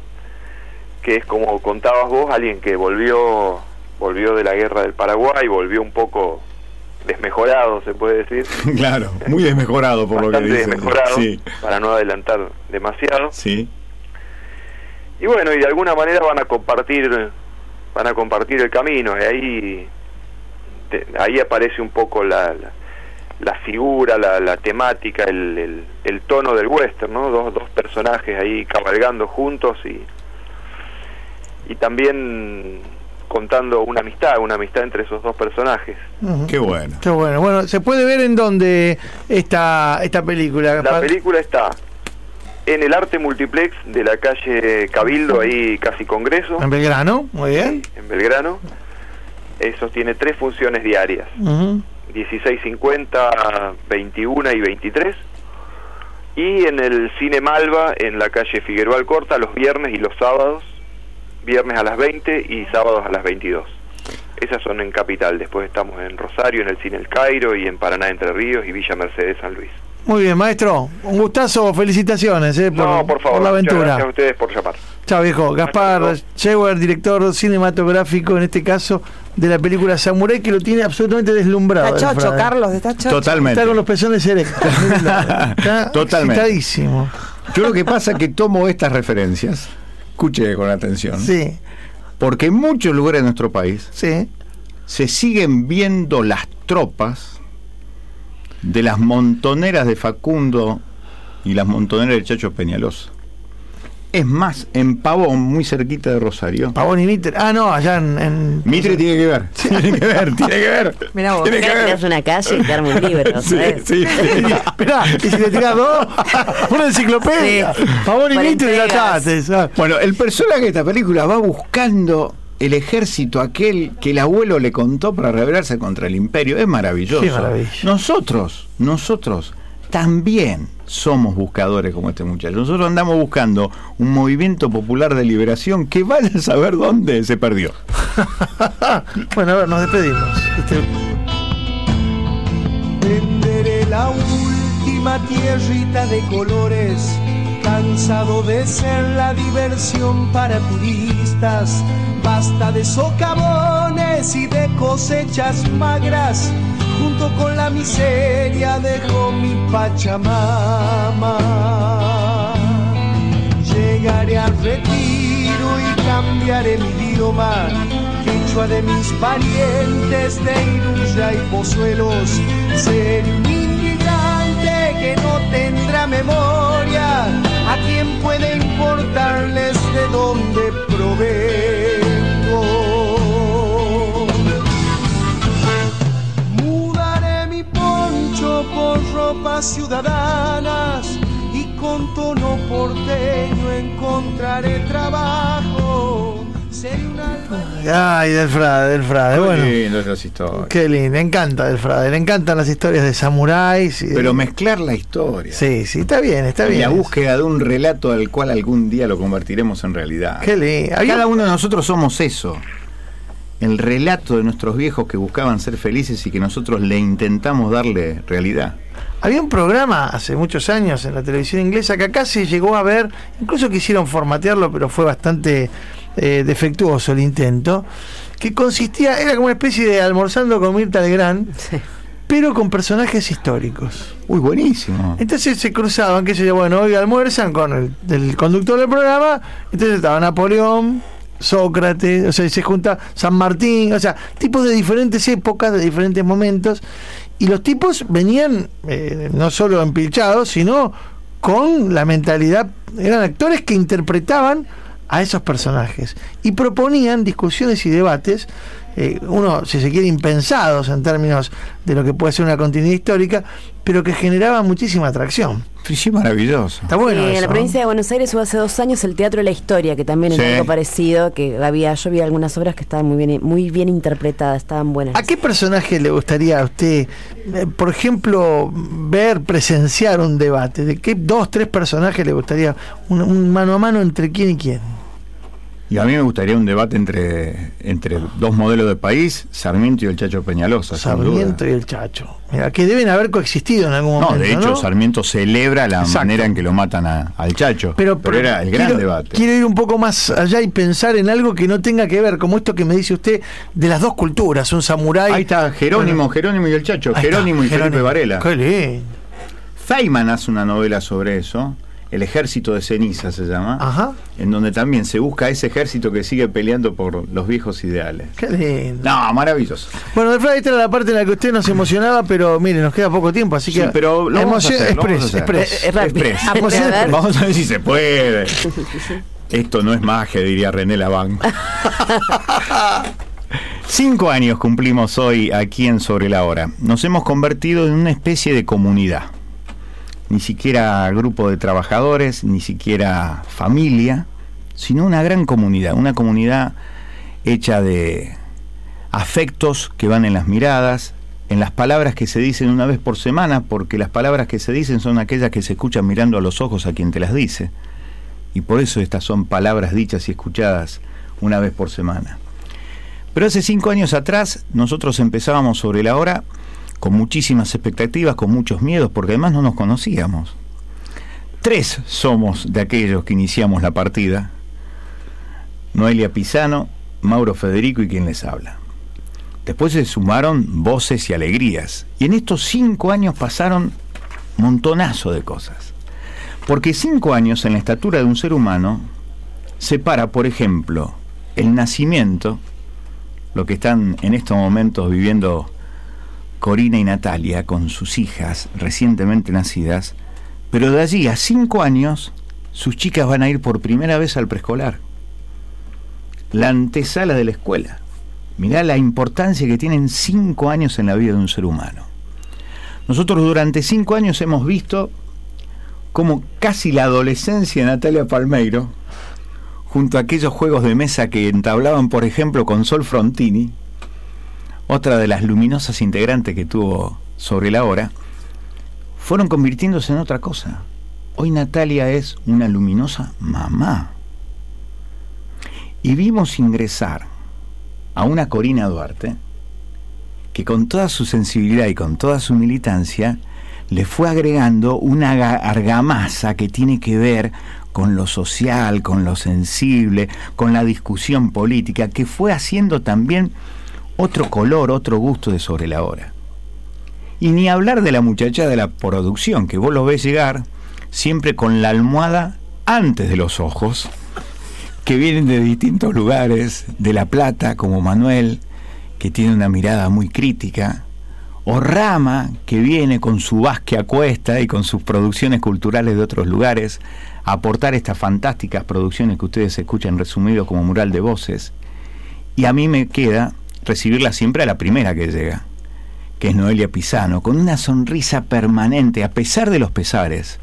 que es como contabas vos, alguien que volvió volvió de la guerra del Paraguay, volvió un poco desmejorado, se puede decir. (laughs) Claro, muy desmejorado por lo que dice. desmejorado, para no adelantar demasiado. Sí. Y bueno, y de alguna manera van a compartir van a compartir el camino y ahí ahí aparece un poco la, la, figura, la, la temática, el, el, tono del western, ¿no? Dos, dos personajes ahí cabalgando juntos y, y también contando una amistad, una amistad entre esos dos personajes. Qué bueno. Qué bueno. Bueno, ¿se puede ver en dónde esta, esta película? La película está en el Arte Multiplex de la calle Cabildo, ahí casi Congreso. En Belgrano, muy bien. en Belgrano. Eso tiene tres funciones diarias. 16.50, 21 y 23. Y en el Cine Malva, en la calle Figueroa Alcorta, los viernes y los sábados. Viernes a las 20 y sábados a las 22. Esas son en Capital. Después estamos en Rosario, en el Cine El Cairo y en Paraná Entre Ríos y Villa Mercedes San Luis. Muy bien, maestro. Un gustazo. Felicitaciones eh, por, por, favor, la aventura. Gracias a ustedes por llamar. Chao, viejo. Gaspar Chewer, director cinematográfico, en este caso, de la película Samurai, que lo tiene absolutamente deslumbrado. Está chocho, Carlos, está chocho. Totalmente. Está con los pezones erectos. (laughs) está Totalmente. Excitadísimo. Yo lo que pasa es que tomo estas referencias, escuche con atención. Sí. Porque en muchos lugares de nuestro país sí. se siguen viendo las tropas de las montoneras de Facundo y las montoneras de Chacho Peñalosa. Es más, en Pavón, muy cerquita de Rosario. Pavón y Mitre. Ah, no, allá en. Mitre tiene que ver. Tiene que ver, tiene que ver. Mirá vos, tiene que ver. una calle y te un libro. Sí, sí, sí. (laughs) Esperá, y si le tiras dos, una enciclopedia. Pavón y Mitre ya está. Bueno, el personaje de esta película va buscando el ejército aquel que el abuelo le contó para rebelarse contra el imperio. Es maravilloso. Nosotros, nosotros también somos buscadores como este muchacho. Nosotros andamos buscando un movimiento popular de liberación que vaya a saber dónde se perdió. (laughs) bueno, a ver, nos despedimos. Este... Venderé la última tierrita de colores, cansado de ser la diversión para turistas. Basta de socavones y de cosechas magras junto con la miseria dejó mi Pachamama. Llegaré al retiro y cambiaré mi idioma, quechua de mis parientes de Iruya y Pozuelos. Seré un inmigrante que no tendrá memoria, a quien puede importarles de dónde provengo. por ropas ciudadanas y con tono porteño encontraré trabajo. Ay, del Frade, del Frade. Qué bueno, lindo esas historias. Qué lindo, me encanta del Frade. Le encantan las historias de samuráis. Pero mezclar la historia. Sí, sí, está bien, está bien. la búsqueda de un relato al cual algún día lo convertiremos en realidad. Qué lindo. Cada uno de nosotros somos eso el relato de nuestros viejos que buscaban ser felices y que nosotros le intentamos darle realidad. Había un programa hace muchos años en la televisión inglesa que acá se llegó a ver, incluso quisieron formatearlo, pero fue bastante eh, defectuoso el intento, que consistía, era como una especie de almorzando con Mirta Legrand, pero con personajes históricos. Uy, buenísimo. Entonces se cruzaban, que se bueno, hoy almuerzan con el, el conductor del programa, entonces estaba Napoleón, Sócrates, o sea, se junta San Martín, o sea, tipos de diferentes épocas, de diferentes momentos, y los tipos venían eh, no solo empilchados, sino con la mentalidad, eran actores que interpretaban a esos personajes y proponían discusiones y debates, eh, uno, si se quiere, impensados en términos de lo que puede ser una continuidad histórica, pero que generaban muchísima atracción. Sí, maravilloso. Está bueno. en la provincia de Buenos Aires hubo hace dos años el Teatro de la Historia, que también es algo parecido, que había, yo vi algunas obras que estaban muy bien, muy bien interpretadas, estaban buenas. ¿A qué personaje le gustaría a usted, eh, por ejemplo, ver, presenciar un debate? ¿De qué dos, tres personajes le gustaría un mano a mano entre quién y quién? Y a mí me gustaría un debate entre, entre dos modelos de país, Sarmiento y el Chacho Peñalosa. Sarmiento y el Chacho. Mira, que deben haber coexistido en algún momento. No, de hecho, Sarmiento celebra la manera en que lo matan al Chacho. Pero, era el gran debate. Quiero ir un poco más allá y pensar en algo que no tenga que ver, como esto que me dice usted, de las dos culturas, un samurái. Ahí está, Jerónimo, Jerónimo y el Chacho, Jerónimo y Felipe Varela. Qué lindo. Feynman hace una novela sobre eso el ejército de ceniza se llama, en donde también se busca ese ejército que sigue peleando por los viejos ideales. Qué lindo. No, maravilloso. Bueno, de esta era la parte en la que usted nos emocionaba, pero mire, nos queda poco tiempo, así que. pero lo vamos a hacer, Vamos a ver si se puede. (laughs) Esto no es magia, diría René Laván. (laughs) Cinco años cumplimos hoy aquí en Sobre la Hora. Nos hemos convertido en una especie de comunidad ni siquiera grupo de trabajadores, ni siquiera familia, sino una gran comunidad, una comunidad hecha de afectos que van en las miradas, en las palabras que se dicen una vez por semana, porque las palabras que se dicen son aquellas que se escuchan mirando a los ojos a quien te las dice. Y por eso estas son palabras dichas y escuchadas una vez por semana. Pero hace cinco años atrás nosotros empezábamos sobre la hora con muchísimas expectativas, con muchos miedos, porque además no nos conocíamos. Tres somos de aquellos que iniciamos la partida. Noelia Pisano, Mauro Federico y quien les habla. Después se sumaron voces y alegrías. Y en estos cinco años pasaron montonazo de cosas. Porque cinco años en la estatura de un ser humano separa, por ejemplo, el nacimiento, lo que están en estos momentos viviendo Corina y Natalia con sus hijas recientemente nacidas, pero de allí a cinco años sus chicas van a ir por primera vez al preescolar. La antesala de la escuela. Mirá la importancia que tienen cinco años en la vida de un ser humano. Nosotros durante cinco años hemos visto cómo casi la adolescencia de Natalia Palmeiro, junto a aquellos juegos de mesa que entablaban, por ejemplo, con Sol Frontini, otra de las luminosas integrantes que tuvo sobre la hora, fueron convirtiéndose en otra cosa. Hoy Natalia es una luminosa mamá. Y vimos ingresar a una Corina Duarte que con toda su sensibilidad y con toda su militancia le fue agregando una argamasa que tiene que ver con lo social, con lo sensible, con la discusión política, que fue haciendo también otro color, otro gusto de sobre la hora. Y ni hablar de la muchacha de la producción, que vos lo ves llegar siempre con la almohada antes de los ojos, que vienen de distintos lugares, de La Plata, como Manuel, que tiene una mirada muy crítica, o Rama, que viene con su vasque a cuesta y con sus producciones culturales de otros lugares, a aportar estas fantásticas producciones que ustedes escuchan resumido como mural de voces. Y a mí me queda recibirla siempre a la primera que llega, que es Noelia Pisano, con una sonrisa permanente, a pesar de los pesares,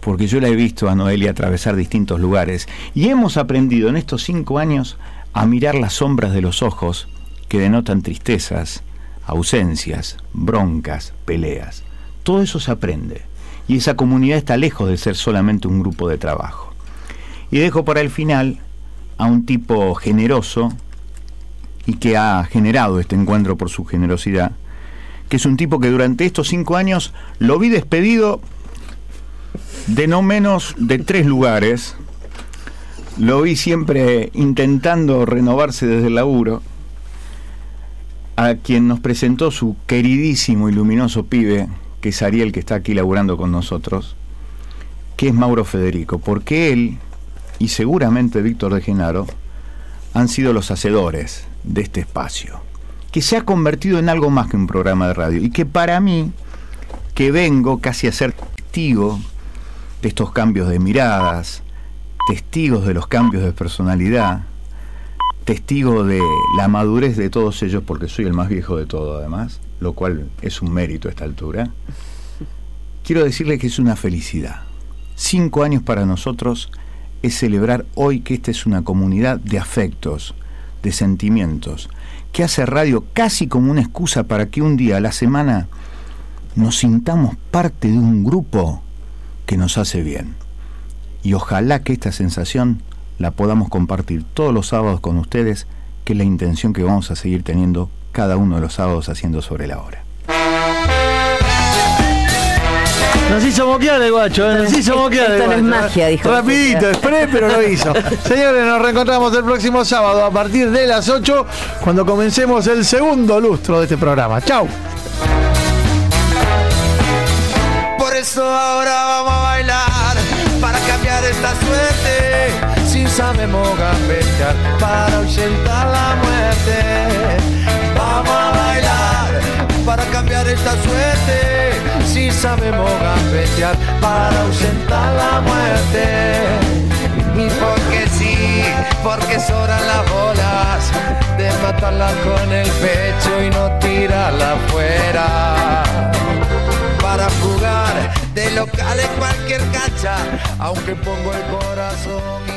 porque yo la he visto a Noelia atravesar distintos lugares, y hemos aprendido en estos cinco años a mirar las sombras de los ojos que denotan tristezas, ausencias, broncas, peleas. Todo eso se aprende, y esa comunidad está lejos de ser solamente un grupo de trabajo. Y dejo para el final a un tipo generoso, y que ha generado este encuentro por su generosidad, que es un tipo que durante estos cinco años lo vi despedido de no menos de tres lugares, lo vi siempre intentando renovarse desde el laburo, a quien nos presentó su queridísimo y luminoso pibe, que es Ariel, que está aquí laburando con nosotros, que es Mauro Federico, porque él, y seguramente Víctor de Genaro, han sido los hacedores de este espacio, que se ha convertido en algo más que un programa de radio y que para mí, que vengo casi a ser testigo de estos cambios de miradas, testigos de los cambios de personalidad, testigo de la madurez de todos ellos, porque soy el más viejo de todo además, lo cual es un mérito a esta altura, quiero decirle que es una felicidad. Cinco años para nosotros es celebrar hoy que esta es una comunidad de afectos, de sentimientos, que hace radio casi como una excusa para que un día a la semana nos sintamos parte de un grupo que nos hace bien. Y ojalá que esta sensación la podamos compartir todos los sábados con ustedes, que es la intención que vamos a seguir teniendo cada uno de los sábados haciendo sobre la hora. Nos hizo moquear el guacho, ¿eh? nos hizo moquear el guacho. es magia, dijo. Rapidito, esperé, pero lo hizo. (laughs) Señores, nos reencontramos el próximo sábado a partir de las 8, cuando comencemos el segundo lustro de este programa. ¡Chao! Por eso ahora vamos a bailar, para cambiar esta suerte. Si sabemos gambetear, para ahuyentar la muerte. Vamos a bailar, para cambiar esta suerte si sabemos gambetear para ausentar la muerte. Y porque sí, porque sobran las bolas de matarla con el pecho y no tirarla afuera. Para jugar de local en cualquier cancha, aunque pongo el corazón